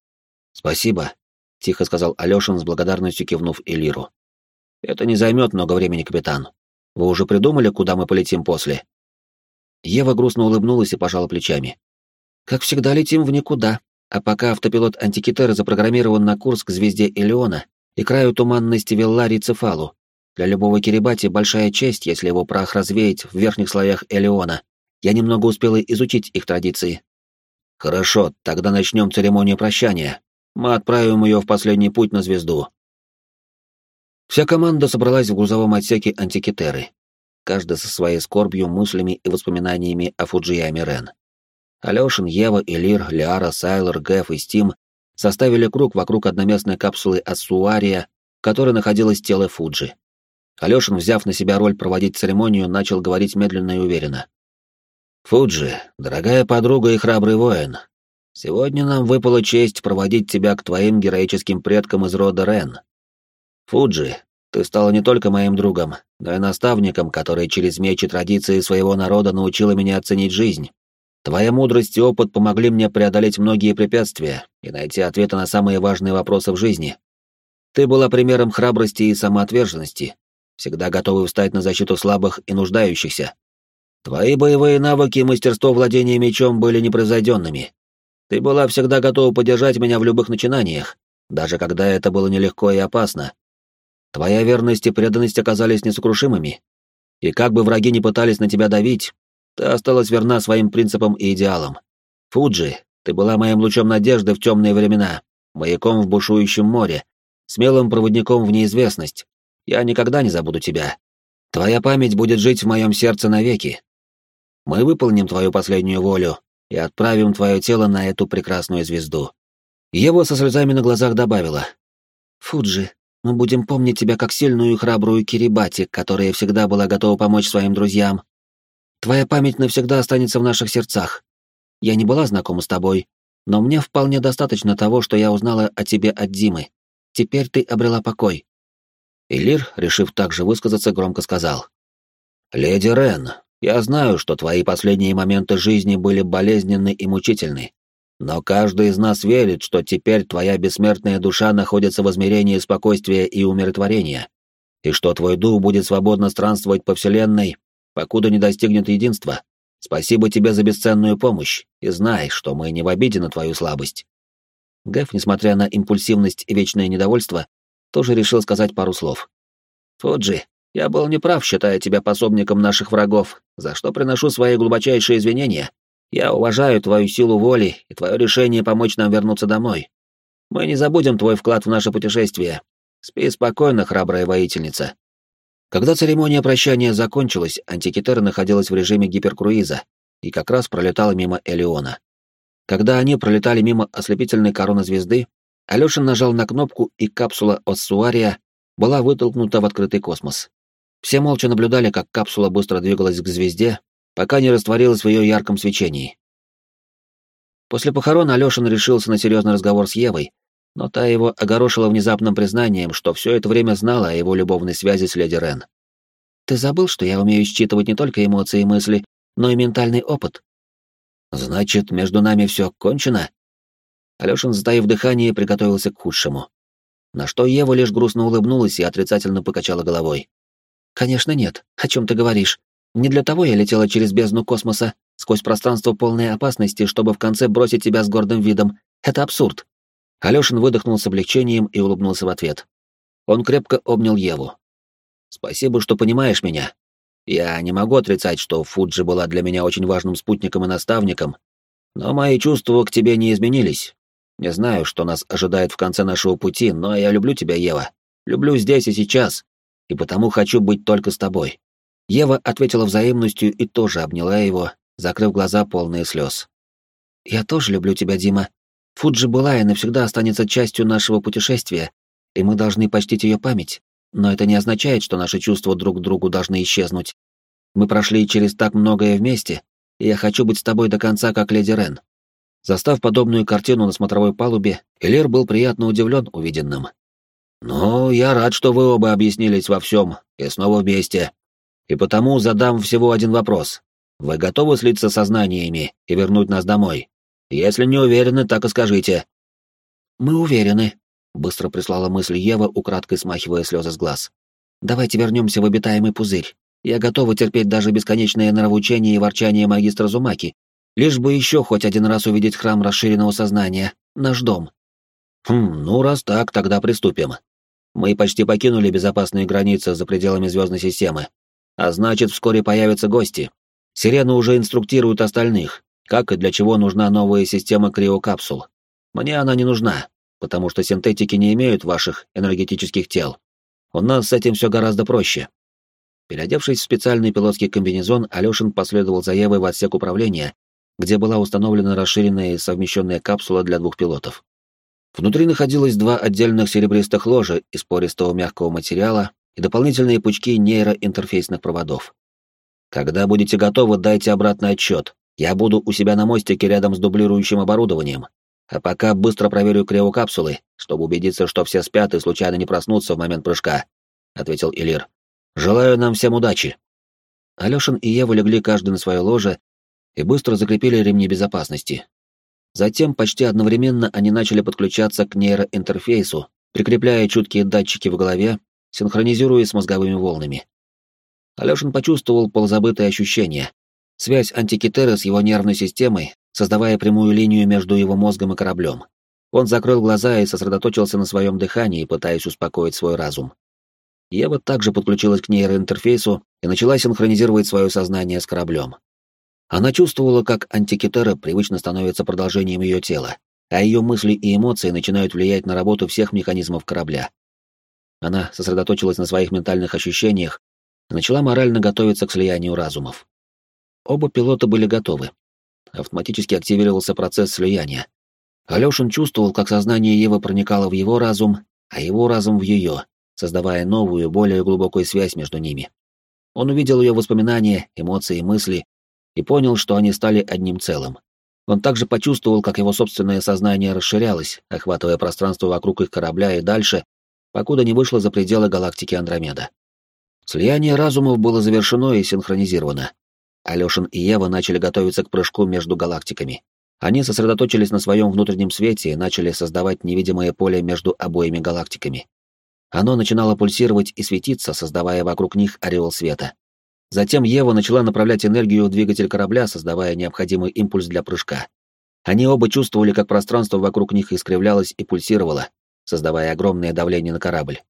Спасибо, тихо сказал Алёшин с благодарностью кивнув Элиру. Это не займет много времени, капитан. Вы уже придумали, куда мы полетим после? Ева грустно улыбнулась и пожала плечами. Как всегда, летим в никуда. А пока автопилот Антикитера запрограммирован на курс к звезде Элеона и краю туманности Велларий Цефалу. Для любого Кирибати большая честь, если его прах развеять в верхних слоях Элеона. Я немного успела изучить их традиции, Хорошо, тогда начнем церемонию прощания. Мы отправим ее в последний путь на звезду. Вся команда собралась в грузовом отсеке антикитеры. Каждый со своей скорбью, мыслями и воспоминаниями о Фуджияме Рен. Алёшин, Ева, Элир, Лиара, Сайлор, Гэф и Стим составили круг вокруг одноместной капсулы Ассуария, в которой находилось тело Фуджи. Алёшин, взяв на себя роль проводить церемонию, начал говорить медленно и уверенно. Фуджи, дорогая подруга и храбрый воин, сегодня нам выпала честь проводить тебя к твоим героическим предкам из рода Рен. Фуджи, ты стала не только моим другом, но и наставником, который через меч и традиции своего народа научила меня оценить жизнь. Твоя мудрость и опыт помогли мне преодолеть многие препятствия и найти ответы на самые важные вопросы в жизни. Ты была примером храбрости и самоотверженности, всегда готовой встать на защиту слабых и нуждающихся. Твои боевые навыки и мастерство владения мечом были непревзойденными. Ты была всегда готова поддержать меня в любых начинаниях, даже когда это было нелегко и опасно. Твоя верность и преданность оказались несокрушимыми. И как бы враги не пытались на тебя давить, ты осталась верна своим принципам и идеалам. Фуджи, ты была моим лучом надежды в темные времена, маяком в бушующем море, смелым проводником в неизвестность. Я никогда не забуду тебя. Твоя память будет жить в моем сердце навеки. Мы выполним твою последнюю волю и отправим твое тело на эту прекрасную звезду. Ева со слезами на глазах добавила. «Фуджи, мы будем помнить тебя как сильную и храбрую Кирибати, которая всегда была готова помочь своим друзьям, Твоя память навсегда останется в наших сердцах. Я не была знакома с тобой, но мне вполне достаточно того, что я узнала о тебе от Димы. Теперь ты обрела покой». Илир, решив также высказаться, громко сказал. «Леди Рен, я знаю, что твои последние моменты жизни были болезненны и мучительны, но каждый из нас верит, что теперь твоя бессмертная душа находится в измерении спокойствия и умиротворения, и что твой дух будет свободно странствовать по Вселенной, покуда не достигнет единства. Спасибо тебе за бесценную помощь, и знай, что мы не в обиде на твою слабость». Гэф, несмотря на импульсивность и вечное недовольство, тоже решил сказать пару слов. «Фуджи, я был неправ, считая тебя пособником наших врагов, за что приношу свои глубочайшие извинения. Я уважаю твою силу воли и твое решение помочь нам вернуться домой. Мы не забудем твой вклад в наше путешествие. Спи спокойно, храбрая воительница. Когда церемония прощания закончилась, антикитера находилась в режиме гиперкруиза и как раз пролетала мимо Элеона. Когда они пролетали мимо ослепительной короны звезды, Алёшин нажал на кнопку, и капсула Оссуария была вытолкнута в открытый космос. Все молча наблюдали, как капсула быстро двигалась к звезде, пока не растворилась в ее ярком свечении. После похорон Алёшин решился на серьезный разговор с Евой, но та его огорошила внезапным признанием, что все это время знала о его любовной связи с леди Рен. «Ты забыл, что я умею считывать не только эмоции и мысли, но и ментальный опыт?» «Значит, между нами все кончено?» Алешин, затаив дыхание, приготовился к худшему. На что Ева лишь грустно улыбнулась и отрицательно покачала головой. «Конечно нет. О чем ты говоришь? Не для того я летела через бездну космоса, сквозь пространство полной опасности, чтобы в конце бросить тебя с гордым видом. Это абсурд. Алёшин выдохнул с облегчением и улыбнулся в ответ. Он крепко обнял Еву. «Спасибо, что понимаешь меня. Я не могу отрицать, что Фуджи была для меня очень важным спутником и наставником, но мои чувства к тебе не изменились. Не знаю, что нас ожидает в конце нашего пути, но я люблю тебя, Ева. Люблю здесь и сейчас, и потому хочу быть только с тобой». Ева ответила взаимностью и тоже обняла его, закрыв глаза полные слез. «Я тоже люблю тебя, Дима», Фуджи была и навсегда останется частью нашего путешествия, и мы должны почтить ее память. Но это не означает, что наши чувства друг к другу должны исчезнуть. Мы прошли через так многое вместе, и я хочу быть с тобой до конца, как леди Рен. Застав подобную картину на смотровой палубе, Элир был приятно удивлен увиденным. «Ну, я рад, что вы оба объяснились во всем, и снова вместе. И потому задам всего один вопрос. Вы готовы слиться сознаниями и вернуть нас домой?» Если не уверены, так и скажите. Мы уверены, быстро прислала мысль Ева, украдкой смахивая слезы с глаз. Давайте вернемся в обитаемый пузырь. Я готова терпеть даже бесконечное нравоучение и ворчание магистра Зумаки, лишь бы еще хоть один раз увидеть храм расширенного сознания, наш дом. Хм, ну раз так, тогда приступим. Мы почти покинули безопасные границы за пределами звездной системы. А значит, вскоре появятся гости. Сирены уже инструктируют остальных, как и для чего нужна новая система криокапсул. Мне она не нужна, потому что синтетики не имеют ваших энергетических тел. У нас с этим все гораздо проще. Переодевшись в специальный пилотский комбинезон, Алешин последовал за Евой в отсек управления, где была установлена расширенная совмещенная капсула для двух пилотов. Внутри находилось два отдельных серебристых ложа из пористого мягкого материала и дополнительные пучки нейроинтерфейсных проводов. Когда будете готовы, дайте обратный отчет, я буду у себя на мостике рядом с дублирующим оборудованием. А пока быстро проверю криокапсулы, чтобы убедиться, что все спят и случайно не проснутся в момент прыжка», — ответил Илир. «Желаю нам всем удачи». Алёшин и Ева легли каждый на свое ложе и быстро закрепили ремни безопасности. Затем почти одновременно они начали подключаться к нейроинтерфейсу, прикрепляя чуткие датчики в голове, синхронизируя с мозговыми волнами. Алёшин почувствовал ползабытые ощущения. Связь антикитера с его нервной системой, создавая прямую линию между его мозгом и кораблем. Он закрыл глаза и сосредоточился на своем дыхании, пытаясь успокоить свой разум. Ева также подключилась к нейроинтерфейсу и начала синхронизировать свое сознание с кораблем. Она чувствовала, как антикитера привычно становится продолжением ее тела, а ее мысли и эмоции начинают влиять на работу всех механизмов корабля. Она сосредоточилась на своих ментальных ощущениях и начала морально готовиться к слиянию разумов. Оба пилота были готовы. Автоматически активировался процесс слияния. Алёшин чувствовал, как сознание Евы проникало в его разум, а его разум в ее, создавая новую, более глубокую связь между ними. Он увидел ее воспоминания, эмоции и мысли и понял, что они стали одним целым. Он также почувствовал, как его собственное сознание расширялось, охватывая пространство вокруг их корабля и дальше, покуда не вышло за пределы галактики Андромеда. Слияние разумов было завершено и синхронизировано. Алёшин и Ева начали готовиться к прыжку между галактиками. Они сосредоточились на своем внутреннем свете и начали создавать невидимое поле между обоими галактиками. Оно начинало пульсировать и светиться, создавая вокруг них ореол света. Затем Ева начала направлять энергию в двигатель корабля, создавая необходимый импульс для прыжка. Они оба чувствовали, как пространство вокруг них искривлялось и пульсировало, создавая огромное давление на корабль.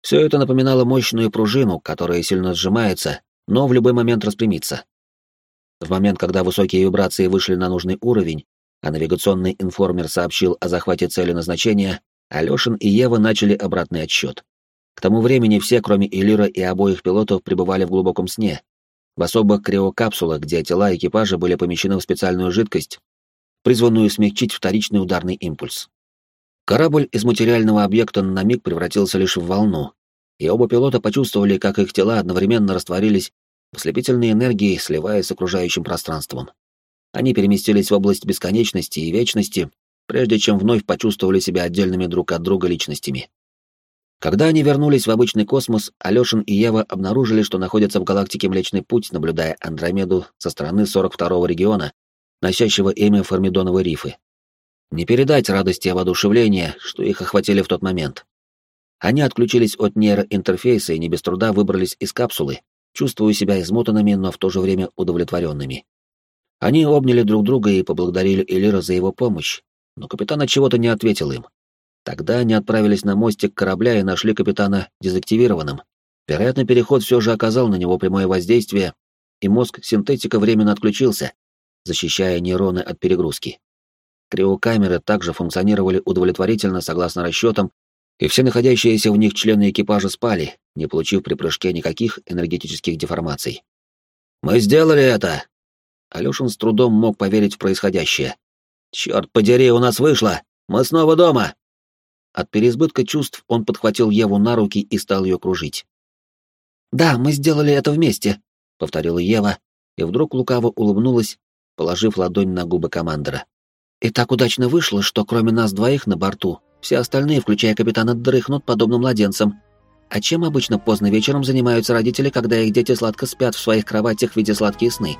Все это напоминало мощную пружину, которая сильно сжимается, но в любой момент распрямится. В момент, когда высокие вибрации вышли на нужный уровень, а навигационный информер сообщил о захвате цели назначения, Алёшин и Ева начали обратный отсчет. К тому времени все, кроме Элира и обоих пилотов, пребывали в глубоком сне, в особых криокапсулах, где тела экипажа были помещены в специальную жидкость, призванную смягчить вторичный ударный импульс. Корабль из материального объекта на миг превратился лишь в волну, и оба пилота почувствовали, как их тела одновременно растворились в ослепительной энергии, сливаясь с окружающим пространством. Они переместились в область бесконечности и вечности, прежде чем вновь почувствовали себя отдельными друг от друга личностями. Когда они вернулись в обычный космос, Алёшин и Ева обнаружили, что находятся в галактике Млечный Путь, наблюдая Андромеду со стороны 42-го региона, носящего имя Формидоновой рифы. Не передать радости и воодушевления, что их охватили в тот момент. Они отключились от нейроинтерфейса и не без труда выбрались из капсулы, чувствуя себя измотанными, но в то же время удовлетворенными. Они обняли друг друга и поблагодарили Элира за его помощь, но капитан от чего-то не ответил им. Тогда они отправились на мостик корабля и нашли капитана дезактивированным. Вероятно, переход все же оказал на него прямое воздействие, и мозг синтетика временно отключился, защищая нейроны от перегрузки. Криокамеры также функционировали удовлетворительно согласно расчетам, и все находящиеся в них члены экипажа спали, не получив при прыжке никаких энергетических деформаций. «Мы сделали это!» Алёшин с трудом мог поверить в происходящее. «Чёрт подери, у нас вышло! Мы снова дома!» От переизбытка чувств он подхватил Еву на руки и стал ее кружить. «Да, мы сделали это вместе», — повторила Ева, и вдруг лукаво улыбнулась, положив ладонь на губы командора. «И так удачно вышло, что кроме нас двоих на борту, все остальные, включая капитана, дрыхнут подобно младенцам. А чем обычно поздно вечером занимаются родители, когда их дети сладко спят в своих кроватях в виде сладкие сны?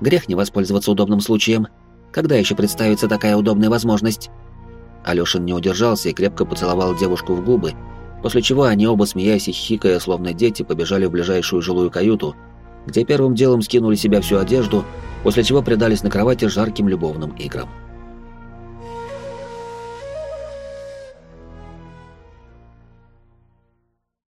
Грех не воспользоваться удобным случаем. Когда еще представится такая удобная возможность?» Алёшин не удержался и крепко поцеловал девушку в губы, после чего они оба, смеясь и хихикая, словно дети, побежали в ближайшую жилую каюту, где первым делом скинули себя всю одежду, после чего предались на кровати жарким любовным играм.